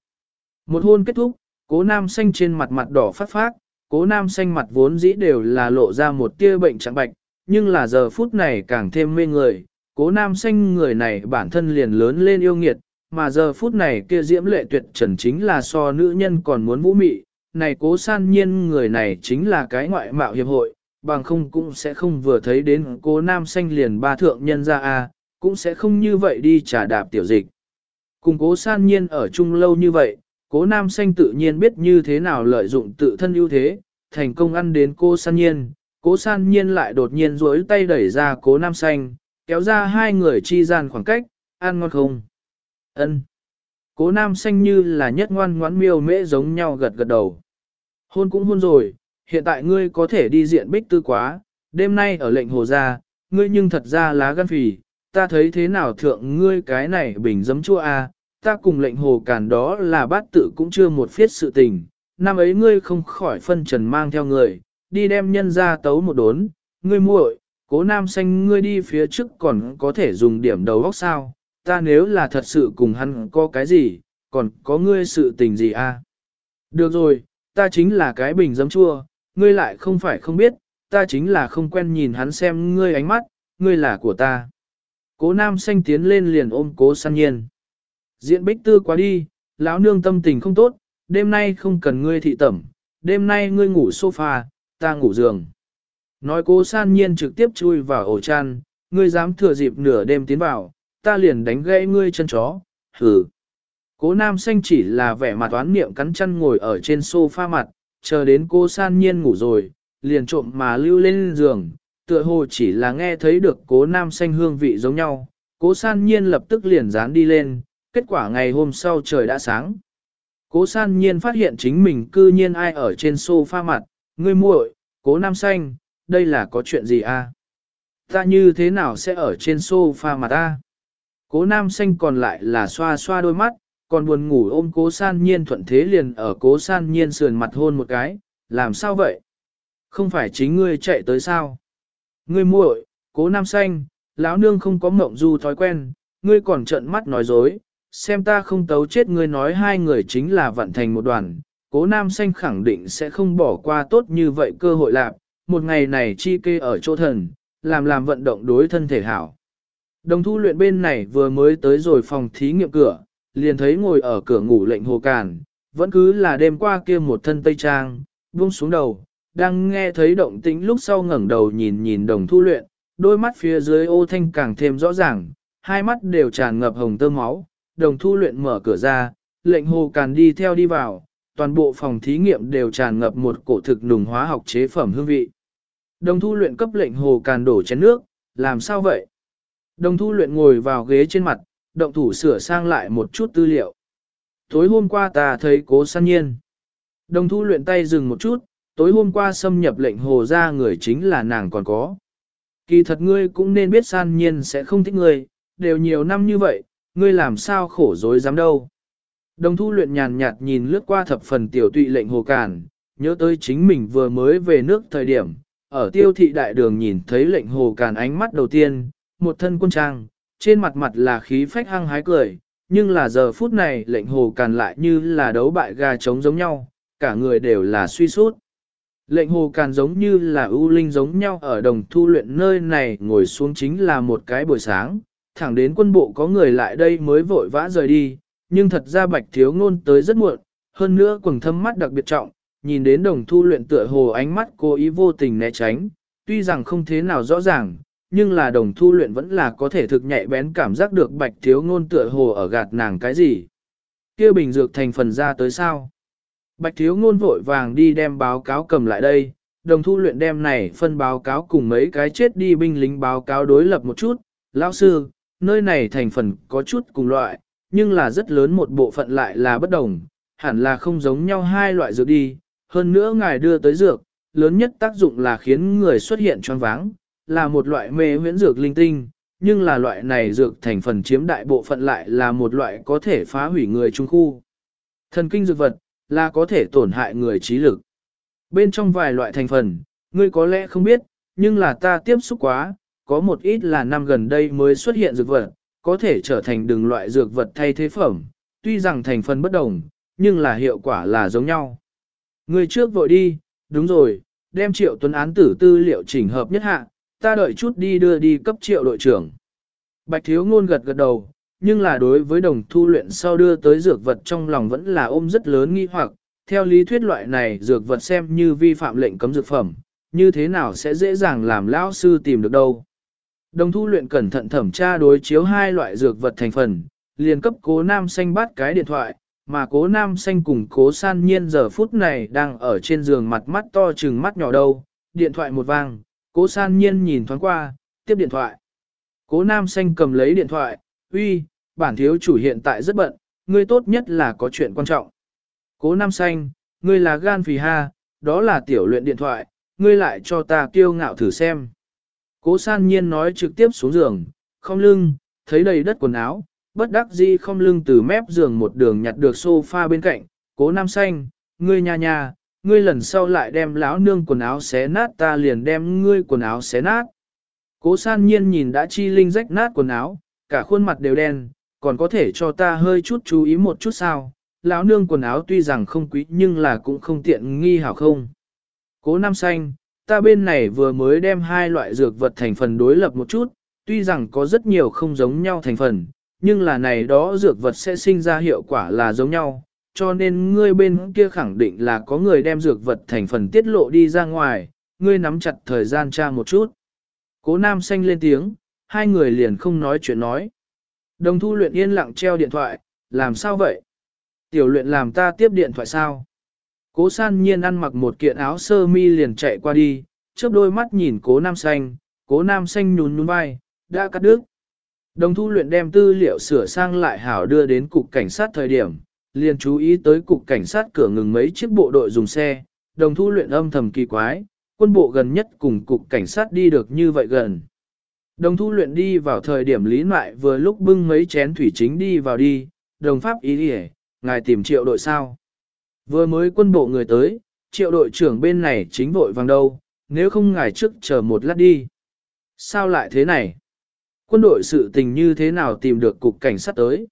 Một hôn kết thúc, cố nam xanh trên mặt mặt đỏ phát phát, cố nam xanh mặt vốn dĩ đều là lộ ra một tia bệnh trạng bạch, nhưng là giờ phút này càng thêm mê người, cố nam xanh người này bản thân liền lớn lên yêu nghiệt, mà giờ phút này kia diễm lệ tuyệt trần chính là so nữ nhân còn muốn vũ mị, này cố san nhiên người này chính là cái ngoại mạo hiệp hội, bằng không cũng sẽ không vừa thấy đến cố nam xanh liền ba thượng nhân ra a cũng sẽ không như vậy đi trả đạp tiểu dịch. Cùng cố san nhiên ở chung lâu như vậy, cố nam xanh tự nhiên biết như thế nào lợi dụng tự thân ưu thế, thành công ăn đến cô san nhiên, cố san nhiên lại đột nhiên duỗi tay đẩy ra cố nam xanh, kéo ra hai người chi gian khoảng cách, ăn ngon không? ân Cố nam xanh như là nhất ngoan ngoãn miêu mễ giống nhau gật gật đầu. Hôn cũng hôn rồi, hiện tại ngươi có thể đi diện bích tư quá, đêm nay ở lệnh hồ gia, ngươi nhưng thật ra lá gan phì, ta thấy thế nào thượng ngươi cái này bình giấm chua a, ta cùng lệnh hồ càn đó là bát tự cũng chưa một phiết sự tình, năm ấy ngươi không khỏi phân trần mang theo người, đi đem nhân ra tấu một đốn, ngươi muội, cố nam xanh ngươi đi phía trước còn có thể dùng điểm đầu góc sao, ta nếu là thật sự cùng hắn có cái gì, còn có ngươi sự tình gì à? Được rồi, ta chính là cái bình giấm chua, ngươi lại không phải không biết, ta chính là không quen nhìn hắn xem ngươi ánh mắt, ngươi là của ta. Cố nam xanh tiến lên liền ôm cố săn nhiên. Diện bích tư quá đi, lão nương tâm tình không tốt, đêm nay không cần ngươi thị tẩm, đêm nay ngươi ngủ sofa, ta ngủ giường. Nói cố san nhiên trực tiếp chui vào ổ chăn, ngươi dám thừa dịp nửa đêm tiến vào, ta liền đánh gãy ngươi chân chó, hừ. Cố nam xanh chỉ là vẻ mặt toán niệm cắn chân ngồi ở trên sofa mặt, chờ đến cô san nhiên ngủ rồi, liền trộm mà lưu lên giường, tựa hồ chỉ là nghe thấy được cố nam xanh hương vị giống nhau, cố san nhiên lập tức liền dán đi lên, kết quả ngày hôm sau trời đã sáng. Cố san nhiên phát hiện chính mình cư nhiên ai ở trên sofa mặt, ngươi muội, cố nam xanh, đây là có chuyện gì a? À? Ta như thế nào sẽ ở trên sofa mà ta? Cố nam xanh còn lại là xoa xoa đôi mắt, còn buồn ngủ ôm cố san nhiên thuận thế liền ở cố san nhiên sườn mặt hôn một cái, làm sao vậy? Không phải chính ngươi chạy tới sao? Ngươi muội, cố nam xanh, lão nương không có mộng du thói quen, ngươi còn trợn mắt nói dối, xem ta không tấu chết ngươi nói hai người chính là vận thành một đoàn, cố nam xanh khẳng định sẽ không bỏ qua tốt như vậy cơ hội lạc, một ngày này chi kê ở chỗ thần, làm làm vận động đối thân thể hảo. Đồng thu luyện bên này vừa mới tới rồi phòng thí nghiệm cửa, liền thấy ngồi ở cửa ngủ lệnh hồ càn, vẫn cứ là đêm qua kia một thân tây trang, buông xuống đầu, đang nghe thấy động tĩnh lúc sau ngẩng đầu nhìn nhìn đồng thu luyện, đôi mắt phía dưới ô thanh càng thêm rõ ràng, hai mắt đều tràn ngập hồng tơ máu, đồng thu luyện mở cửa ra, lệnh hồ càn đi theo đi vào, toàn bộ phòng thí nghiệm đều tràn ngập một cổ thực nùng hóa học chế phẩm hương vị. Đồng thu luyện cấp lệnh hồ càn đổ chén nước, làm sao vậy? Đồng thu luyện ngồi vào ghế trên mặt, động thủ sửa sang lại một chút tư liệu. Tối hôm qua ta thấy cố san nhiên. Đồng thu luyện tay dừng một chút, tối hôm qua xâm nhập lệnh hồ ra người chính là nàng còn có. Kỳ thật ngươi cũng nên biết san nhiên sẽ không thích ngươi, đều nhiều năm như vậy, ngươi làm sao khổ dối dám đâu. Đồng thu luyện nhàn nhạt nhìn lướt qua thập phần tiểu tụy lệnh hồ càn, nhớ tới chính mình vừa mới về nước thời điểm, ở tiêu thị đại đường nhìn thấy lệnh hồ càn ánh mắt đầu tiên, một thân quân trang, trên mặt mặt là khí phách hăng hái cười, nhưng là giờ phút này lệnh hồ càn lại như là đấu bại gà trống giống nhau, cả người đều là suy sút. Lệnh hồ càn giống như là ưu linh giống nhau ở đồng thu luyện nơi này ngồi xuống chính là một cái buổi sáng, thẳng đến quân bộ có người lại đây mới vội vã rời đi, nhưng thật ra bạch thiếu ngôn tới rất muộn, hơn nữa quầng thâm mắt đặc biệt trọng, nhìn đến đồng thu luyện tựa hồ ánh mắt cố ý vô tình né tránh, tuy rằng không thế nào rõ ràng, nhưng là đồng thu luyện vẫn là có thể thực nhạy bén cảm giác được bạch thiếu ngôn tựa hồ ở gạt nàng cái gì. kia bình dược thành phần ra tới sao? Bạch thiếu ngôn vội vàng đi đem báo cáo cầm lại đây, đồng thu luyện đem này phân báo cáo cùng mấy cái chết đi binh lính báo cáo đối lập một chút. Lão sư, nơi này thành phần có chút cùng loại, nhưng là rất lớn một bộ phận lại là bất đồng, hẳn là không giống nhau hai loại dược đi. Hơn nữa ngài đưa tới dược, lớn nhất tác dụng là khiến người xuất hiện choáng váng, là một loại mê huyễn dược linh tinh, nhưng là loại này dược thành phần chiếm đại bộ phận lại là một loại có thể phá hủy người trung khu. Thần kinh dược vật, là có thể tổn hại người trí lực. Bên trong vài loại thành phần, ngươi có lẽ không biết, nhưng là ta tiếp xúc quá, có một ít là năm gần đây mới xuất hiện dược vật, có thể trở thành đường loại dược vật thay thế phẩm, tuy rằng thành phần bất đồng, nhưng là hiệu quả là giống nhau. người trước vội đi, đúng rồi, đem triệu tuấn án tử tư liệu chỉnh hợp nhất hạ, ta đợi chút đi đưa đi cấp triệu đội trưởng. Bạch thiếu ngôn gật gật đầu, nhưng là đối với đồng thu luyện sau đưa tới dược vật trong lòng vẫn là ôm rất lớn nghi hoặc, theo lý thuyết loại này dược vật xem như vi phạm lệnh cấm dược phẩm, như thế nào sẽ dễ dàng làm lão sư tìm được đâu. Đồng thu luyện cẩn thận thẩm tra đối chiếu hai loại dược vật thành phần, liền cấp cố nam xanh bắt cái điện thoại, mà cố nam xanh cùng cố san nhiên giờ phút này đang ở trên giường mặt mắt to chừng mắt nhỏ đâu, điện thoại một vang, cố san nhiên nhìn thoáng qua, tiếp điện thoại. Cố nam xanh cầm lấy điện thoại, uy, bản thiếu chủ hiện tại rất bận, ngươi tốt nhất là có chuyện quan trọng. Cố Nam Xanh, ngươi là gan phì ha, đó là tiểu luyện điện thoại, ngươi lại cho ta kiêu ngạo thử xem. Cố san nhiên nói trực tiếp xuống giường, không lưng, thấy đầy đất quần áo, bất đắc dĩ không lưng từ mép giường một đường nhặt được sofa bên cạnh, cố nam xanh, ngươi nhà nhà, ngươi lần sau lại đem láo nương quần áo xé nát ta liền đem ngươi quần áo xé nát. Cố san nhiên nhìn đã chi linh rách nát quần áo, cả khuôn mặt đều đen, còn có thể cho ta hơi chút chú ý một chút sao, lão nương quần áo tuy rằng không quý nhưng là cũng không tiện nghi hảo không. Cố Nam Xanh, ta bên này vừa mới đem hai loại dược vật thành phần đối lập một chút, tuy rằng có rất nhiều không giống nhau thành phần, nhưng là này đó dược vật sẽ sinh ra hiệu quả là giống nhau, cho nên ngươi bên kia khẳng định là có người đem dược vật thành phần tiết lộ đi ra ngoài, ngươi nắm chặt thời gian tra một chút. Cố Nam Xanh lên tiếng, hai người liền không nói chuyện nói. Đồng thu luyện yên lặng treo điện thoại, làm sao vậy? Tiểu luyện làm ta tiếp điện thoại sao? Cố san nhiên ăn mặc một kiện áo sơ mi liền chạy qua đi, chớp đôi mắt nhìn cố nam xanh, cố nam xanh nhún nhún vai, đã cắt đứt. Đồng thu luyện đem tư liệu sửa sang lại hảo đưa đến cục cảnh sát thời điểm, liền chú ý tới cục cảnh sát cửa ngừng mấy chiếc bộ đội dùng xe, đồng thu luyện âm thầm kỳ quái, quân bộ gần nhất cùng cục cảnh sát đi được như vậy gần. Đồng thu luyện đi vào thời điểm lý mại vừa lúc bưng mấy chén thủy chính đi vào đi, đồng pháp ý đi ngài tìm triệu đội sao. Vừa mới quân bộ người tới, triệu đội trưởng bên này chính vội vàng đâu, nếu không ngài trước chờ một lát đi. Sao lại thế này? Quân đội sự tình như thế nào tìm được cục cảnh sát tới?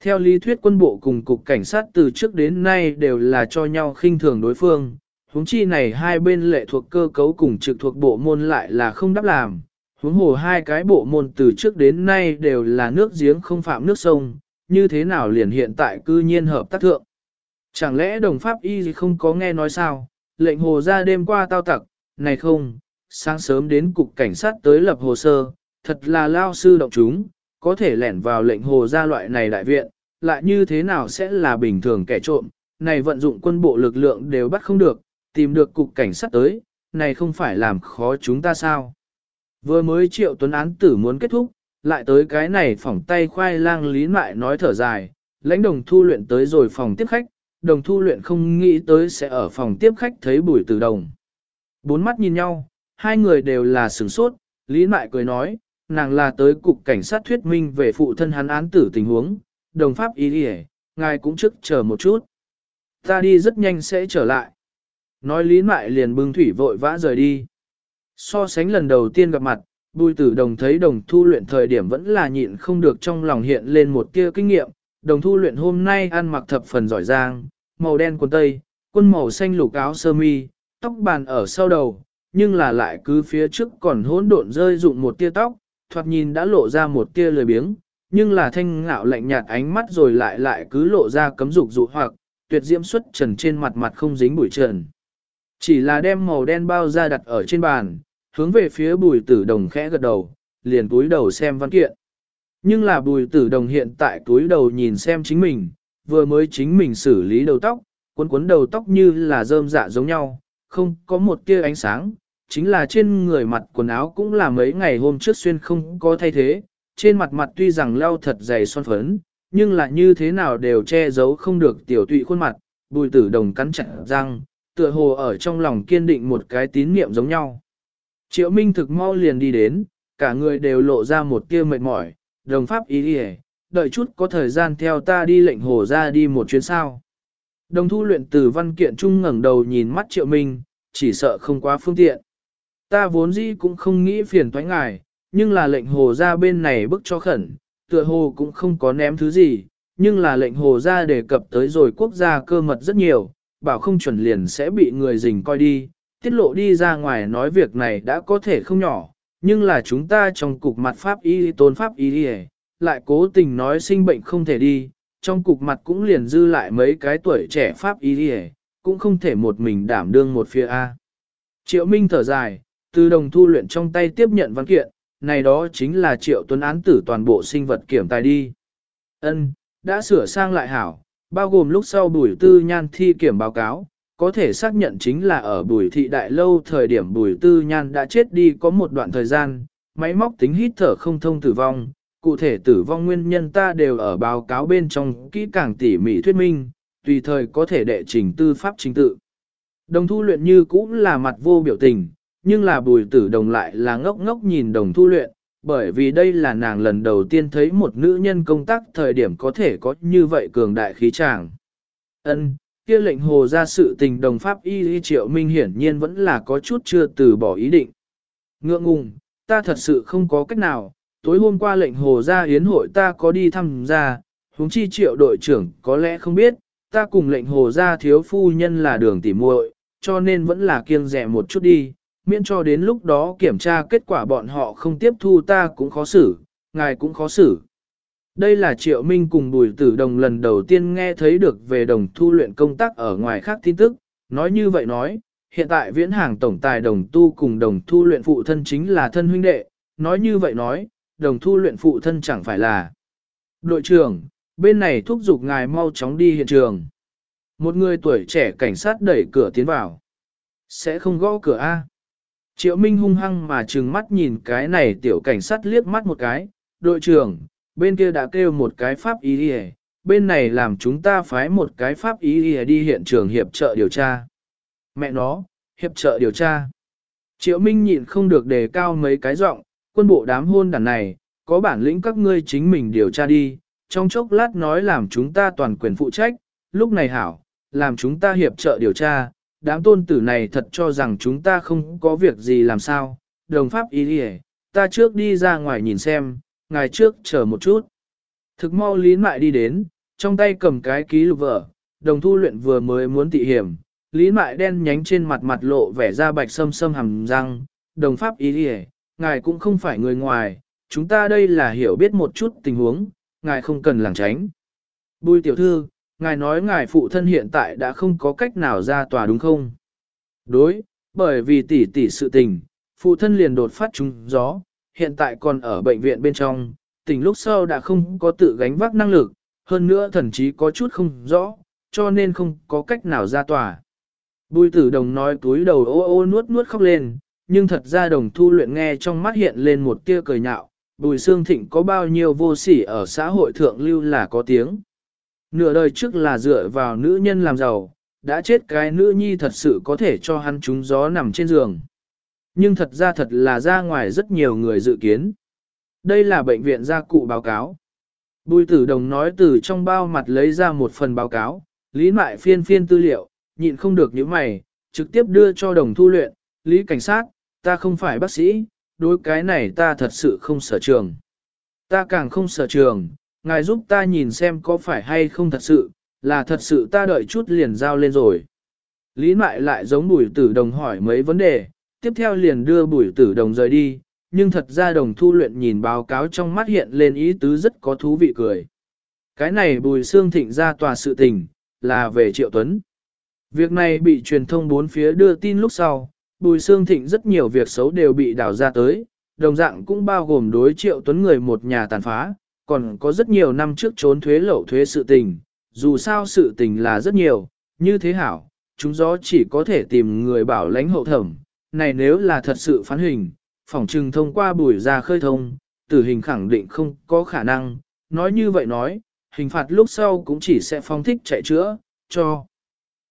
Theo lý thuyết quân bộ cùng cục cảnh sát từ trước đến nay đều là cho nhau khinh thường đối phương, huống chi này hai bên lệ thuộc cơ cấu cùng trực thuộc bộ môn lại là không đáp làm, huống hồ hai cái bộ môn từ trước đến nay đều là nước giếng không phạm nước sông, như thế nào liền hiện tại cư nhiên hợp tác thượng. Chẳng lẽ đồng pháp y gì không có nghe nói sao, lệnh hồ ra đêm qua tao tặc, này không, sáng sớm đến cục cảnh sát tới lập hồ sơ, thật là lao sư động chúng, có thể lẻn vào lệnh hồ ra loại này đại viện, lại như thế nào sẽ là bình thường kẻ trộm, này vận dụng quân bộ lực lượng đều bắt không được, tìm được cục cảnh sát tới, này không phải làm khó chúng ta sao. Vừa mới triệu tuấn án tử muốn kết thúc, lại tới cái này phỏng tay khoai lang lý mại nói thở dài, lãnh đồng thu luyện tới rồi phòng tiếp khách, đồng thu luyện không nghĩ tới sẽ ở phòng tiếp khách thấy bùi tử đồng. Bốn mắt nhìn nhau, hai người đều là sửng sốt, lý mại cười nói, nàng là tới cục cảnh sát thuyết minh về phụ thân hắn án tử tình huống, đồng pháp ý đi ngài cũng trước chờ một chút. Ta đi rất nhanh sẽ trở lại. Nói lý mại liền bưng thủy vội vã rời đi. So sánh lần đầu tiên gặp mặt, bùi tử đồng thấy đồng thu luyện thời điểm vẫn là nhịn không được trong lòng hiện lên một tia kinh nghiệm. Đồng thu luyện hôm nay ăn mặc thập phần giỏi giang, màu đen quần tây, quân màu xanh lục áo sơ mi, tóc bàn ở sau đầu, nhưng là lại cứ phía trước còn hỗn độn rơi dụng một tia tóc, thoạt nhìn đã lộ ra một tia lười biếng, nhưng là thanh ngạo lạnh nhạt ánh mắt rồi lại lại cứ lộ ra cấm dục dụ hoặc, tuyệt diễm xuất trần trên mặt mặt không dính bụi trần. Chỉ là đem màu đen bao ra đặt ở trên bàn, hướng về phía bùi tử đồng khẽ gật đầu, liền túi đầu xem văn kiện. Nhưng là bùi tử đồng hiện tại túi đầu nhìn xem chính mình, vừa mới chính mình xử lý đầu tóc, cuốn cuốn đầu tóc như là rơm dạ giống nhau, không có một tia ánh sáng, chính là trên người mặt quần áo cũng là mấy ngày hôm trước xuyên không có thay thế, trên mặt mặt tuy rằng lau thật dày son phấn, nhưng là như thế nào đều che giấu không được tiểu tụy khuôn mặt, bùi tử đồng cắn chặt răng, tựa hồ ở trong lòng kiên định một cái tín niệm giống nhau. Triệu Minh thực mau liền đi đến, cả người đều lộ ra một tia mệt mỏi, đồng pháp ý đi đợi chút có thời gian theo ta đi lệnh hồ ra đi một chuyến sao. Đồng thu luyện từ văn kiện trung ngẩng đầu nhìn mắt triệu minh, chỉ sợ không quá phương tiện. Ta vốn dĩ cũng không nghĩ phiền toái ngài, nhưng là lệnh hồ ra bên này bức cho khẩn, tựa hồ cũng không có ném thứ gì, nhưng là lệnh hồ ra đề cập tới rồi quốc gia cơ mật rất nhiều, bảo không chuẩn liền sẽ bị người dình coi đi, tiết lộ đi ra ngoài nói việc này đã có thể không nhỏ, nhưng là chúng ta trong cục mặt pháp y tôn pháp y lại cố tình nói sinh bệnh không thể đi, trong cục mặt cũng liền dư lại mấy cái tuổi trẻ pháp y cũng không thể một mình đảm đương một phía A. Triệu Minh thở dài, từ đồng thu luyện trong tay tiếp nhận văn kiện, này đó chính là triệu tuấn án tử toàn bộ sinh vật kiểm tài đi. Ân, đã sửa sang lại hảo, bao gồm lúc sau bùi tư nhan thi kiểm báo cáo, có thể xác nhận chính là ở bùi thị đại lâu thời điểm bùi tư nhan đã chết đi có một đoạn thời gian, máy móc tính hít thở không thông tử vong, cụ thể tử vong nguyên nhân ta đều ở báo cáo bên trong kỹ càng tỉ mỉ thuyết minh, tùy thời có thể đệ trình tư pháp chính tự. Đồng thu luyện như cũng là mặt vô biểu tình, nhưng là bùi tử đồng lại là ngốc ngốc nhìn đồng thu luyện, bởi vì đây là nàng lần đầu tiên thấy một nữ nhân công tác thời điểm có thể có như vậy cường đại khí tràng. Ân, kia lệnh hồ ra sự tình đồng pháp y y triệu minh hiển nhiên vẫn là có chút chưa từ bỏ ý định. Ngượng ngùng, ta thật sự không có cách nào, tối hôm qua lệnh hồ ra yến hội ta có đi thăm ra, huống chi triệu đội trưởng có lẽ không biết, ta cùng lệnh hồ ra thiếu phu nhân là đường tỉ muội, cho nên vẫn là kiêng rẻ một chút đi, miễn cho đến lúc đó kiểm tra kết quả bọn họ không tiếp thu ta cũng khó xử, ngài cũng khó xử. Đây là Triệu Minh cùng Bùi Tử Đồng lần đầu tiên nghe thấy được về đồng thu luyện công tác ở ngoài khác tin tức, nói như vậy nói, hiện tại viễn hàng tổng tài đồng tu cùng đồng thu luyện phụ thân chính là thân huynh đệ, nói như vậy nói, đồng thu luyện phụ thân chẳng phải là đội trưởng, bên này thúc giục ngài mau chóng đi hiện trường. Một người tuổi trẻ cảnh sát đẩy cửa tiến vào. Sẽ không gõ cửa A. Triệu Minh hung hăng mà trừng mắt nhìn cái này tiểu cảnh sát liếc mắt một cái, đội trưởng, bên kia đã kêu một cái pháp ý đi bên này làm chúng ta phái một cái pháp ý đi đi hiện trường hiệp trợ điều tra. Mẹ nó, hiệp trợ điều tra. Triệu Minh nhịn không được đề cao mấy cái giọng, quân bộ đám hôn đàn này, có bản lĩnh các ngươi chính mình điều tra đi, trong chốc lát nói làm chúng ta toàn quyền phụ trách, lúc này hảo, làm chúng ta hiệp trợ điều tra, đám tôn tử này thật cho rằng chúng ta không có việc gì làm sao, đồng pháp ý đi ta trước đi ra ngoài nhìn xem, ngài trước chờ một chút. Thực mau lý mại đi đến, trong tay cầm cái ký lục vở, đồng thu luyện vừa mới muốn tị hiểm, lý mại đen nhánh trên mặt mặt lộ vẻ ra bạch sâm sâm hầm răng, đồng pháp ý đi ngài cũng không phải người ngoài, chúng ta đây là hiểu biết một chút tình huống, ngài không cần lảng tránh. Bùi tiểu thư, ngài nói ngài phụ thân hiện tại đã không có cách nào ra tòa đúng không? Đối, bởi vì tỷ tỷ sự tình, phụ thân liền đột phát trúng gió, hiện tại còn ở bệnh viện bên trong, tình lúc sau đã không có tự gánh vác năng lực, hơn nữa thần chí có chút không rõ, cho nên không có cách nào ra tòa. Bùi tử đồng nói túi đầu ô ô nuốt nuốt khóc lên, nhưng thật ra đồng thu luyện nghe trong mắt hiện lên một tia cười nhạo, bùi xương thịnh có bao nhiêu vô sỉ ở xã hội thượng lưu là có tiếng. Nửa đời trước là dựa vào nữ nhân làm giàu, đã chết cái nữ nhi thật sự có thể cho hắn trúng gió nằm trên giường. Nhưng thật ra thật là ra ngoài rất nhiều người dự kiến. Đây là bệnh viện gia cụ báo cáo. Bùi tử đồng nói từ trong bao mặt lấy ra một phần báo cáo, lý mại phiên phiên tư liệu, nhịn không được những mày, trực tiếp đưa cho đồng thu luyện, lý cảnh sát, ta không phải bác sĩ, đối cái này ta thật sự không sở trường. Ta càng không sở trường, ngài giúp ta nhìn xem có phải hay không thật sự, là thật sự ta đợi chút liền giao lên rồi. Lý mại lại giống bùi tử đồng hỏi mấy vấn đề, tiếp theo liền đưa bùi tử đồng rời đi, nhưng thật ra đồng thu luyện nhìn báo cáo trong mắt hiện lên ý tứ rất có thú vị cười. Cái này bùi xương thịnh ra tòa sự tình, là về Triệu Tuấn. Việc này bị truyền thông bốn phía đưa tin lúc sau, bùi Sương thịnh rất nhiều việc xấu đều bị đảo ra tới, đồng dạng cũng bao gồm đối Triệu Tuấn người một nhà tàn phá, còn có rất nhiều năm trước trốn thuế lậu thuế sự tình, dù sao sự tình là rất nhiều, như thế hảo, chúng gió chỉ có thể tìm người bảo lãnh hậu thẩm, này nếu là thật sự phán hình, phỏng trừng thông qua bùi ra khơi thông, tử hình khẳng định không có khả năng, nói như vậy nói, hình phạt lúc sau cũng chỉ sẽ phong thích chạy chữa, cho.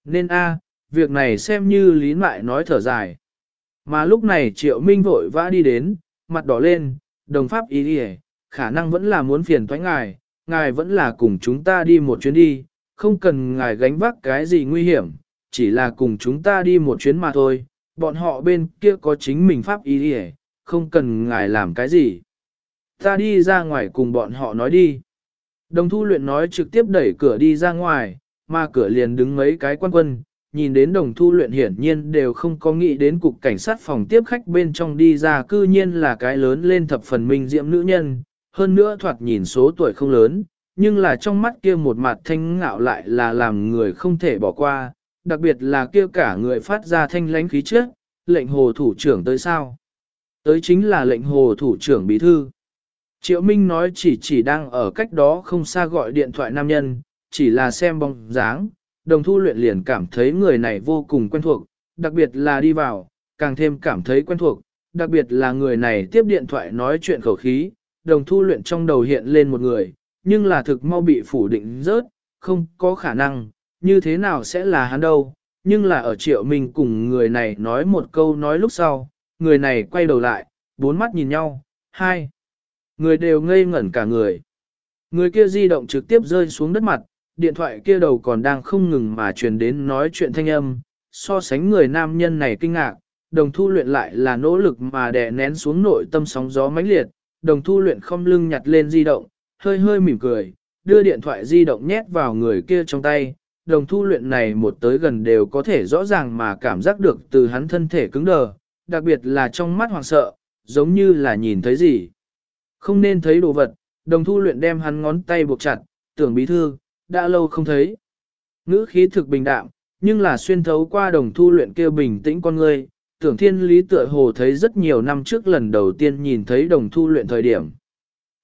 Nên a, việc này xem như lý mại nói thở dài. Mà lúc này triệu minh vội vã đi đến, mặt đỏ lên, đồng pháp ý đi khả năng vẫn là muốn phiền thoái ngài, ngài vẫn là cùng chúng ta đi một chuyến đi, không cần ngài gánh vác cái gì nguy hiểm, chỉ là cùng chúng ta đi một chuyến mà thôi, bọn họ bên kia có chính mình pháp ý đi không cần ngài làm cái gì. Ta đi ra ngoài cùng bọn họ nói đi. Đồng thu luyện nói trực tiếp đẩy cửa đi ra ngoài, mà cửa liền đứng mấy cái quan quân, nhìn đến đồng thu luyện hiển nhiên đều không có nghĩ đến cục cảnh sát phòng tiếp khách bên trong đi ra cư nhiên là cái lớn lên thập phần minh diệm nữ nhân, hơn nữa thoạt nhìn số tuổi không lớn, nhưng là trong mắt kia một mặt thanh ngạo lại là làm người không thể bỏ qua, đặc biệt là kia cả người phát ra thanh lánh khí trước, lệnh hồ thủ trưởng tới sao. Tới chính là lệnh hồ thủ trưởng bí thư. Triệu Minh nói chỉ chỉ đang ở cách đó không xa gọi điện thoại nam nhân, chỉ là xem bóng dáng, đồng thu luyện liền cảm thấy người này vô cùng quen thuộc, đặc biệt là đi vào, càng thêm cảm thấy quen thuộc, đặc biệt là người này tiếp điện thoại nói chuyện khẩu khí, đồng thu luyện trong đầu hiện lên một người, nhưng là thực mau bị phủ định rớt, không có khả năng, như thế nào sẽ là hắn đâu, nhưng là ở triệu mình cùng người này nói một câu nói lúc sau, người này quay đầu lại, bốn mắt nhìn nhau, hai, người đều ngây ngẩn cả người. Người kia di động trực tiếp rơi xuống đất mặt, điện thoại kia đầu còn đang không ngừng mà truyền đến nói chuyện thanh âm, so sánh người nam nhân này kinh ngạc, đồng thu luyện lại là nỗ lực mà đè nén xuống nội tâm sóng gió mãnh liệt, đồng thu luyện không lưng nhặt lên di động, hơi hơi mỉm cười, đưa điện thoại di động nhét vào người kia trong tay, đồng thu luyện này một tới gần đều có thể rõ ràng mà cảm giác được từ hắn thân thể cứng đờ, đặc biệt là trong mắt hoàng sợ, giống như là nhìn thấy gì. Không nên thấy đồ vật, đồng thu luyện đem hắn ngón tay buộc chặt, tưởng bí thư, đã lâu không thấy. Ngữ khí thực bình đạm, nhưng là xuyên thấu qua đồng thu luyện kia bình tĩnh con người, tưởng thiên lý tựa hồ thấy rất nhiều năm trước lần đầu tiên nhìn thấy đồng thu luyện thời điểm.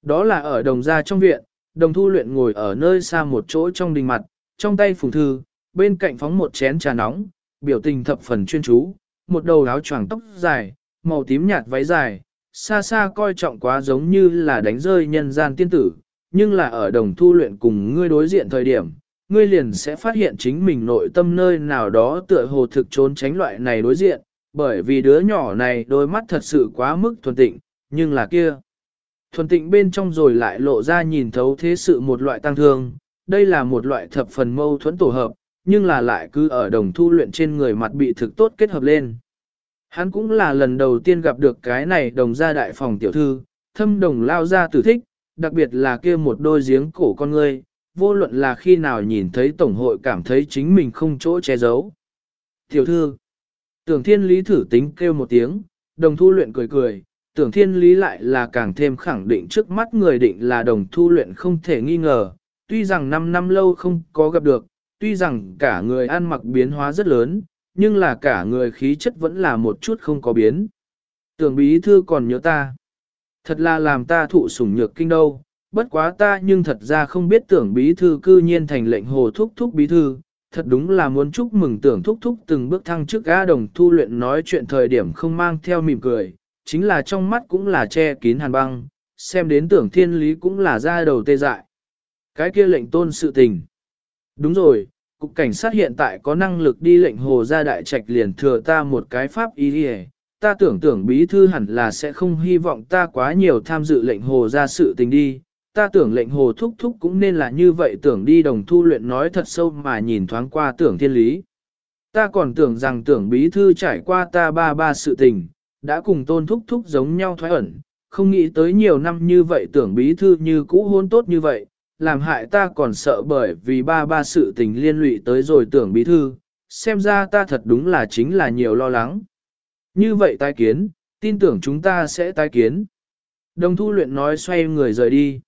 Đó là ở đồng gia trong viện, đồng thu luyện ngồi ở nơi xa một chỗ trong đình mặt, trong tay phùng thư, bên cạnh phóng một chén trà nóng, biểu tình thập phần chuyên chú, một đầu áo choàng tóc dài, màu tím nhạt váy dài, xa xa coi trọng quá giống như là đánh rơi nhân gian tiên tử, nhưng là ở đồng thu luyện cùng ngươi đối diện thời điểm, ngươi liền sẽ phát hiện chính mình nội tâm nơi nào đó tựa hồ thực trốn tránh loại này đối diện, bởi vì đứa nhỏ này đôi mắt thật sự quá mức thuần tịnh, nhưng là kia. Thuần tịnh bên trong rồi lại lộ ra nhìn thấu thế sự một loại tăng thương, đây là một loại thập phần mâu thuẫn tổ hợp, nhưng là lại cứ ở đồng thu luyện trên người mặt bị thực tốt kết hợp lên. Hắn cũng là lần đầu tiên gặp được cái này đồng gia đại phòng tiểu thư, thâm đồng lao ra tử thích, đặc biệt là kia một đôi giếng cổ con ngươi, vô luận là khi nào nhìn thấy tổng hội cảm thấy chính mình không chỗ che giấu. Tiểu thư, tưởng thiên lý thử tính kêu một tiếng, đồng thu luyện cười cười, tưởng thiên lý lại là càng thêm khẳng định trước mắt người định là đồng thu luyện không thể nghi ngờ, tuy rằng 5 năm lâu không có gặp được, tuy rằng cả người ăn mặc biến hóa rất lớn, nhưng là cả người khí chất vẫn là một chút không có biến. Tưởng bí thư còn nhớ ta. Thật là làm ta thụ sủng nhược kinh đâu, bất quá ta nhưng thật ra không biết tưởng bí thư cư nhiên thành lệnh hồ thúc thúc bí thư, thật đúng là muốn chúc mừng tưởng thúc thúc từng bước thăng trước A đồng thu luyện nói chuyện thời điểm không mang theo mỉm cười, chính là trong mắt cũng là che kín hàn băng, xem đến tưởng thiên lý cũng là ra đầu tê dại. Cái kia lệnh tôn sự tình. Đúng rồi, cục cảnh sát hiện tại có năng lực đi lệnh hồ ra đại trạch liền thừa ta một cái pháp ý đi ta tưởng tưởng bí thư hẳn là sẽ không hy vọng ta quá nhiều tham dự lệnh hồ ra sự tình đi, ta tưởng lệnh hồ thúc thúc cũng nên là như vậy tưởng đi đồng thu luyện nói thật sâu mà nhìn thoáng qua tưởng thiên lý. Ta còn tưởng rằng tưởng bí thư trải qua ta ba ba sự tình, đã cùng tôn thúc thúc giống nhau thoái ẩn, không nghĩ tới nhiều năm như vậy tưởng bí thư như cũ hôn tốt như vậy, làm hại ta còn sợ bởi vì ba ba sự tình liên lụy tới rồi tưởng bí thư, xem ra ta thật đúng là chính là nhiều lo lắng. Như vậy tái kiến, tin tưởng chúng ta sẽ tái kiến. Đồng thu luyện nói xoay người rời đi.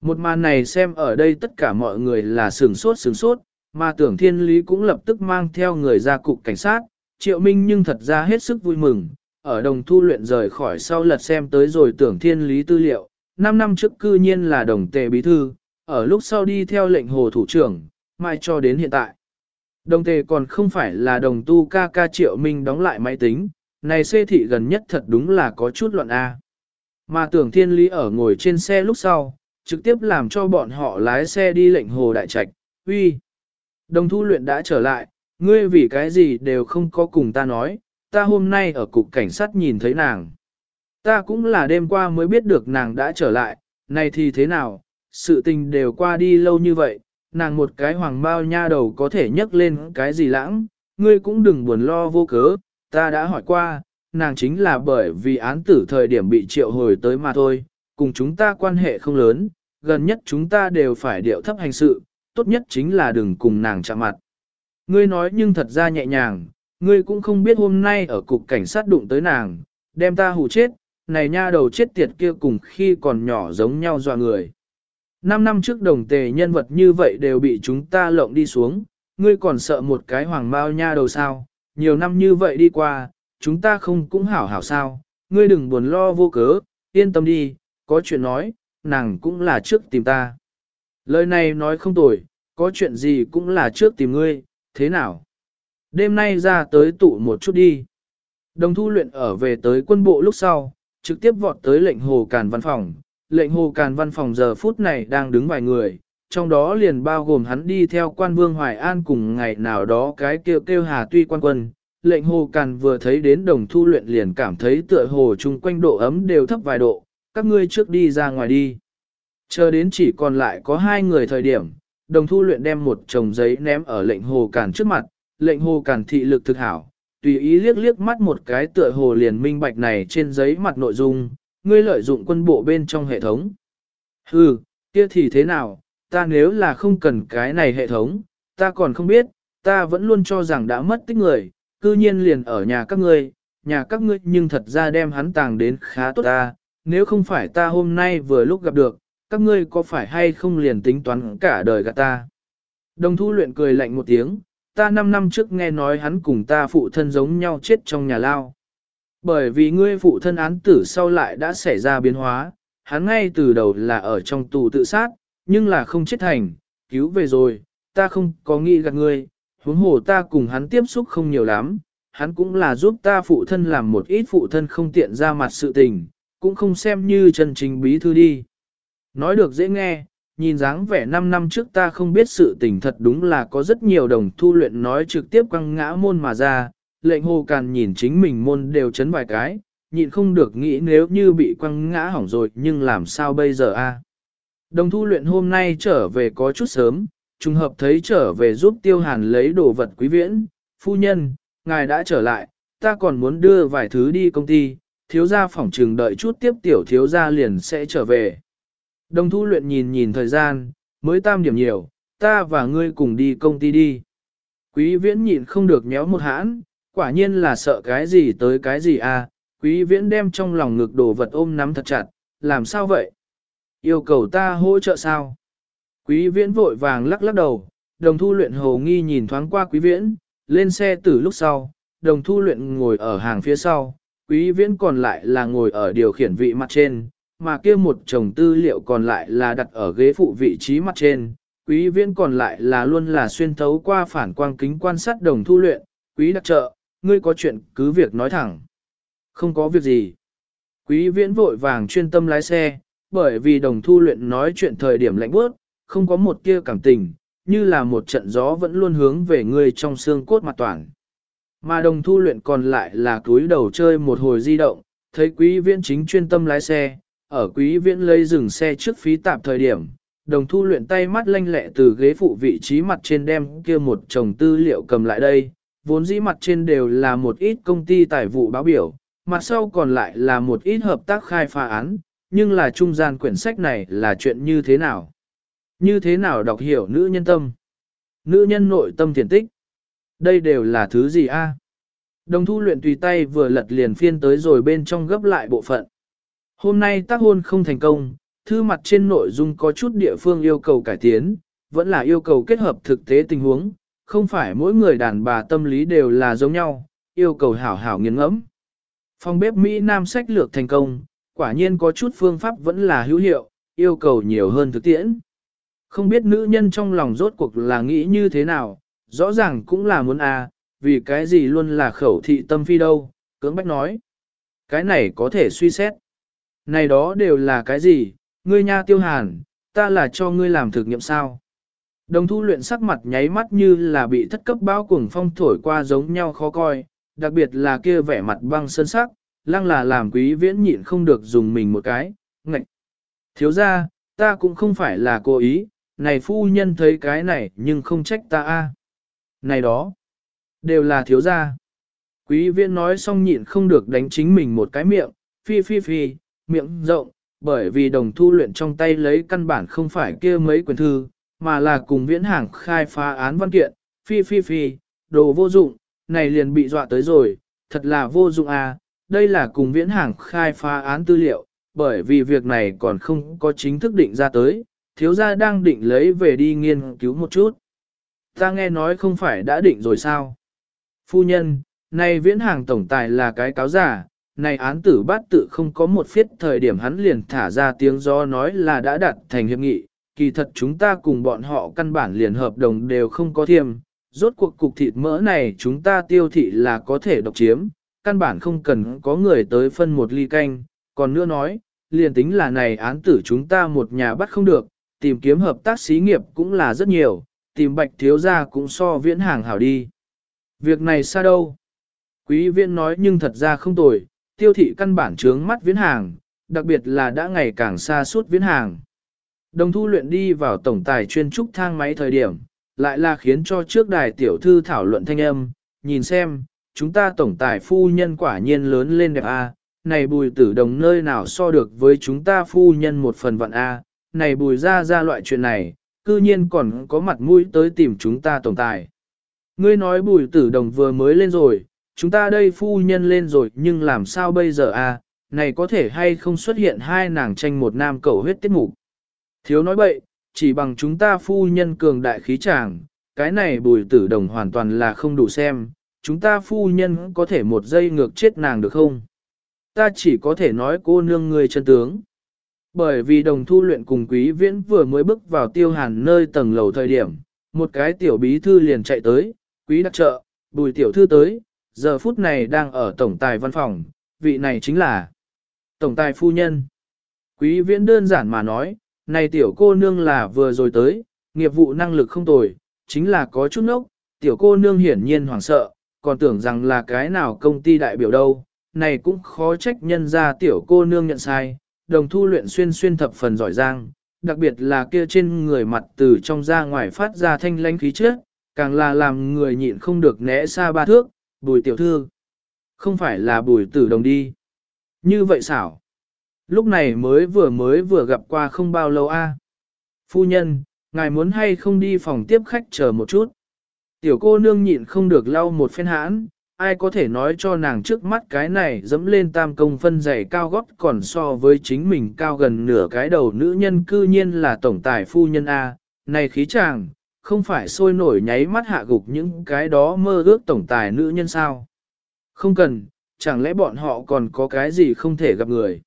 Một màn này xem ở đây tất cả mọi người là sừng sốt sừng sốt, mà tưởng thiên lý cũng lập tức mang theo người ra cục cảnh sát, triệu minh nhưng thật ra hết sức vui mừng, ở đồng thu luyện rời khỏi sau lật xem tới rồi tưởng thiên lý tư liệu, 5 năm trước cư nhiên là đồng tề bí thư, ở lúc sau đi theo lệnh hồ thủ trưởng, mai cho đến hiện tại. Đồng tề còn không phải là đồng tu ca ca triệu minh đóng lại máy tính, này xê thị gần nhất thật đúng là có chút loạn A. Mà tưởng thiên lý ở ngồi trên xe lúc sau, trực tiếp làm cho bọn họ lái xe đi lệnh hồ đại trạch, uy. Đồng thu luyện đã trở lại, ngươi vì cái gì đều không có cùng ta nói, ta hôm nay ở cục cảnh sát nhìn thấy nàng. Ta cũng là đêm qua mới biết được nàng đã trở lại, này thì thế nào, sự tình đều qua đi lâu như vậy, nàng một cái hoàng bao nha đầu có thể nhấc lên cái gì lãng, ngươi cũng đừng buồn lo vô cớ, ta đã hỏi qua, nàng chính là bởi vì án tử thời điểm bị triệu hồi tới mà thôi, cùng chúng ta quan hệ không lớn, gần nhất chúng ta đều phải điệu thấp hành sự, tốt nhất chính là đừng cùng nàng chạm mặt. Ngươi nói nhưng thật ra nhẹ nhàng, ngươi cũng không biết hôm nay ở cục cảnh sát đụng tới nàng, đem ta hù chết, này nha đầu chết tiệt kia cùng khi còn nhỏ giống nhau dọa người. Năm năm trước đồng tề nhân vật như vậy đều bị chúng ta lộng đi xuống, ngươi còn sợ một cái hoàng bao nha đầu sao, nhiều năm như vậy đi qua, chúng ta không cũng hảo hảo sao, ngươi đừng buồn lo vô cớ, yên tâm đi, có chuyện nói, nàng cũng là trước tìm ta. Lời này nói không tồi, có chuyện gì cũng là trước tìm ngươi, thế nào? Đêm nay ra tới tụ một chút đi. Đồng thu luyện ở về tới quân bộ lúc sau, trực tiếp vọt tới lệnh hồ càn văn phòng. Lệnh hồ càn văn phòng giờ phút này đang đứng vài người, trong đó liền bao gồm hắn đi theo quan vương Hoài An cùng ngày nào đó cái kêu kêu hà tuy quan quân. Lệnh hồ càn vừa thấy đến đồng thu luyện liền cảm thấy tựa hồ chung quanh độ ấm đều thấp vài độ, các ngươi trước đi ra ngoài đi. Chờ đến chỉ còn lại có hai người thời điểm, đồng thu luyện đem một chồng giấy ném ở lệnh hồ càn trước mặt, lệnh hồ càn thị lực thực hảo, tùy ý liếc liếc mắt một cái tựa hồ liền minh bạch này trên giấy mặt nội dung, ngươi lợi dụng quân bộ bên trong hệ thống. Hừ, kia thì thế nào, ta nếu là không cần cái này hệ thống, ta còn không biết, ta vẫn luôn cho rằng đã mất tích người, cư nhiên liền ở nhà các ngươi, nhà các ngươi nhưng thật ra đem hắn tàng đến khá tốt ta, nếu không phải ta hôm nay vừa lúc gặp được, các ngươi có phải hay không liền tính toán cả đời gạt ta. Đồng thu luyện cười lạnh một tiếng, ta 5 năm trước nghe nói hắn cùng ta phụ thân giống nhau chết trong nhà lao. Bởi vì ngươi phụ thân án tử sau lại đã xảy ra biến hóa, hắn ngay từ đầu là ở trong tù tự sát, nhưng là không chết thành, cứu về rồi, ta không có nghĩ gạt ngươi, huống hồ ta cùng hắn tiếp xúc không nhiều lắm, hắn cũng là giúp ta phụ thân làm một ít phụ thân không tiện ra mặt sự tình, cũng không xem như chân chính bí thư đi. Nói được dễ nghe, nhìn dáng vẻ 5 năm trước ta không biết sự tình thật đúng là có rất nhiều đồng thu luyện nói trực tiếp quăng ngã môn mà ra, lệnh hồ càn nhìn chính mình môn đều chấn vài cái, nhịn không được nghĩ nếu như bị quăng ngã hỏng rồi nhưng làm sao bây giờ a? Đồng thu luyện hôm nay trở về có chút sớm, trùng hợp thấy trở về giúp tiêu hàn lấy đồ vật quý viễn, phu nhân, ngài đã trở lại, ta còn muốn đưa vài thứ đi công ty, thiếu gia phỏng trừng đợi chút tiếp tiểu thiếu gia liền sẽ trở về. Đồng thu luyện nhìn nhìn thời gian, mới tam điểm nhiều, ta và ngươi cùng đi công ty đi. Quý viễn nhịn không được nhéo một hãn, quả nhiên là sợ cái gì tới cái gì à, quý viễn đem trong lòng ngực đồ vật ôm nắm thật chặt, làm sao vậy? Yêu cầu ta hỗ trợ sao? Quý viễn vội vàng lắc lắc đầu, đồng thu luyện hồ nghi nhìn thoáng qua quý viễn, lên xe từ lúc sau, đồng thu luyện ngồi ở hàng phía sau, quý viễn còn lại là ngồi ở điều khiển vị mặt trên, mà kia một chồng tư liệu còn lại là đặt ở ghế phụ vị trí mặt trên. Quý viễn còn lại là luôn là xuyên thấu qua phản quang kính quan sát đồng thu luyện, quý đặc trợ, ngươi có chuyện cứ việc nói thẳng. Không có việc gì. Quý viễn vội vàng chuyên tâm lái xe, bởi vì đồng thu luyện nói chuyện thời điểm lạnh bước, không có một tia cảm tình, như là một trận gió vẫn luôn hướng về người trong xương cốt mặt toàn. Mà đồng thu luyện còn lại là túi đầu chơi một hồi di động, thấy quý viễn chính chuyên tâm lái xe, ở quý viễn lấy dừng xe trước phí tạp thời điểm, đồng thu luyện tay mắt lanh lẹ từ ghế phụ vị trí mặt trên đem kia một chồng tư liệu cầm lại đây, vốn dĩ mặt trên đều là một ít công ty tài vụ báo biểu, mặt sau còn lại là một ít hợp tác khai phá án, nhưng là trung gian quyển sách này là chuyện như thế nào? Như thế nào đọc hiểu nữ nhân tâm? Nữ nhân nội tâm thiền tích? Đây đều là thứ gì a? Đồng thu luyện tùy tay vừa lật liền phiên tới rồi bên trong gấp lại bộ phận. Hôm nay tác hôn không thành công, thư mặt trên nội dung có chút địa phương yêu cầu cải tiến, vẫn là yêu cầu kết hợp thực tế tình huống, không phải mỗi người đàn bà tâm lý đều là giống nhau, yêu cầu hảo hảo nghiền ngẫm. Phòng bếp Mỹ Nam sách lược thành công, quả nhiên có chút phương pháp vẫn là hữu hiệu, yêu cầu nhiều hơn thực tiễn. Không biết nữ nhân trong lòng rốt cuộc là nghĩ như thế nào, rõ ràng cũng là muốn à? vì cái gì luôn là khẩu thị tâm phi đâu, cưỡng bách nói. Cái này có thể suy xét. Này đó đều là cái gì, ngươi nha tiêu hàn, ta là cho ngươi làm thực nghiệm sao. Đồng thu luyện sắc mặt nháy mắt như là bị thất cấp bao cuồng phong thổi qua giống nhau khó coi, đặc biệt là kia vẻ mặt băng sơn sắc, lăng là làm quý viễn nhịn không được dùng mình một cái, ngạch. Thiếu ra, ta cũng không phải là cố ý, này phu nhân thấy cái này nhưng không trách ta a. Này đó, đều là thiếu gia. Quý viễn nói xong nhịn không được đánh chính mình một cái miệng, phi phi phi, miệng rộng, bởi vì đồng thu luyện trong tay lấy căn bản không phải kia mấy quyển thư, mà là cùng viễn hàng khai phá án văn kiện, phi phi phi, đồ vô dụng, này liền bị dọa tới rồi, thật là vô dụng à, đây là cùng viễn hàng khai phá án tư liệu, bởi vì việc này còn không có chính thức định ra tới, thiếu gia đang định lấy về đi nghiên cứu một chút. Ta nghe nói không phải đã định rồi sao? Phu nhân, này viễn hàng tổng tài là cái cáo giả, này án tử bát tự không có một phiết thời điểm hắn liền thả ra tiếng do nói là đã đặt thành hiệp nghị, kỳ thật chúng ta cùng bọn họ căn bản liền hợp đồng đều không có thiêm, rốt cuộc cục thịt mỡ này chúng ta tiêu thị là có thể độc chiếm, căn bản không cần có người tới phân một ly canh, còn nữa nói, liền tính là này án tử chúng ta một nhà bắt không được, tìm kiếm hợp tác xí nghiệp cũng là rất nhiều, tìm bạch thiếu gia cũng so viễn hàng hảo đi. Việc này xa đâu? Quý viễn nói nhưng thật ra không tồi, tiêu thị căn bản trướng mắt viễn hàng, đặc biệt là đã ngày càng xa suốt viễn hàng. Đồng thu luyện đi vào tổng tài chuyên trúc thang máy thời điểm, lại là khiến cho trước đài tiểu thư thảo luận thanh âm, nhìn xem, chúng ta tổng tài phu nhân quả nhiên lớn lên đẹp A, này bùi tử đồng nơi nào so được với chúng ta phu nhân một phần vạn A, này bùi ra ra loại chuyện này, cư nhiên còn có mặt mũi tới tìm chúng ta tổng tài. Ngươi nói bùi tử đồng vừa mới lên rồi, chúng ta đây phu nhân lên rồi nhưng làm sao bây giờ a? này có thể hay không xuất hiện hai nàng tranh một nam cầu huyết tiết mục. Thiếu nói bậy, chỉ bằng chúng ta phu nhân cường đại khí tràng, cái này bùi tử đồng hoàn toàn là không đủ xem, chúng ta phu nhân có thể một giây ngược chết nàng được không? Ta chỉ có thể nói cô nương người chân tướng. Bởi vì đồng thu luyện cùng quý viễn vừa mới bước vào tiêu hàn nơi tầng lầu thời điểm, một cái tiểu bí thư liền chạy tới, quý đặc trợ, bùi tiểu thư tới, giờ phút này đang ở tổng tài văn phòng, vị này chính là tổng tài phu nhân. Quý viễn đơn giản mà nói, này tiểu cô nương là vừa rồi tới, nghiệp vụ năng lực không tồi, chính là có chút nốc, tiểu cô nương hiển nhiên hoảng sợ, còn tưởng rằng là cái nào công ty đại biểu đâu, này cũng khó trách nhân ra tiểu cô nương nhận sai, đồng thu luyện xuyên xuyên thập phần giỏi giang, đặc biệt là kia trên người mặt từ trong ra ngoài phát ra thanh lãnh khí trước, càng là làm người nhịn không được né xa ba thước, bùi tiểu thư. Không phải là bùi tử đồng đi. Như vậy xảo. Lúc này mới vừa mới vừa gặp qua không bao lâu a. Phu nhân, ngài muốn hay không đi phòng tiếp khách chờ một chút. Tiểu cô nương nhịn không được lau một phen hãn, ai có thể nói cho nàng trước mắt cái này dẫm lên tam công phân giày cao gót còn so với chính mình cao gần nửa cái đầu nữ nhân cư nhiên là tổng tài phu nhân A, này khí chàng, không phải sôi nổi nháy mắt hạ gục những cái đó mơ ước tổng tài nữ nhân sao. Không cần, chẳng lẽ bọn họ còn có cái gì không thể gặp người.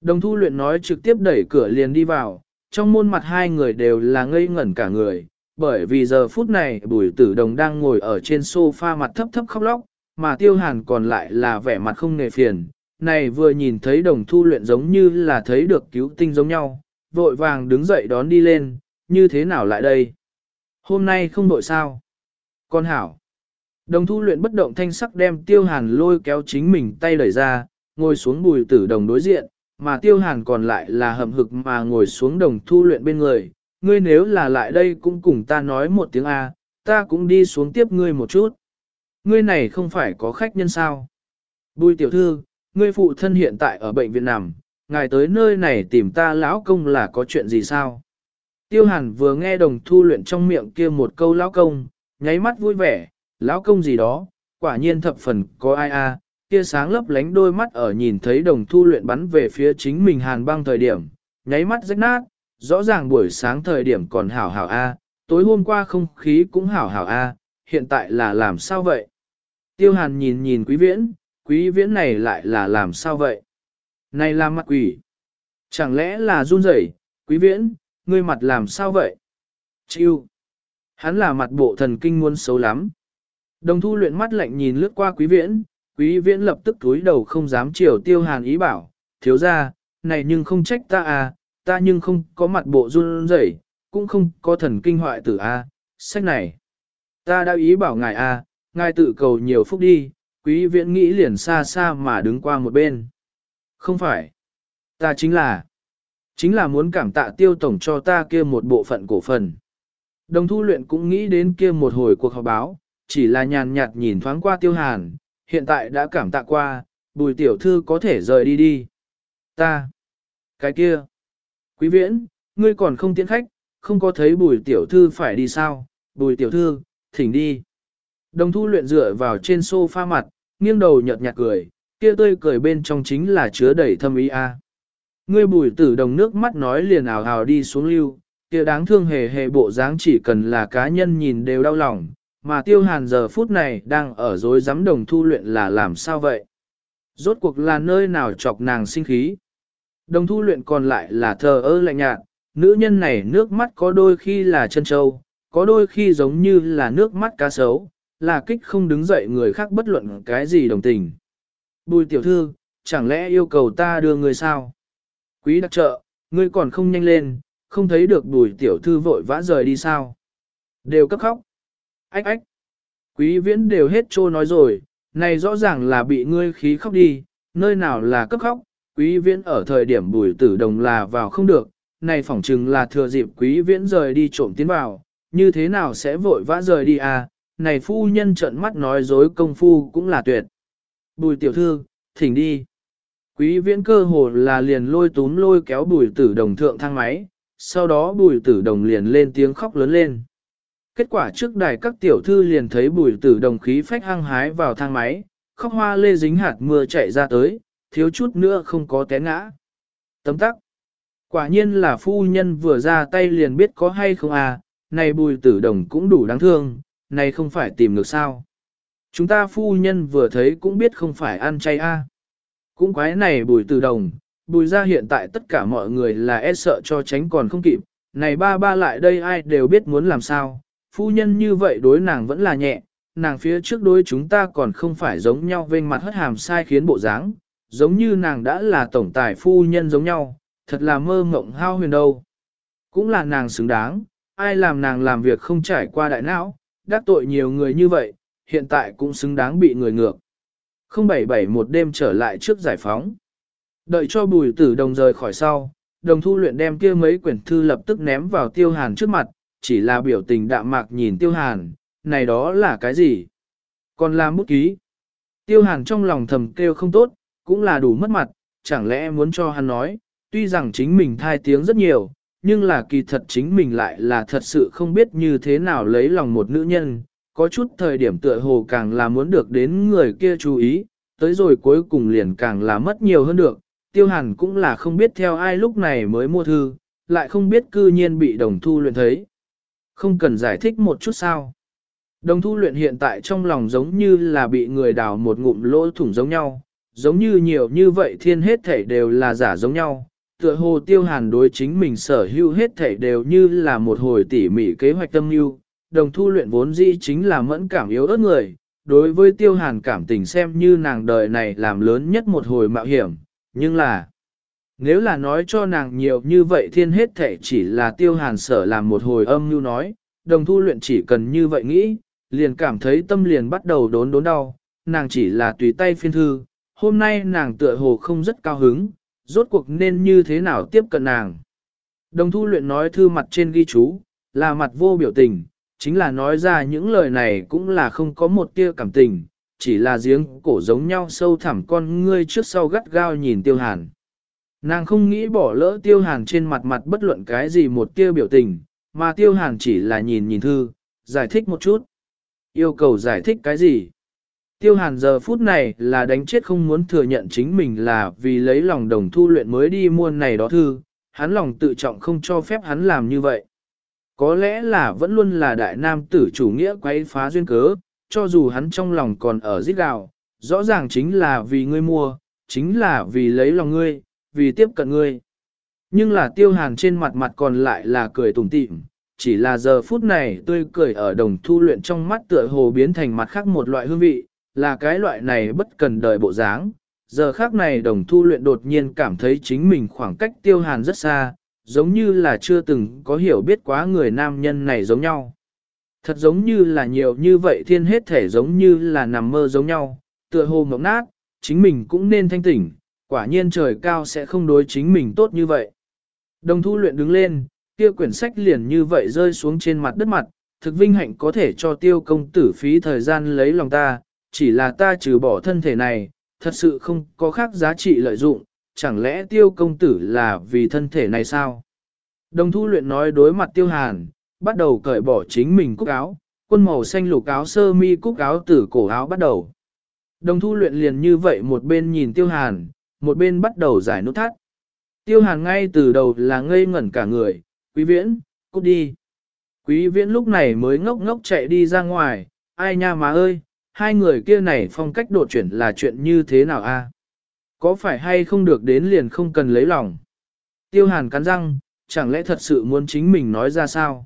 Đồng thu luyện nói trực tiếp đẩy cửa liền đi vào, trong môn mặt hai người đều là ngây ngẩn cả người, bởi vì giờ phút này bùi tử đồng đang ngồi ở trên sofa mặt thấp thấp khóc lóc, mà tiêu hàn còn lại là vẻ mặt không nề phiền. Này vừa nhìn thấy đồng thu luyện giống như là thấy được cứu tinh giống nhau, vội vàng đứng dậy đón đi lên, như thế nào lại đây? Hôm nay không đội sao? Con hảo. Đồng thu luyện bất động thanh sắc đem tiêu hàn lôi kéo chính mình tay đẩy ra, ngồi xuống bùi tử đồng đối diện, mà tiêu hàn còn lại là hậm hực mà ngồi xuống đồng thu luyện bên người. Ngươi nếu là lại đây cũng cùng ta nói một tiếng A, ta cũng đi xuống tiếp ngươi một chút. Ngươi này không phải có khách nhân sao? Bùi tiểu thư, ngươi phụ thân hiện tại ở bệnh viện nằm, ngài tới nơi này tìm ta lão công là có chuyện gì sao? Tiêu hàn vừa nghe đồng thu luyện trong miệng kia một câu lão công, nháy mắt vui vẻ, lão công gì đó, quả nhiên thập phần có ai a, kia sáng lấp lánh đôi mắt ở nhìn thấy đồng thu luyện bắn về phía chính mình hàn băng thời điểm, nháy mắt rách nát, rõ ràng buổi sáng thời điểm còn hảo hảo a, tối hôm qua không khí cũng hảo hảo a, hiện tại là làm sao vậy? Tiêu hàn nhìn nhìn quý viễn, quý viễn này lại là làm sao vậy? Này là mặt quỷ. Chẳng lẽ là run rẩy? quý viễn, ngươi mặt làm sao vậy? Chiêu. Hắn là mặt bộ thần kinh muôn xấu lắm. Đồng thu luyện mắt lạnh nhìn lướt qua quý viễn, quý viễn lập tức túi đầu không dám chiều tiêu hàn ý bảo, thiếu ra, này nhưng không trách ta à, ta nhưng không có mặt bộ run rẩy, cũng không có thần kinh hoại tử a. À. sách này. Ta đã ý bảo ngài a, à, ngài tự cầu nhiều phúc đi, quý viễn nghĩ liền xa xa mà đứng qua một bên. Không phải. Ta chính là, chính là muốn cảm tạ tiêu tổng cho ta kia một bộ phận cổ phần. Đồng thu luyện cũng nghĩ đến kia một hồi cuộc họp báo, chỉ là nhàn nhạt nhìn thoáng qua tiêu hàn, hiện tại đã cảm tạ qua, bùi tiểu thư có thể rời đi đi. Ta, cái kia, quý viễn, ngươi còn không tiễn khách, không có thấy bùi tiểu thư phải đi sao, bùi tiểu thư, thỉnh đi. Đồng thu luyện dựa vào trên sofa mặt, nghiêng đầu nhợt nhạt cười, kia tươi cười bên trong chính là chứa đầy thâm ý a. À. Ngươi bùi tử đồng nước mắt nói liền ảo hào đi xuống lưu, kia đáng thương hề hề bộ dáng chỉ cần là cá nhân nhìn đều đau lòng, mà tiêu hàn giờ phút này đang ở dối rắm đồng thu luyện là làm sao vậy? Rốt cuộc là nơi nào chọc nàng sinh khí? Đồng thu luyện còn lại là thờ ơ lạnh nhạt, nữ nhân này nước mắt có đôi khi là chân trâu, có đôi khi giống như là nước mắt cá sấu, là kích không đứng dậy người khác bất luận cái gì đồng tình. Bùi tiểu thư, chẳng lẽ yêu cầu ta đưa người sao? Quý đặc trợ, ngươi còn không nhanh lên, không thấy được bùi tiểu thư vội vã rời đi sao? Đều cấp khóc. Ách ách. Quý viễn đều hết trô nói rồi, này rõ ràng là bị ngươi khí khóc đi, nơi nào là cấp khóc, quý viễn ở thời điểm bùi tử đồng là vào không được, này phỏng chừng là thừa dịp quý viễn rời đi trộm tiến vào, như thế nào sẽ vội vã rời đi à, này phu nhân trợn mắt nói dối công phu cũng là tuyệt. Bùi tiểu thư, thỉnh đi. Quý viễn cơ hồ là liền lôi túm lôi kéo bùi tử đồng thượng thang máy, sau đó bùi tử đồng liền lên tiếng khóc lớn lên. Kết quả trước đài các tiểu thư liền thấy bùi tử đồng khí phách hăng hái vào thang máy, khóc hoa lê dính hạt mưa chạy ra tới, thiếu chút nữa không có té ngã. Tấm tắc. Quả nhiên là phu nhân vừa ra tay liền biết có hay không à, này bùi tử đồng cũng đủ đáng thương, này không phải tìm được sao. Chúng ta phu nhân vừa thấy cũng biết không phải ăn chay a. À. Cũng quái này bùi tử đồng, bùi ra hiện tại tất cả mọi người là e sợ cho tránh còn không kịp, này ba ba lại đây ai đều biết muốn làm sao, phu nhân như vậy đối nàng vẫn là nhẹ, nàng phía trước đối chúng ta còn không phải giống nhau vênh mặt hất hàm sai khiến bộ dáng, giống như nàng đã là tổng tài phu nhân giống nhau, thật là mơ mộng hao huyền đâu. Cũng là nàng xứng đáng, ai làm nàng làm việc không trải qua đại não, đắc tội nhiều người như vậy, hiện tại cũng xứng đáng bị người ngược. 077 một đêm trở lại trước giải phóng. Đợi cho bùi tử đồng rời khỏi sau, đồng thu luyện đem kia mấy quyển thư lập tức ném vào tiêu hàn trước mặt, chỉ là biểu tình đạm mạc nhìn tiêu hàn, này đó là cái gì? Còn là bút ký. Tiêu hàn trong lòng thầm kêu không tốt, cũng là đủ mất mặt, chẳng lẽ muốn cho hắn nói, tuy rằng chính mình thai tiếng rất nhiều, nhưng là kỳ thật chính mình lại là thật sự không biết như thế nào lấy lòng một nữ nhân, có chút thời điểm tựa hồ càng là muốn được đến người kia chú ý, tới rồi cuối cùng liền càng là mất nhiều hơn được, tiêu hàn cũng là không biết theo ai lúc này mới mua thư, lại không biết cư nhiên bị đồng thu luyện thấy. Không cần giải thích một chút sao. Đồng thu luyện hiện tại trong lòng giống như là bị người đào một ngụm lỗ thủng giống nhau, giống như nhiều như vậy thiên hết thảy đều là giả giống nhau. Tựa hồ tiêu hàn đối chính mình sở hữu hết thảy đều như là một hồi tỉ mỉ kế hoạch tâm mưu. Đồng thu luyện vốn dĩ chính là mẫn cảm yếu ớt người, đối với tiêu hàn cảm tình xem như nàng đời này làm lớn nhất một hồi mạo hiểm, nhưng là nếu là nói cho nàng nhiều như vậy thiên hết thể chỉ là tiêu hàn sở làm một hồi âm như nói, đồng thu luyện chỉ cần như vậy nghĩ, liền cảm thấy tâm liền bắt đầu đốn đốn đau, nàng chỉ là tùy tay phiên thư, hôm nay nàng tựa hồ không rất cao hứng, rốt cuộc nên như thế nào tiếp cận nàng. Đồng thu luyện nói thư mặt trên ghi chú, là mặt vô biểu tình, chính là nói ra những lời này cũng là không có một tia cảm tình, chỉ là giếng cổ giống nhau sâu thẳm con ngươi trước sau gắt gao nhìn tiêu hàn. Nàng không nghĩ bỏ lỡ tiêu hàn trên mặt mặt bất luận cái gì một tia biểu tình, mà tiêu hàn chỉ là nhìn nhìn thư, giải thích một chút. Yêu cầu giải thích cái gì? Tiêu hàn giờ phút này là đánh chết không muốn thừa nhận chính mình là vì lấy lòng đồng thu luyện mới đi mua này đó thư, hắn lòng tự trọng không cho phép hắn làm như vậy. Có lẽ là vẫn luôn là đại nam tử chủ nghĩa quấy phá duyên cớ, cho dù hắn trong lòng còn ở giết gạo, rõ ràng chính là vì ngươi mua, chính là vì lấy lòng ngươi, vì tiếp cận ngươi. Nhưng là tiêu hàn trên mặt mặt còn lại là cười tủm tỉm, chỉ là giờ phút này tươi cười ở đồng thu luyện trong mắt tựa hồ biến thành mặt khác một loại hương vị, là cái loại này bất cần đời bộ dáng. Giờ khác này đồng thu luyện đột nhiên cảm thấy chính mình khoảng cách tiêu hàn rất xa, giống như là chưa từng có hiểu biết quá người nam nhân này giống nhau. Thật giống như là nhiều như vậy thiên hết thể giống như là nằm mơ giống nhau, tựa hồ mộng nát, chính mình cũng nên thanh tỉnh, quả nhiên trời cao sẽ không đối chính mình tốt như vậy. Đồng thu luyện đứng lên, kia quyển sách liền như vậy rơi xuống trên mặt đất mặt, thực vinh hạnh có thể cho tiêu công tử phí thời gian lấy lòng ta, chỉ là ta trừ bỏ thân thể này, thật sự không có khác giá trị lợi dụng, chẳng lẽ tiêu công tử là vì thân thể này sao? Đồng thu luyện nói đối mặt tiêu hàn, bắt đầu cởi bỏ chính mình cúc áo, quân màu xanh lục áo sơ mi cúc áo từ cổ áo bắt đầu. Đồng thu luyện liền như vậy một bên nhìn tiêu hàn, một bên bắt đầu giải nút thắt. Tiêu hàn ngay từ đầu là ngây ngẩn cả người, quý viễn, cút đi. Quý viễn lúc này mới ngốc ngốc chạy đi ra ngoài, ai nha má ơi, hai người kia này phong cách đột chuyển là chuyện như thế nào a? Có phải hay không được đến liền không cần lấy lòng? Tiêu hàn cắn răng, chẳng lẽ thật sự muốn chính mình nói ra sao?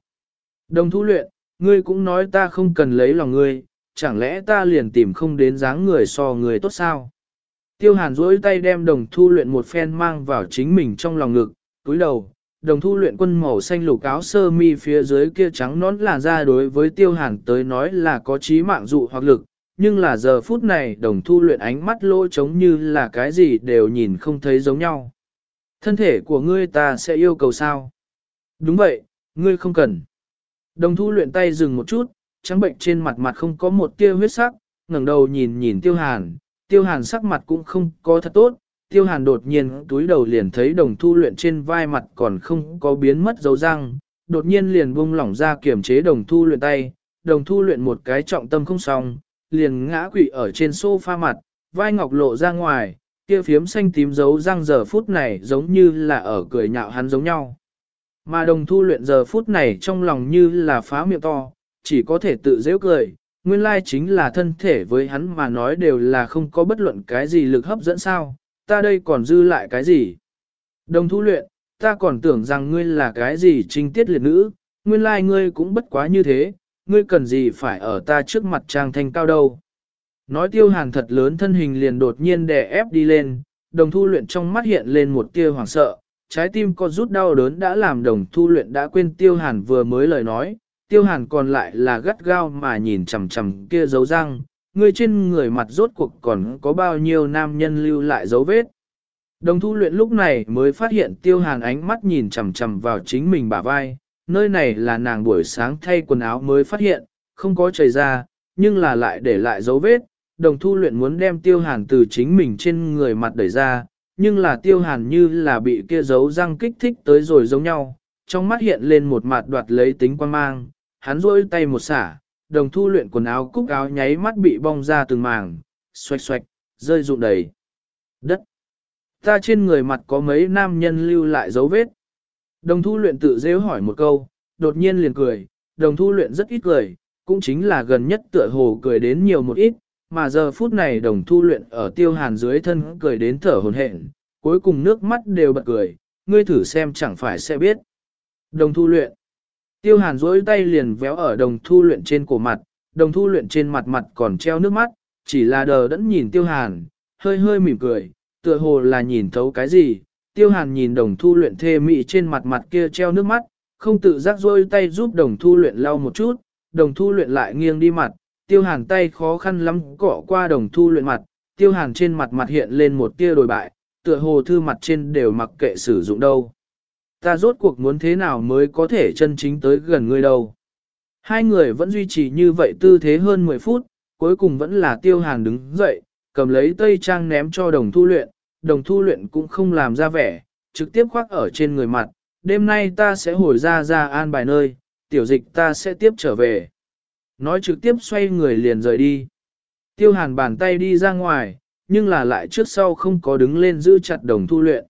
Đồng thu luyện, ngươi cũng nói ta không cần lấy lòng ngươi, chẳng lẽ ta liền tìm không đến dáng người so người tốt sao? Tiêu hàn duỗi tay đem đồng thu luyện một phen mang vào chính mình trong lòng ngực, túi đầu, đồng thu luyện quân màu xanh lục áo sơ mi phía dưới kia trắng nón làn ra đối với tiêu hàn tới nói là có trí mạng dụ hoặc lực, nhưng là giờ phút này đồng thu luyện ánh mắt lỗ trống như là cái gì đều nhìn không thấy giống nhau. Thân thể của ngươi ta sẽ yêu cầu sao? Đúng vậy, ngươi không cần. Đồng thu luyện tay dừng một chút, trắng bệnh trên mặt mặt không có một tia huyết sắc, ngẩng đầu nhìn nhìn tiêu hàn, tiêu hàn sắc mặt cũng không có thật tốt, tiêu hàn đột nhiên túi đầu liền thấy đồng thu luyện trên vai mặt còn không có biến mất dấu răng, đột nhiên liền buông lỏng ra kiểm chế đồng thu luyện tay, đồng thu luyện một cái trọng tâm không xong, liền ngã quỵ ở trên sofa mặt, vai ngọc lộ ra ngoài, kia phiếm xanh tím dấu răng giờ phút này giống như là ở cười nhạo hắn giống nhau. Mà đồng thu luyện giờ phút này trong lòng như là phá miệng to, chỉ có thể tự dễ cười, nguyên lai chính là thân thể với hắn mà nói đều là không có bất luận cái gì lực hấp dẫn sao, ta đây còn dư lại cái gì. Đồng thu luyện, ta còn tưởng rằng ngươi là cái gì trinh tiết liệt nữ, nguyên lai ngươi cũng bất quá như thế, ngươi cần gì phải ở ta trước mặt trang thanh cao đâu. Nói tiêu hàn thật lớn thân hình liền đột nhiên đè ép đi lên, đồng thu luyện trong mắt hiện lên một tia hoảng sợ, trái tim có rút đau đớn đã làm đồng thu luyện đã quên tiêu hàn vừa mới lời nói, tiêu hàn còn lại là gắt gao mà nhìn chằm chằm kia dấu răng, người trên người mặt rốt cuộc còn có bao nhiêu nam nhân lưu lại dấu vết. Đồng thu luyện lúc này mới phát hiện tiêu hàn ánh mắt nhìn chằm chằm vào chính mình bả vai, nơi này là nàng buổi sáng thay quần áo mới phát hiện, không có chảy ra, nhưng là lại để lại dấu vết. Đồng thu luyện muốn đem tiêu hàn từ chính mình trên người mặt đẩy ra, nhưng là tiêu hàn như là bị kia dấu răng kích thích tới rồi giống nhau, trong mắt hiện lên một mặt đoạt lấy tính quan mang, hắn rôi tay một xả, đồng thu luyện quần áo cúc áo nháy mắt bị bong ra từng màng, xoạch xoạch, rơi rụng đầy. Đất! Ta trên người mặt có mấy nam nhân lưu lại dấu vết. Đồng thu luyện tự dễ hỏi một câu, đột nhiên liền cười, đồng thu luyện rất ít cười, cũng chính là gần nhất tựa hồ cười đến nhiều một ít, mà giờ phút này đồng thu luyện ở tiêu hàn dưới thân cười đến thở hồn hển, cuối cùng nước mắt đều bật cười, ngươi thử xem chẳng phải sẽ biết. Đồng thu luyện. Tiêu hàn dối tay liền véo ở đồng thu luyện trên cổ mặt, đồng thu luyện trên mặt mặt còn treo nước mắt, chỉ là đờ đẫn nhìn tiêu hàn, hơi hơi mỉm cười, tựa hồ là nhìn thấu cái gì. Tiêu hàn nhìn đồng thu luyện thê mị trên mặt mặt kia treo nước mắt, không tự giác rôi tay giúp đồng thu luyện lau một chút, đồng thu luyện lại nghiêng đi mặt, tiêu hàn tay khó khăn lắm cọ qua đồng thu luyện mặt, tiêu hàn trên mặt mặt hiện lên một tia đồi bại, tựa hồ thư mặt trên đều mặc kệ sử dụng đâu. Ta rốt cuộc muốn thế nào mới có thể chân chính tới gần ngươi đâu. Hai người vẫn duy trì như vậy tư thế hơn 10 phút, cuối cùng vẫn là tiêu hàn đứng dậy, cầm lấy tây trang ném cho đồng thu luyện, đồng thu luyện cũng không làm ra vẻ, trực tiếp khoác ở trên người mặt, đêm nay ta sẽ hồi ra ra an bài nơi, tiểu dịch ta sẽ tiếp trở về. Nói trực tiếp xoay người liền rời đi. Tiêu hàn bàn tay đi ra ngoài, nhưng là lại trước sau không có đứng lên giữ chặt đồng thu luyện.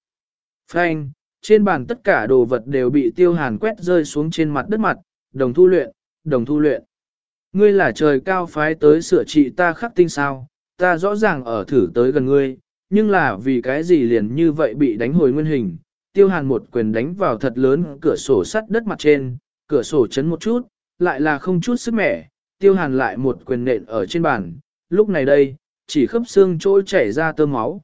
Frank, trên bàn tất cả đồ vật đều bị tiêu hàn quét rơi xuống trên mặt đất mặt, đồng thu luyện, đồng thu luyện. Ngươi là trời cao phái tới sửa trị ta khắc tinh sao, ta rõ ràng ở thử tới gần ngươi, nhưng là vì cái gì liền như vậy bị đánh hồi nguyên hình. Tiêu hàn một quyền đánh vào thật lớn cửa sổ sắt đất mặt trên, cửa sổ chấn một chút, lại là không chút sức mẻ, tiêu hàn lại một quyền nện ở trên bàn, lúc này đây, chỉ khớp xương chỗ chảy ra tơ máu.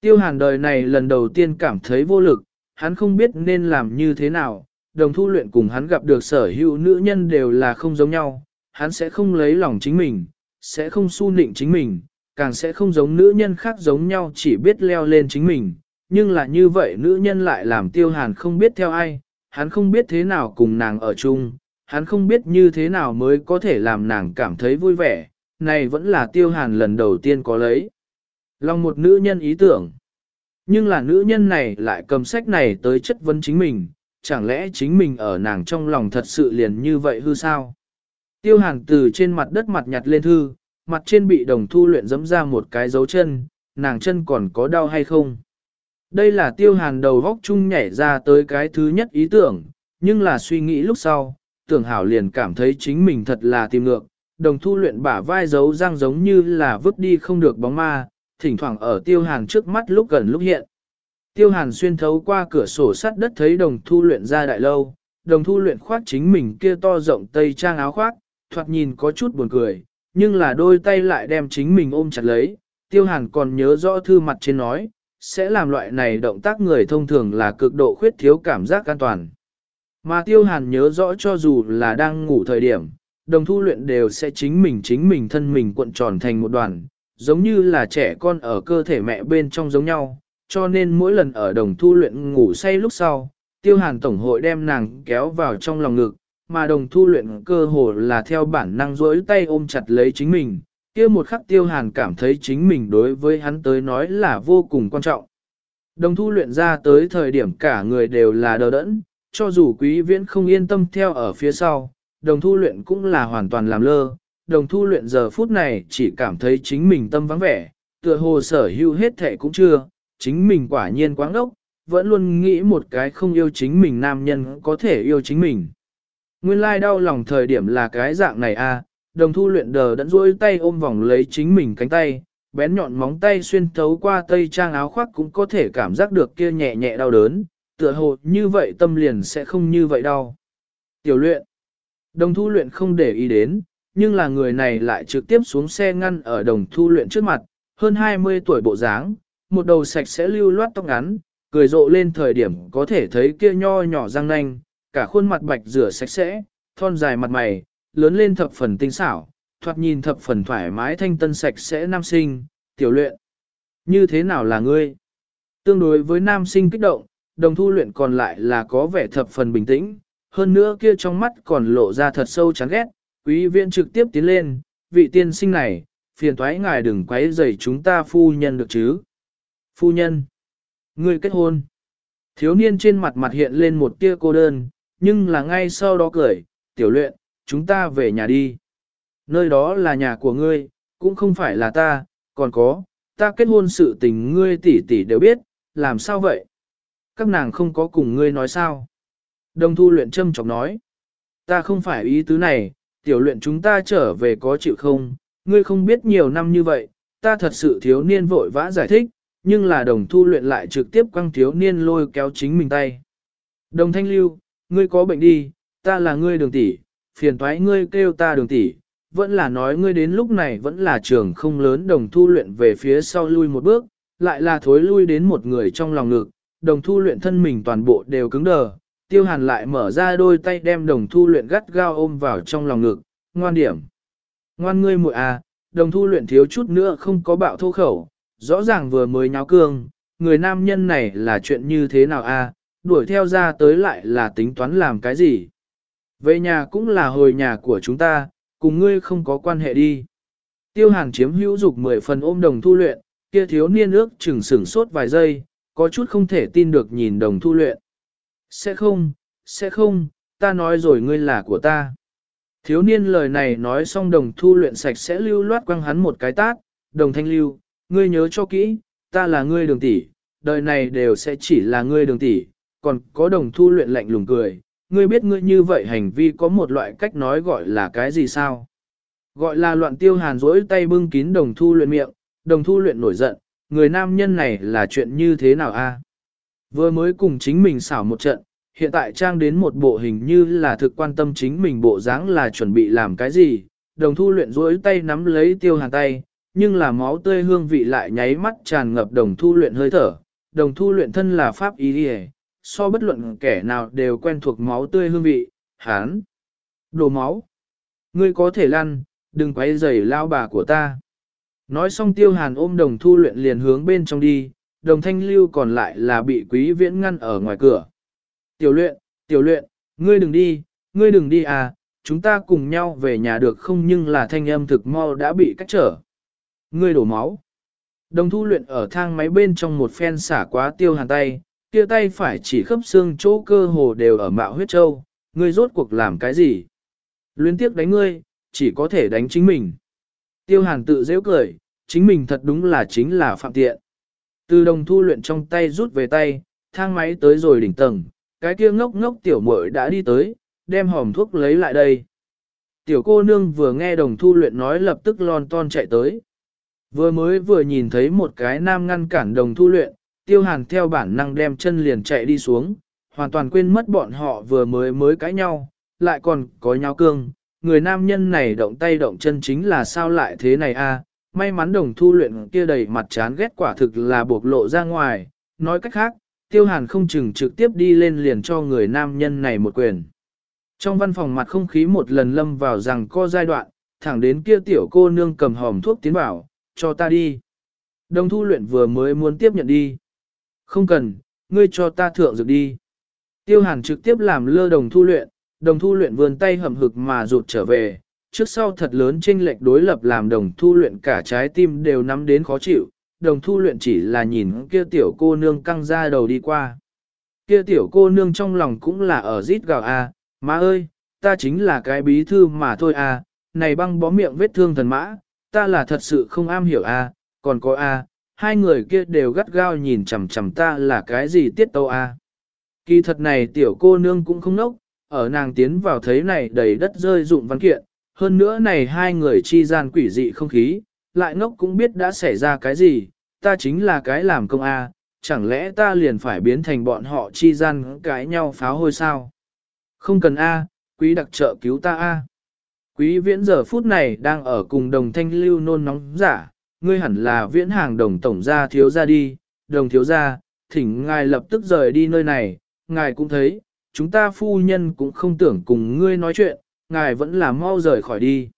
Tiêu hàn đời này lần đầu tiên cảm thấy vô lực, hắn không biết nên làm như thế nào, đồng thu luyện cùng hắn gặp được sở hữu nữ nhân đều là không giống nhau, hắn sẽ không lấy lòng chính mình, sẽ không su nịnh chính mình, càng sẽ không giống nữ nhân khác giống nhau chỉ biết leo lên chính mình, nhưng là như vậy nữ nhân lại làm tiêu hàn không biết theo ai, hắn không biết thế nào cùng nàng ở chung, hắn không biết như thế nào mới có thể làm nàng cảm thấy vui vẻ, này vẫn là tiêu hàn lần đầu tiên có lấy. Lòng một nữ nhân ý tưởng. Nhưng là nữ nhân này lại cầm sách này tới chất vấn chính mình, chẳng lẽ chính mình ở nàng trong lòng thật sự liền như vậy hư sao? Tiêu hàn từ trên mặt đất mặt nhặt lên thư, mặt trên bị đồng thu luyện dẫm ra một cái dấu chân, nàng chân còn có đau hay không? Đây là tiêu hàn đầu góc chung nhảy ra tới cái thứ nhất ý tưởng, nhưng là suy nghĩ lúc sau, tưởng hảo liền cảm thấy chính mình thật là tìm ngược, đồng thu luyện bả vai dấu răng giống như là vứt đi không được bóng ma, thỉnh thoảng ở tiêu hàn trước mắt lúc gần lúc hiện. Tiêu hàn xuyên thấu qua cửa sổ sắt đất thấy đồng thu luyện ra đại lâu, đồng thu luyện khoác chính mình kia to rộng tây trang áo khoác, thoạt nhìn có chút buồn cười, nhưng là đôi tay lại đem chính mình ôm chặt lấy, tiêu hàn còn nhớ rõ thư mặt trên nói, sẽ làm loại này động tác người thông thường là cực độ khuyết thiếu cảm giác an toàn. Mà tiêu hàn nhớ rõ cho dù là đang ngủ thời điểm, đồng thu luyện đều sẽ chính mình chính mình thân mình cuộn tròn thành một đoàn, giống như là trẻ con ở cơ thể mẹ bên trong giống nhau, cho nên mỗi lần ở đồng thu luyện ngủ say lúc sau, tiêu hàn tổng hội đem nàng kéo vào trong lòng ngực, mà đồng thu luyện cơ hồ là theo bản năng rỗi tay ôm chặt lấy chính mình, kia một khắc tiêu hàn cảm thấy chính mình đối với hắn tới nói là vô cùng quan trọng. Đồng thu luyện ra tới thời điểm cả người đều là đờ đẫn, cho dù quý viễn không yên tâm theo ở phía sau, đồng thu luyện cũng là hoàn toàn làm lơ, đồng thu luyện giờ phút này chỉ cảm thấy chính mình tâm vắng vẻ, tựa hồ sở hữu hết thệ cũng chưa, chính mình quả nhiên quáng đốc, vẫn luôn nghĩ một cái không yêu chính mình nam nhân có thể yêu chính mình. Nguyên lai đau lòng thời điểm là cái dạng này à, đồng thu luyện đờ đẫn duỗi tay ôm vòng lấy chính mình cánh tay, bén nhọn móng tay xuyên thấu qua tây trang áo khoác cũng có thể cảm giác được kia nhẹ nhẹ đau đớn, tựa hồ như vậy tâm liền sẽ không như vậy đau. Tiểu luyện, đồng thu luyện không để ý đến, nhưng là người này lại trực tiếp xuống xe ngăn ở đồng thu luyện trước mặt, hơn 20 tuổi bộ dáng, một đầu sạch sẽ lưu loát tóc ngắn, cười rộ lên thời điểm có thể thấy kia nho nhỏ răng nanh, cả khuôn mặt bạch rửa sạch sẽ, thon dài mặt mày, lớn lên thập phần tinh xảo, thoạt nhìn thập phần thoải mái thanh tân sạch sẽ nam sinh, tiểu luyện. Như thế nào là ngươi? Tương đối với nam sinh kích động, đồng thu luyện còn lại là có vẻ thập phần bình tĩnh, hơn nữa kia trong mắt còn lộ ra thật sâu chán ghét, quý viện trực tiếp tiến lên, vị tiên sinh này, phiền thoái ngài đừng quấy rầy chúng ta phu nhân được chứ. Phu nhân, ngươi kết hôn. Thiếu niên trên mặt mặt hiện lên một tia cô đơn, nhưng là ngay sau đó cười, tiểu luyện, chúng ta về nhà đi. Nơi đó là nhà của ngươi, cũng không phải là ta, còn có, ta kết hôn sự tình ngươi tỷ tỷ đều biết, làm sao vậy? Các nàng không có cùng ngươi nói sao? Đồng thu luyện châm chọc nói, ta không phải ý tứ này, tiểu luyện chúng ta trở về có chịu không? Ngươi không biết nhiều năm như vậy, ta thật sự thiếu niên vội vã giải thích, nhưng là đồng thu luyện lại trực tiếp quăng thiếu niên lôi kéo chính mình tay. Đồng thanh lưu, ngươi có bệnh đi, ta là ngươi đường tỷ, phiền toái ngươi kêu ta đường tỷ, vẫn là nói ngươi đến lúc này vẫn là trường không lớn đồng thu luyện về phía sau lui một bước, lại là thối lui đến một người trong lòng ngực, đồng thu luyện thân mình toàn bộ đều cứng đờ, tiêu hàn lại mở ra đôi tay đem đồng thu luyện gắt gao ôm vào trong lòng ngực, ngoan điểm. Ngoan ngươi muội à, đồng thu luyện thiếu chút nữa không có bạo thô khẩu, rõ ràng vừa mới nháo cương, người nam nhân này là chuyện như thế nào a? À, đuổi theo ra tới lại là tính toán làm cái gì. Về nhà cũng là hồi nhà của chúng ta, cùng ngươi không có quan hệ đi. Tiêu hàn chiếm hữu dục mười phần ôm đồng thu luyện, kia thiếu niên ước chừng sửng sốt vài giây, có chút không thể tin được nhìn đồng thu luyện. Sẽ không, sẽ không, ta nói rồi ngươi là của ta. Thiếu niên lời này nói xong đồng thu luyện sạch sẽ lưu loát quăng hắn một cái tát, đồng thanh lưu, ngươi nhớ cho kỹ, ta là ngươi đường tỷ, đời này đều sẽ chỉ là ngươi đường tỷ, còn có đồng thu luyện lạnh lùng cười, ngươi biết ngươi như vậy hành vi có một loại cách nói gọi là cái gì sao? Gọi là loạn tiêu hàn rỗi tay bưng kín đồng thu luyện miệng, đồng thu luyện nổi giận, người nam nhân này là chuyện như thế nào a? Vừa mới cùng chính mình xảo một trận, hiện tại trang đến một bộ hình như là thực quan tâm chính mình bộ dáng là chuẩn bị làm cái gì, đồng thu luyện rỗi tay nắm lấy tiêu hàn tay, nhưng là máu tươi hương vị lại nháy mắt tràn ngập đồng thu luyện hơi thở, đồng thu luyện thân là pháp ý đi so bất luận kẻ nào đều quen thuộc máu tươi hương vị, hán, đồ máu, ngươi có thể lăn, đừng quấy rầy lao bà của ta. Nói xong tiêu hàn ôm đồng thu luyện liền hướng bên trong đi, đồng thanh lưu còn lại là bị quý viễn ngăn ở ngoài cửa. Tiểu luyện, tiểu luyện, ngươi đừng đi, ngươi đừng đi à, chúng ta cùng nhau về nhà được không nhưng là thanh âm thực mau đã bị cách trở. Ngươi đổ máu. Đồng thu luyện ở thang máy bên trong một phen xả quá tiêu hàn tay, kia tay phải chỉ khớp xương chỗ cơ hồ đều ở mạo huyết châu, ngươi rốt cuộc làm cái gì? Luyến tiếc đánh ngươi, chỉ có thể đánh chính mình. Tiêu hàn tự dễ cười, chính mình thật đúng là chính là phạm tiện. Từ đồng thu luyện trong tay rút về tay, thang máy tới rồi đỉnh tầng, cái kia ngốc ngốc tiểu muội đã đi tới, đem hòm thuốc lấy lại đây. Tiểu cô nương vừa nghe đồng thu luyện nói lập tức lon ton chạy tới. Vừa mới vừa nhìn thấy một cái nam ngăn cản đồng thu luyện, tiêu hàn theo bản năng đem chân liền chạy đi xuống, hoàn toàn quên mất bọn họ vừa mới mới cãi nhau, lại còn có nhau cương. Người nam nhân này động tay động chân chính là sao lại thế này a? may mắn đồng thu luyện kia đầy mặt chán ghét quả thực là bộc lộ ra ngoài, nói cách khác, tiêu hàn không chừng trực tiếp đi lên liền cho người nam nhân này một quyền. Trong văn phòng mặt không khí một lần lâm vào rằng co giai đoạn, thẳng đến kia tiểu cô nương cầm hòm thuốc tiến bảo, cho ta đi. Đồng thu luyện vừa mới muốn tiếp nhận đi. Không cần, ngươi cho ta thượng dược đi. Tiêu hàn trực tiếp làm lơ đồng thu luyện, đồng thu luyện vươn tay hầm hực mà rụt trở về, trước sau thật lớn chênh lệch đối lập làm đồng thu luyện cả trái tim đều nắm đến khó chịu, đồng thu luyện chỉ là nhìn kia tiểu cô nương căng ra đầu đi qua. Kia tiểu cô nương trong lòng cũng là ở rít gào a, à, má ơi, ta chính là cái bí thư mà thôi a, à, này băng bó miệng vết thương thần mã, ta là thật sự không am hiểu a, à, còn có a, hai người kia đều gắt gao nhìn chằm chằm ta là cái gì tiết tâu a. Kỳ thật này tiểu cô nương cũng không nốc, ở nàng tiến vào thấy này đầy đất rơi dụng văn kiện, hơn nữa này hai người chi gian quỷ dị không khí, lại ngốc cũng biết đã xảy ra cái gì, ta chính là cái làm công A, chẳng lẽ ta liền phải biến thành bọn họ chi gian cãi nhau pháo hôi sao? Không cần A, quý đặc trợ cứu ta A. Quý viễn giờ phút này đang ở cùng đồng thanh lưu nôn nóng giả, ngươi hẳn là viễn hàng đồng tổng gia thiếu gia đi, đồng thiếu gia, thỉnh ngài lập tức rời đi nơi này, ngài cũng thấy, chúng ta phu nhân cũng không tưởng cùng ngươi nói chuyện, ngài vẫn là mau rời khỏi đi.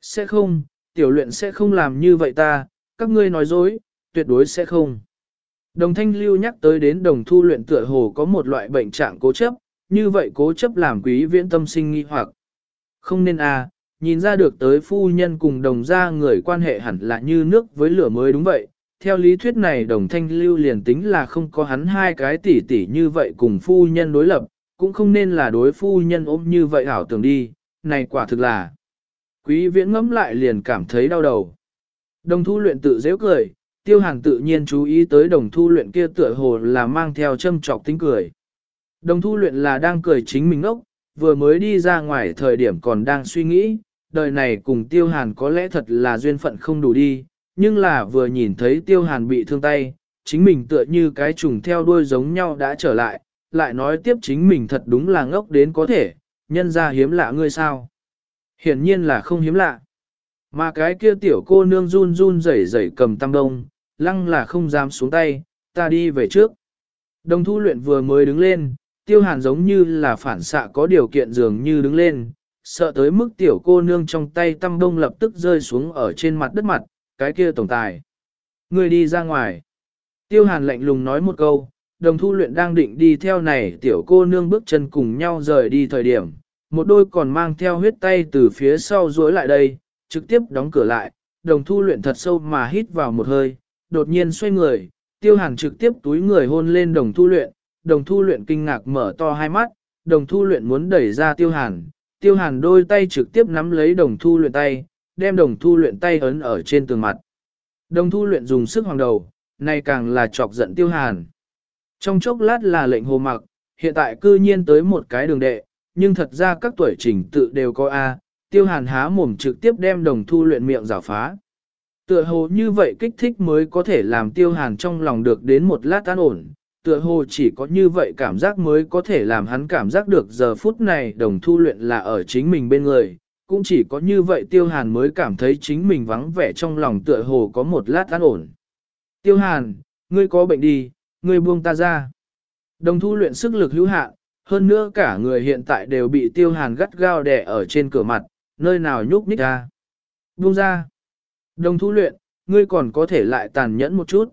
Sẽ không, tiểu luyện sẽ không làm như vậy ta, các ngươi nói dối, tuyệt đối sẽ không. Đồng thanh lưu nhắc tới đến đồng thu luyện tựa hồ có một loại bệnh trạng cố chấp, như vậy cố chấp làm quý viễn tâm sinh nghi hoặc. Không nên à, nhìn ra được tới phu nhân cùng đồng gia người quan hệ hẳn là như nước với lửa mới đúng vậy. Theo lý thuyết này đồng thanh lưu liền tính là không có hắn hai cái tỷ tỷ như vậy cùng phu nhân đối lập, cũng không nên là đối phu nhân ôm như vậy ảo tưởng đi, này quả thực là. Quý viễn ngẫm lại liền cảm thấy đau đầu. Đồng thu luyện tự dễ cười, tiêu hàng tự nhiên chú ý tới đồng thu luyện kia tựa hồ là mang theo châm trọc tính cười. Đồng thu luyện là đang cười chính mình ốc, vừa mới đi ra ngoài thời điểm còn đang suy nghĩ, đời này cùng tiêu hàn có lẽ thật là duyên phận không đủ đi, nhưng là vừa nhìn thấy tiêu hàn bị thương tay, chính mình tựa như cái trùng theo đuôi giống nhau đã trở lại, lại nói tiếp chính mình thật đúng là ngốc đến có thể, nhân ra hiếm lạ ngươi sao? Hiển nhiên là không hiếm lạ. Mà cái kia tiểu cô nương run run rẩy rẩy cầm tam đông, lăng là không dám xuống tay, ta đi về trước. Đồng thu luyện vừa mới đứng lên, tiêu hàn giống như là phản xạ có điều kiện dường như đứng lên, sợ tới mức tiểu cô nương trong tay tăm đông lập tức rơi xuống ở trên mặt đất mặt, cái kia tổng tài. Người đi ra ngoài. Tiêu hàn lạnh lùng nói một câu, đồng thu luyện đang định đi theo này tiểu cô nương bước chân cùng nhau rời đi thời điểm, một đôi còn mang theo huyết tay từ phía sau duỗi lại đây, trực tiếp đóng cửa lại, đồng thu luyện thật sâu mà hít vào một hơi, đột nhiên xoay người, tiêu hàn trực tiếp túi người hôn lên đồng thu luyện, đồng thu luyện kinh ngạc mở to hai mắt, đồng thu luyện muốn đẩy ra tiêu hàn, tiêu hàn đôi tay trực tiếp nắm lấy đồng thu luyện tay, đem đồng thu luyện tay ấn ở trên tường mặt. Đồng thu luyện dùng sức hoàng đầu, nay càng là chọc giận tiêu hàn. Trong chốc lát là lệnh hồ mặc, hiện tại cư nhiên tới một cái đường đệ, nhưng thật ra các tuổi trình tự đều có A, tiêu hàn há mồm trực tiếp đem đồng thu luyện miệng rào phá. Tựa hồ như vậy kích thích mới có thể làm tiêu hàn trong lòng được đến một lát an ổn, tựa hồ chỉ có như vậy cảm giác mới có thể làm hắn cảm giác được giờ phút này đồng thu luyện là ở chính mình bên người, cũng chỉ có như vậy tiêu hàn mới cảm thấy chính mình vắng vẻ trong lòng tựa hồ có một lát an ổn. Tiêu hàn, ngươi có bệnh đi, ngươi buông ta ra. Đồng thu luyện sức lực hữu hạn, hơn nữa cả người hiện tại đều bị tiêu hàn gắt gao đè ở trên cửa mặt, nơi nào nhúc nhích ra. Buông ra. Đồng thu luyện, ngươi còn có thể lại tàn nhẫn một chút.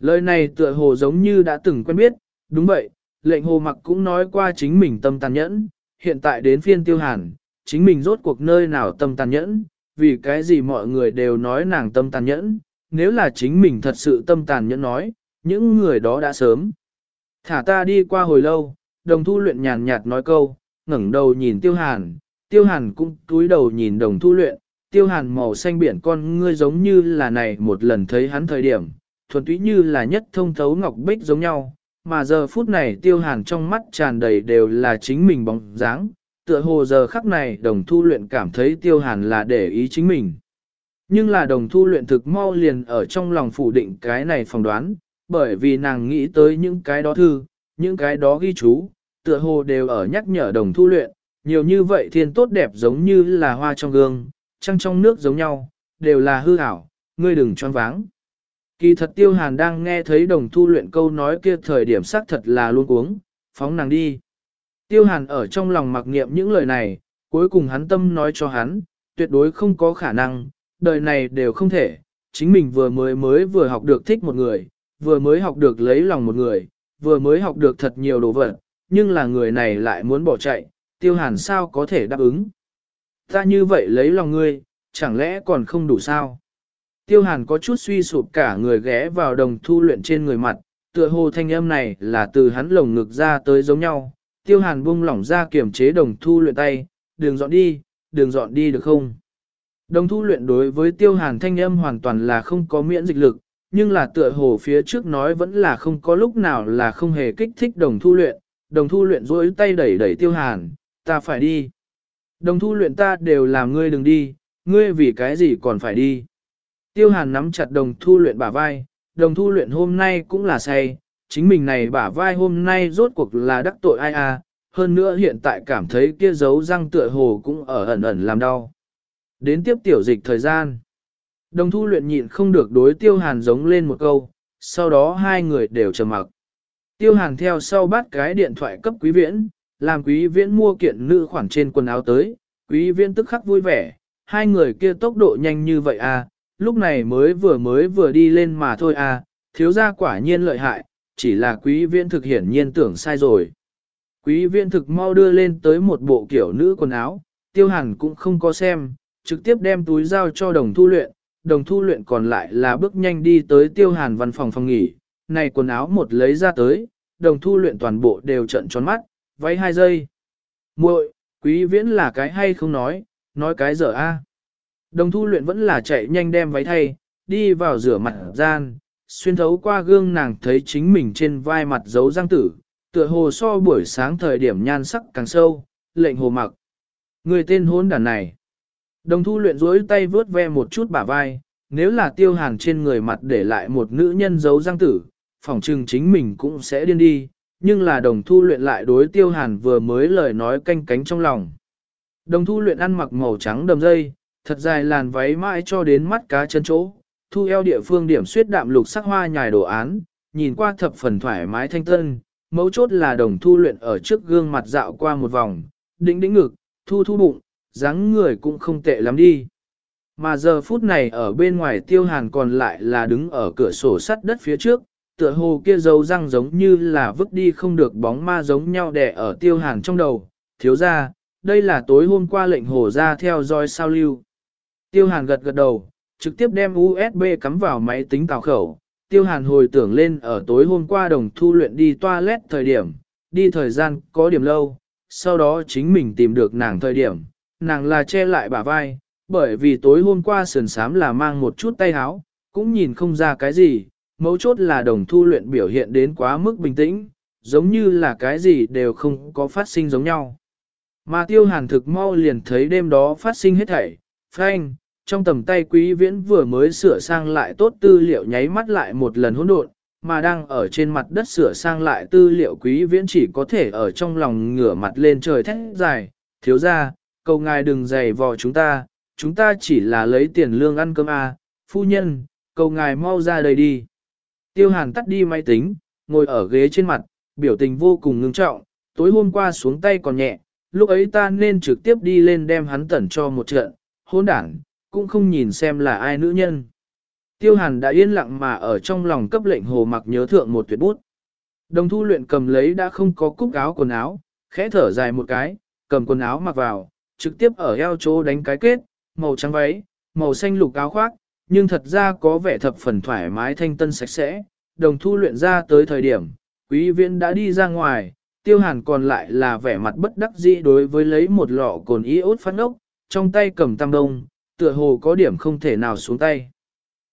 Lời này tựa hồ giống như đã từng quen biết, đúng vậy, lệnh hồ mặc cũng nói qua chính mình tâm tàn nhẫn, hiện tại đến phiên tiêu hàn, chính mình rốt cuộc nơi nào tâm tàn nhẫn, vì cái gì mọi người đều nói nàng tâm tàn nhẫn, nếu là chính mình thật sự tâm tàn nhẫn nói, những người đó đã sớm. Thả ta đi qua hồi lâu, đồng thu luyện nhàn nhạt nói câu, ngẩng đầu nhìn tiêu hàn, tiêu hàn cũng túi đầu nhìn đồng thu luyện, tiêu hàn màu xanh biển con ngươi giống như là này một lần thấy hắn thời điểm, thuần túy như là nhất thông thấu ngọc bích giống nhau, mà giờ phút này tiêu hàn trong mắt tràn đầy đều là chính mình bóng dáng, tựa hồ giờ khắc này đồng thu luyện cảm thấy tiêu hàn là để ý chính mình. Nhưng là đồng thu luyện thực mau liền ở trong lòng phủ định cái này phỏng đoán, bởi vì nàng nghĩ tới những cái đó thư, những cái đó ghi chú, tựa hồ đều ở nhắc nhở đồng thu luyện, nhiều như vậy thiên tốt đẹp giống như là hoa trong gương, trăng trong nước giống nhau, đều là hư ảo, ngươi đừng choáng váng. Kỳ thật tiêu hàn đang nghe thấy đồng thu luyện câu nói kia thời điểm xác thật là luôn uống, phóng nàng đi. Tiêu hàn ở trong lòng mặc niệm những lời này, cuối cùng hắn tâm nói cho hắn, tuyệt đối không có khả năng, đời này đều không thể, chính mình vừa mới mới vừa học được thích một người, vừa mới học được lấy lòng một người, vừa mới học được thật nhiều đồ vật, nhưng là người này lại muốn bỏ chạy, tiêu hàn sao có thể đáp ứng. Ta như vậy lấy lòng ngươi, chẳng lẽ còn không đủ sao? Tiêu hàn có chút suy sụp cả người ghé vào đồng thu luyện trên người mặt, tựa hồ thanh âm này là từ hắn lồng ngực ra tới giống nhau. Tiêu hàn buông lỏng ra kiểm chế đồng thu luyện tay, đường dọn đi, đường dọn đi được không? Đồng thu luyện đối với tiêu hàn thanh âm hoàn toàn là không có miễn dịch lực, nhưng là tựa hồ phía trước nói vẫn là không có lúc nào là không hề kích thích đồng thu luyện, đồng thu luyện rối tay đẩy đẩy tiêu hàn, ta phải đi. Đồng thu luyện ta đều làm ngươi đừng đi, ngươi vì cái gì còn phải đi. Tiêu hàn nắm chặt đồng thu luyện bả vai, đồng thu luyện hôm nay cũng là say, chính mình này bả vai hôm nay rốt cuộc là đắc tội ai à, hơn nữa hiện tại cảm thấy kia dấu răng tựa hồ cũng ở ẩn ẩn làm đau. Đến tiếp tiểu dịch thời gian. Đồng thu luyện nhịn không được đối tiêu hàn giống lên một câu, sau đó hai người đều trầm mặc. Tiêu hàn theo sau bắt cái điện thoại cấp quý viễn, làm quý viễn mua kiện nữ khoản trên quần áo tới, quý viễn tức khắc vui vẻ, hai người kia tốc độ nhanh như vậy à, lúc này mới vừa mới vừa đi lên mà thôi à, thiếu gia quả nhiên lợi hại, chỉ là quý viên thực hiển nhiên tưởng sai rồi. Quý viên thực mau đưa lên tới một bộ kiểu nữ quần áo, tiêu hàn cũng không có xem, trực tiếp đem túi giao cho đồng thu luyện, đồng thu luyện còn lại là bước nhanh đi tới tiêu hàn văn phòng phòng nghỉ, này quần áo một lấy ra tới, đồng thu luyện toàn bộ đều trận tròn mắt, váy hai giây. muội quý viễn là cái hay không nói, nói cái dở a. Đồng thu luyện vẫn là chạy nhanh đem váy thay, đi vào rửa mặt gian, xuyên thấu qua gương nàng thấy chính mình trên vai mặt dấu răng tử, tựa hồ so buổi sáng thời điểm nhan sắc càng sâu, lệnh hồ mặc. Người tên hôn đàn này. Đồng thu luyện rối tay vướt ve một chút bả vai, nếu là tiêu hàn trên người mặt để lại một nữ nhân dấu răng tử, phỏng chừng chính mình cũng sẽ điên đi, nhưng là đồng thu luyện lại đối tiêu hàn vừa mới lời nói canh cánh trong lòng. Đồng thu luyện ăn mặc màu trắng đầm dây, thật dài làn váy mãi cho đến mắt cá chân chỗ, thu eo địa phương điểm suyết đạm lục sắc hoa nhài đồ án, nhìn qua thập phần thoải mái thanh tân, mấu chốt là đồng thu luyện ở trước gương mặt dạo qua một vòng, đĩnh đĩnh ngực, thu thu bụng, dáng người cũng không tệ lắm đi. Mà giờ phút này ở bên ngoài tiêu hàn còn lại là đứng ở cửa sổ sắt đất phía trước, tựa hồ kia dấu răng giống như là vứt đi không được bóng ma giống nhau đè ở tiêu hàn trong đầu. Thiếu ra, đây là tối hôm qua lệnh hồ ra theo dõi sao lưu. Tiêu hàn gật gật đầu, trực tiếp đem USB cắm vào máy tính tào khẩu. Tiêu hàn hồi tưởng lên ở tối hôm qua đồng thu luyện đi toilet thời điểm, đi thời gian có điểm lâu, sau đó chính mình tìm được nàng thời điểm, nàng là che lại bả vai, bởi vì tối hôm qua sườn sám là mang một chút tay áo, cũng nhìn không ra cái gì, mấu chốt là đồng thu luyện biểu hiện đến quá mức bình tĩnh, giống như là cái gì đều không có phát sinh giống nhau. Mà tiêu hàn thực mau liền thấy đêm đó phát sinh hết thảy, phanh, trong tầm tay quý viễn vừa mới sửa sang lại tốt tư liệu nháy mắt lại một lần hỗn độn, mà đang ở trên mặt đất sửa sang lại tư liệu quý viễn chỉ có thể ở trong lòng ngửa mặt lên trời thét dài, thiếu ra, cầu ngài đừng dày vò chúng ta, chúng ta chỉ là lấy tiền lương ăn cơm à, phu nhân, cầu ngài mau ra đây đi. Tiêu hàn tắt đi máy tính, ngồi ở ghế trên mặt, biểu tình vô cùng ngưng trọng, tối hôm qua xuống tay còn nhẹ, lúc ấy ta nên trực tiếp đi lên đem hắn tẩn cho một trận, hôn đảng, cũng không nhìn xem là ai nữ nhân. Tiêu hàn đã yên lặng mà ở trong lòng cấp lệnh hồ mặc nhớ thượng một tuyệt bút. Đồng thu luyện cầm lấy đã không có cúc áo quần áo, khẽ thở dài một cái, cầm quần áo mặc vào, trực tiếp ở eo chỗ đánh cái kết, màu trắng váy, màu xanh lục áo khoác, nhưng thật ra có vẻ thập phần thoải mái thanh tân sạch sẽ. Đồng thu luyện ra tới thời điểm, quý viễn đã đi ra ngoài, tiêu hàn còn lại là vẻ mặt bất đắc dĩ đối với lấy một lọ cồn iốt phát ốc, trong tay cầm tam đông, tựa hồ có điểm không thể nào xuống tay.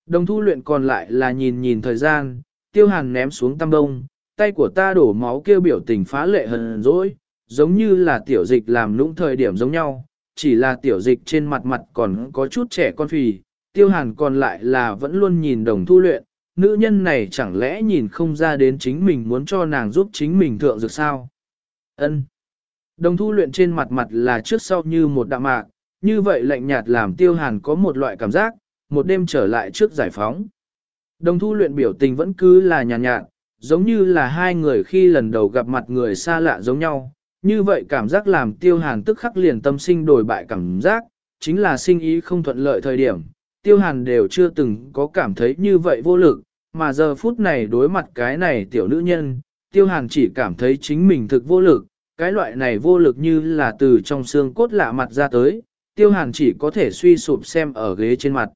Đồng thu luyện còn lại là nhìn nhìn thời gian, tiêu hàn ném xuống tam đông, tay của ta đổ máu kêu biểu tình phá lệ hờn dỗi, giống như là tiểu dịch làm lũng thời điểm giống nhau, chỉ là tiểu dịch trên mặt mặt còn có chút trẻ con phì, tiêu hàn còn lại là vẫn luôn nhìn đồng thu luyện, nữ nhân này chẳng lẽ nhìn không ra đến chính mình muốn cho nàng giúp chính mình thượng dược sao? Ân. Đồng thu luyện trên mặt mặt là trước sau như một đạm mạc, như vậy lạnh nhạt làm tiêu hàn có một loại cảm giác, một đêm trở lại trước giải phóng. Đồng thu luyện biểu tình vẫn cứ là nhàn nhạt, nhạt, giống như là hai người khi lần đầu gặp mặt người xa lạ giống nhau. Như vậy cảm giác làm tiêu hàn tức khắc liền tâm sinh đổi bại cảm giác, chính là sinh ý không thuận lợi thời điểm. Tiêu hàn đều chưa từng có cảm thấy như vậy vô lực, mà giờ phút này đối mặt cái này tiểu nữ nhân, tiêu hàn chỉ cảm thấy chính mình thực vô lực, cái loại này vô lực như là từ trong xương cốt lạ mặt ra tới, tiêu hàn chỉ có thể suy sụp xem ở ghế trên mặt.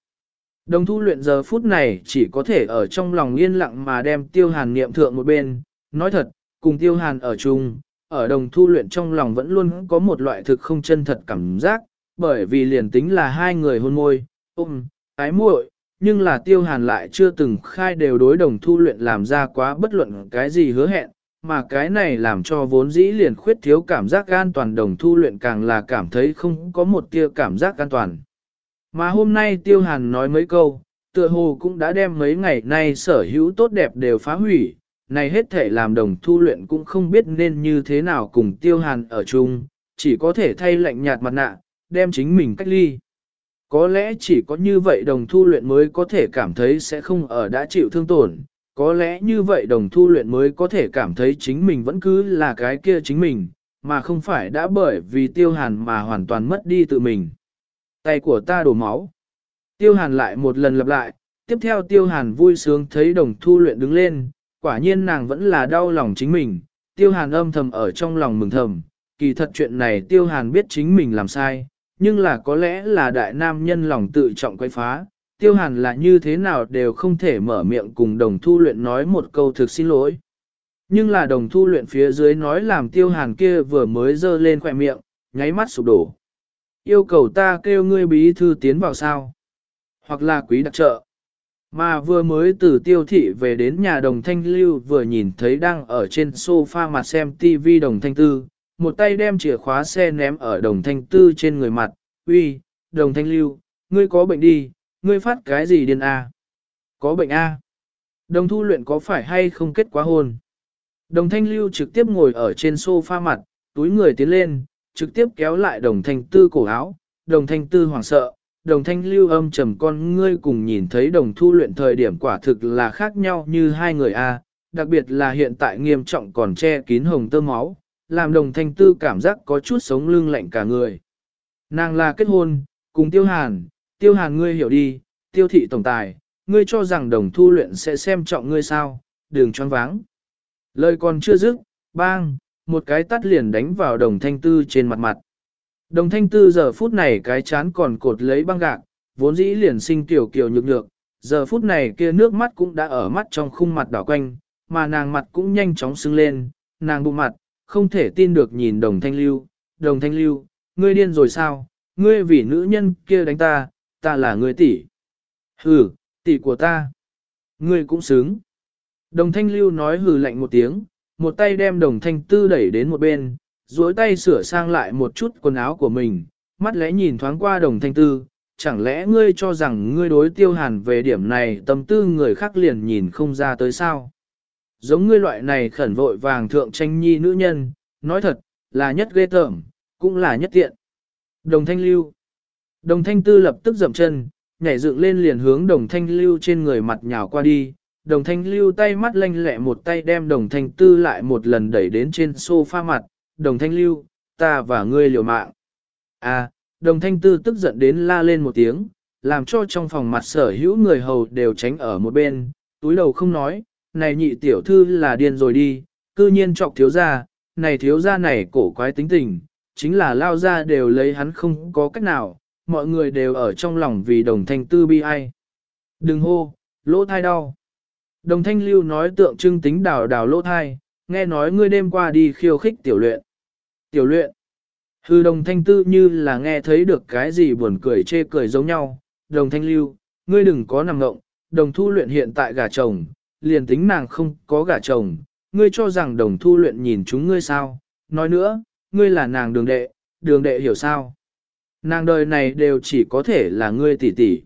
Đồng thu luyện giờ phút này chỉ có thể ở trong lòng yên lặng mà đem tiêu hàn niệm thượng một bên, nói thật, cùng tiêu hàn ở chung, ở đồng thu luyện trong lòng vẫn luôn có một loại thực không chân thật cảm giác, bởi vì liền tính là hai người hôn môi, ôm, ái muội, nhưng là tiêu hàn lại chưa từng khai đều đối đồng thu luyện làm ra quá bất luận cái gì hứa hẹn, mà cái này làm cho vốn dĩ liền khuyết thiếu cảm giác an toàn đồng thu luyện càng là cảm thấy không có một tia cảm giác an toàn. Mà hôm nay tiêu hàn nói mấy câu, tựa hồ cũng đã đem mấy ngày nay sở hữu tốt đẹp đều phá hủy, này hết thể làm đồng thu luyện cũng không biết nên như thế nào cùng tiêu hàn ở chung, chỉ có thể thay lạnh nhạt mặt nạ, đem chính mình cách ly. Có lẽ chỉ có như vậy đồng thu luyện mới có thể cảm thấy sẽ không ở đã chịu thương tổn, có lẽ như vậy đồng thu luyện mới có thể cảm thấy chính mình vẫn cứ là cái kia chính mình, mà không phải đã bởi vì tiêu hàn mà hoàn toàn mất đi tự mình. Tay của ta đổ máu. Tiêu hàn lại một lần lặp lại, tiếp theo tiêu hàn vui sướng thấy đồng thu luyện đứng lên, quả nhiên nàng vẫn là đau lòng chính mình, tiêu hàn âm thầm ở trong lòng mừng thầm, kỳ thật chuyện này tiêu hàn biết chính mình làm sai, nhưng là có lẽ là đại nam nhân lòng tự trọng quay phá, tiêu hàn là như thế nào đều không thể mở miệng cùng đồng thu luyện nói một câu thực xin lỗi. Nhưng là đồng thu luyện phía dưới nói làm tiêu hàn kia vừa mới dơ lên khỏe miệng, nháy mắt sụp đổ. Yêu cầu ta kêu ngươi bí thư tiến vào sao? Hoặc là quý đặc trợ. Mà vừa mới từ tiêu thị về đến nhà đồng thanh lưu vừa nhìn thấy đang ở trên sofa mặt xem Tivi đồng thanh tư, một tay đem chìa khóa xe ném ở đồng thanh tư trên người mặt, uy, đồng thanh lưu, ngươi có bệnh đi, ngươi phát cái gì điên a? Có bệnh a? Đồng thu luyện có phải hay không kết quá hôn? Đồng thanh lưu trực tiếp ngồi ở trên sofa mặt, túi người tiến lên, trực tiếp kéo lại đồng thanh tư cổ áo, đồng thanh tư hoảng sợ, đồng thanh lưu âm trầm con ngươi cùng nhìn thấy đồng thu luyện thời điểm quả thực là khác nhau như hai người a, đặc biệt là hiện tại nghiêm trọng còn che kín hồng tơ máu, làm đồng thanh tư cảm giác có chút sống lưng lạnh cả người. Nàng là kết hôn, cùng tiêu hàn, tiêu hàn ngươi hiểu đi, tiêu thị tổng tài, ngươi cho rằng đồng thu luyện sẽ xem trọng ngươi sao, đường choáng váng. Lời còn chưa dứt, bang, một cái tắt liền đánh vào đồng thanh tư trên mặt mặt. Đồng thanh tư giờ phút này cái chán còn cột lấy băng gạc, vốn dĩ liền sinh tiểu kiều nhược nhược, giờ phút này kia nước mắt cũng đã ở mắt trong khung mặt đỏ quanh, mà nàng mặt cũng nhanh chóng sưng lên, nàng bụng mặt, không thể tin được nhìn đồng thanh lưu, đồng thanh lưu, ngươi điên rồi sao, ngươi vì nữ nhân kia đánh ta, ta là người tỷ. Hừ, tỷ của ta. Ngươi cũng xứng. Đồng thanh lưu nói hừ lạnh một tiếng, một tay đem đồng thanh tư đẩy đến một bên, duỗi tay sửa sang lại một chút quần áo của mình, mắt lẽ nhìn thoáng qua đồng thanh tư, chẳng lẽ ngươi cho rằng ngươi đối tiêu hàn về điểm này tâm tư người khác liền nhìn không ra tới sao? giống ngươi loại này khẩn vội vàng thượng tranh nhi nữ nhân, nói thật, là nhất ghê tởm, cũng là nhất tiện. Đồng thanh lưu. Đồng thanh tư lập tức dậm chân, nhảy dựng lên liền hướng đồng thanh lưu trên người mặt nhào qua đi. Đồng thanh lưu tay mắt lanh lẹ một tay đem đồng thanh tư lại một lần đẩy đến trên sofa mặt. Đồng thanh lưu, ta và ngươi liều mạng. À, đồng thanh tư tức giận đến la lên một tiếng, làm cho trong phòng mặt sở hữu người hầu đều tránh ở một bên, túi đầu không nói, này nhị tiểu thư là điên rồi đi, cư nhiên trọc thiếu gia, này thiếu gia này cổ quái tính tình, chính là lao ra đều lấy hắn không có cách nào, mọi người đều ở trong lòng vì đồng thanh tư bi ai. Đừng hô, lỗ thai đau. Đồng thanh lưu nói tượng trưng tính đào đào lỗ thai, nghe nói ngươi đêm qua đi khiêu khích tiểu luyện. Tiểu luyện. Hư đồng thanh tư như là nghe thấy được cái gì buồn cười chê cười giống nhau. Đồng thanh lưu, ngươi đừng có nằm ngộng, đồng thu luyện hiện tại gả chồng, liền tính nàng không có gả chồng, ngươi cho rằng đồng thu luyện nhìn chúng ngươi sao. Nói nữa, ngươi là nàng đường đệ, đường đệ hiểu sao. Nàng đời này đều chỉ có thể là ngươi tỷ tỷ.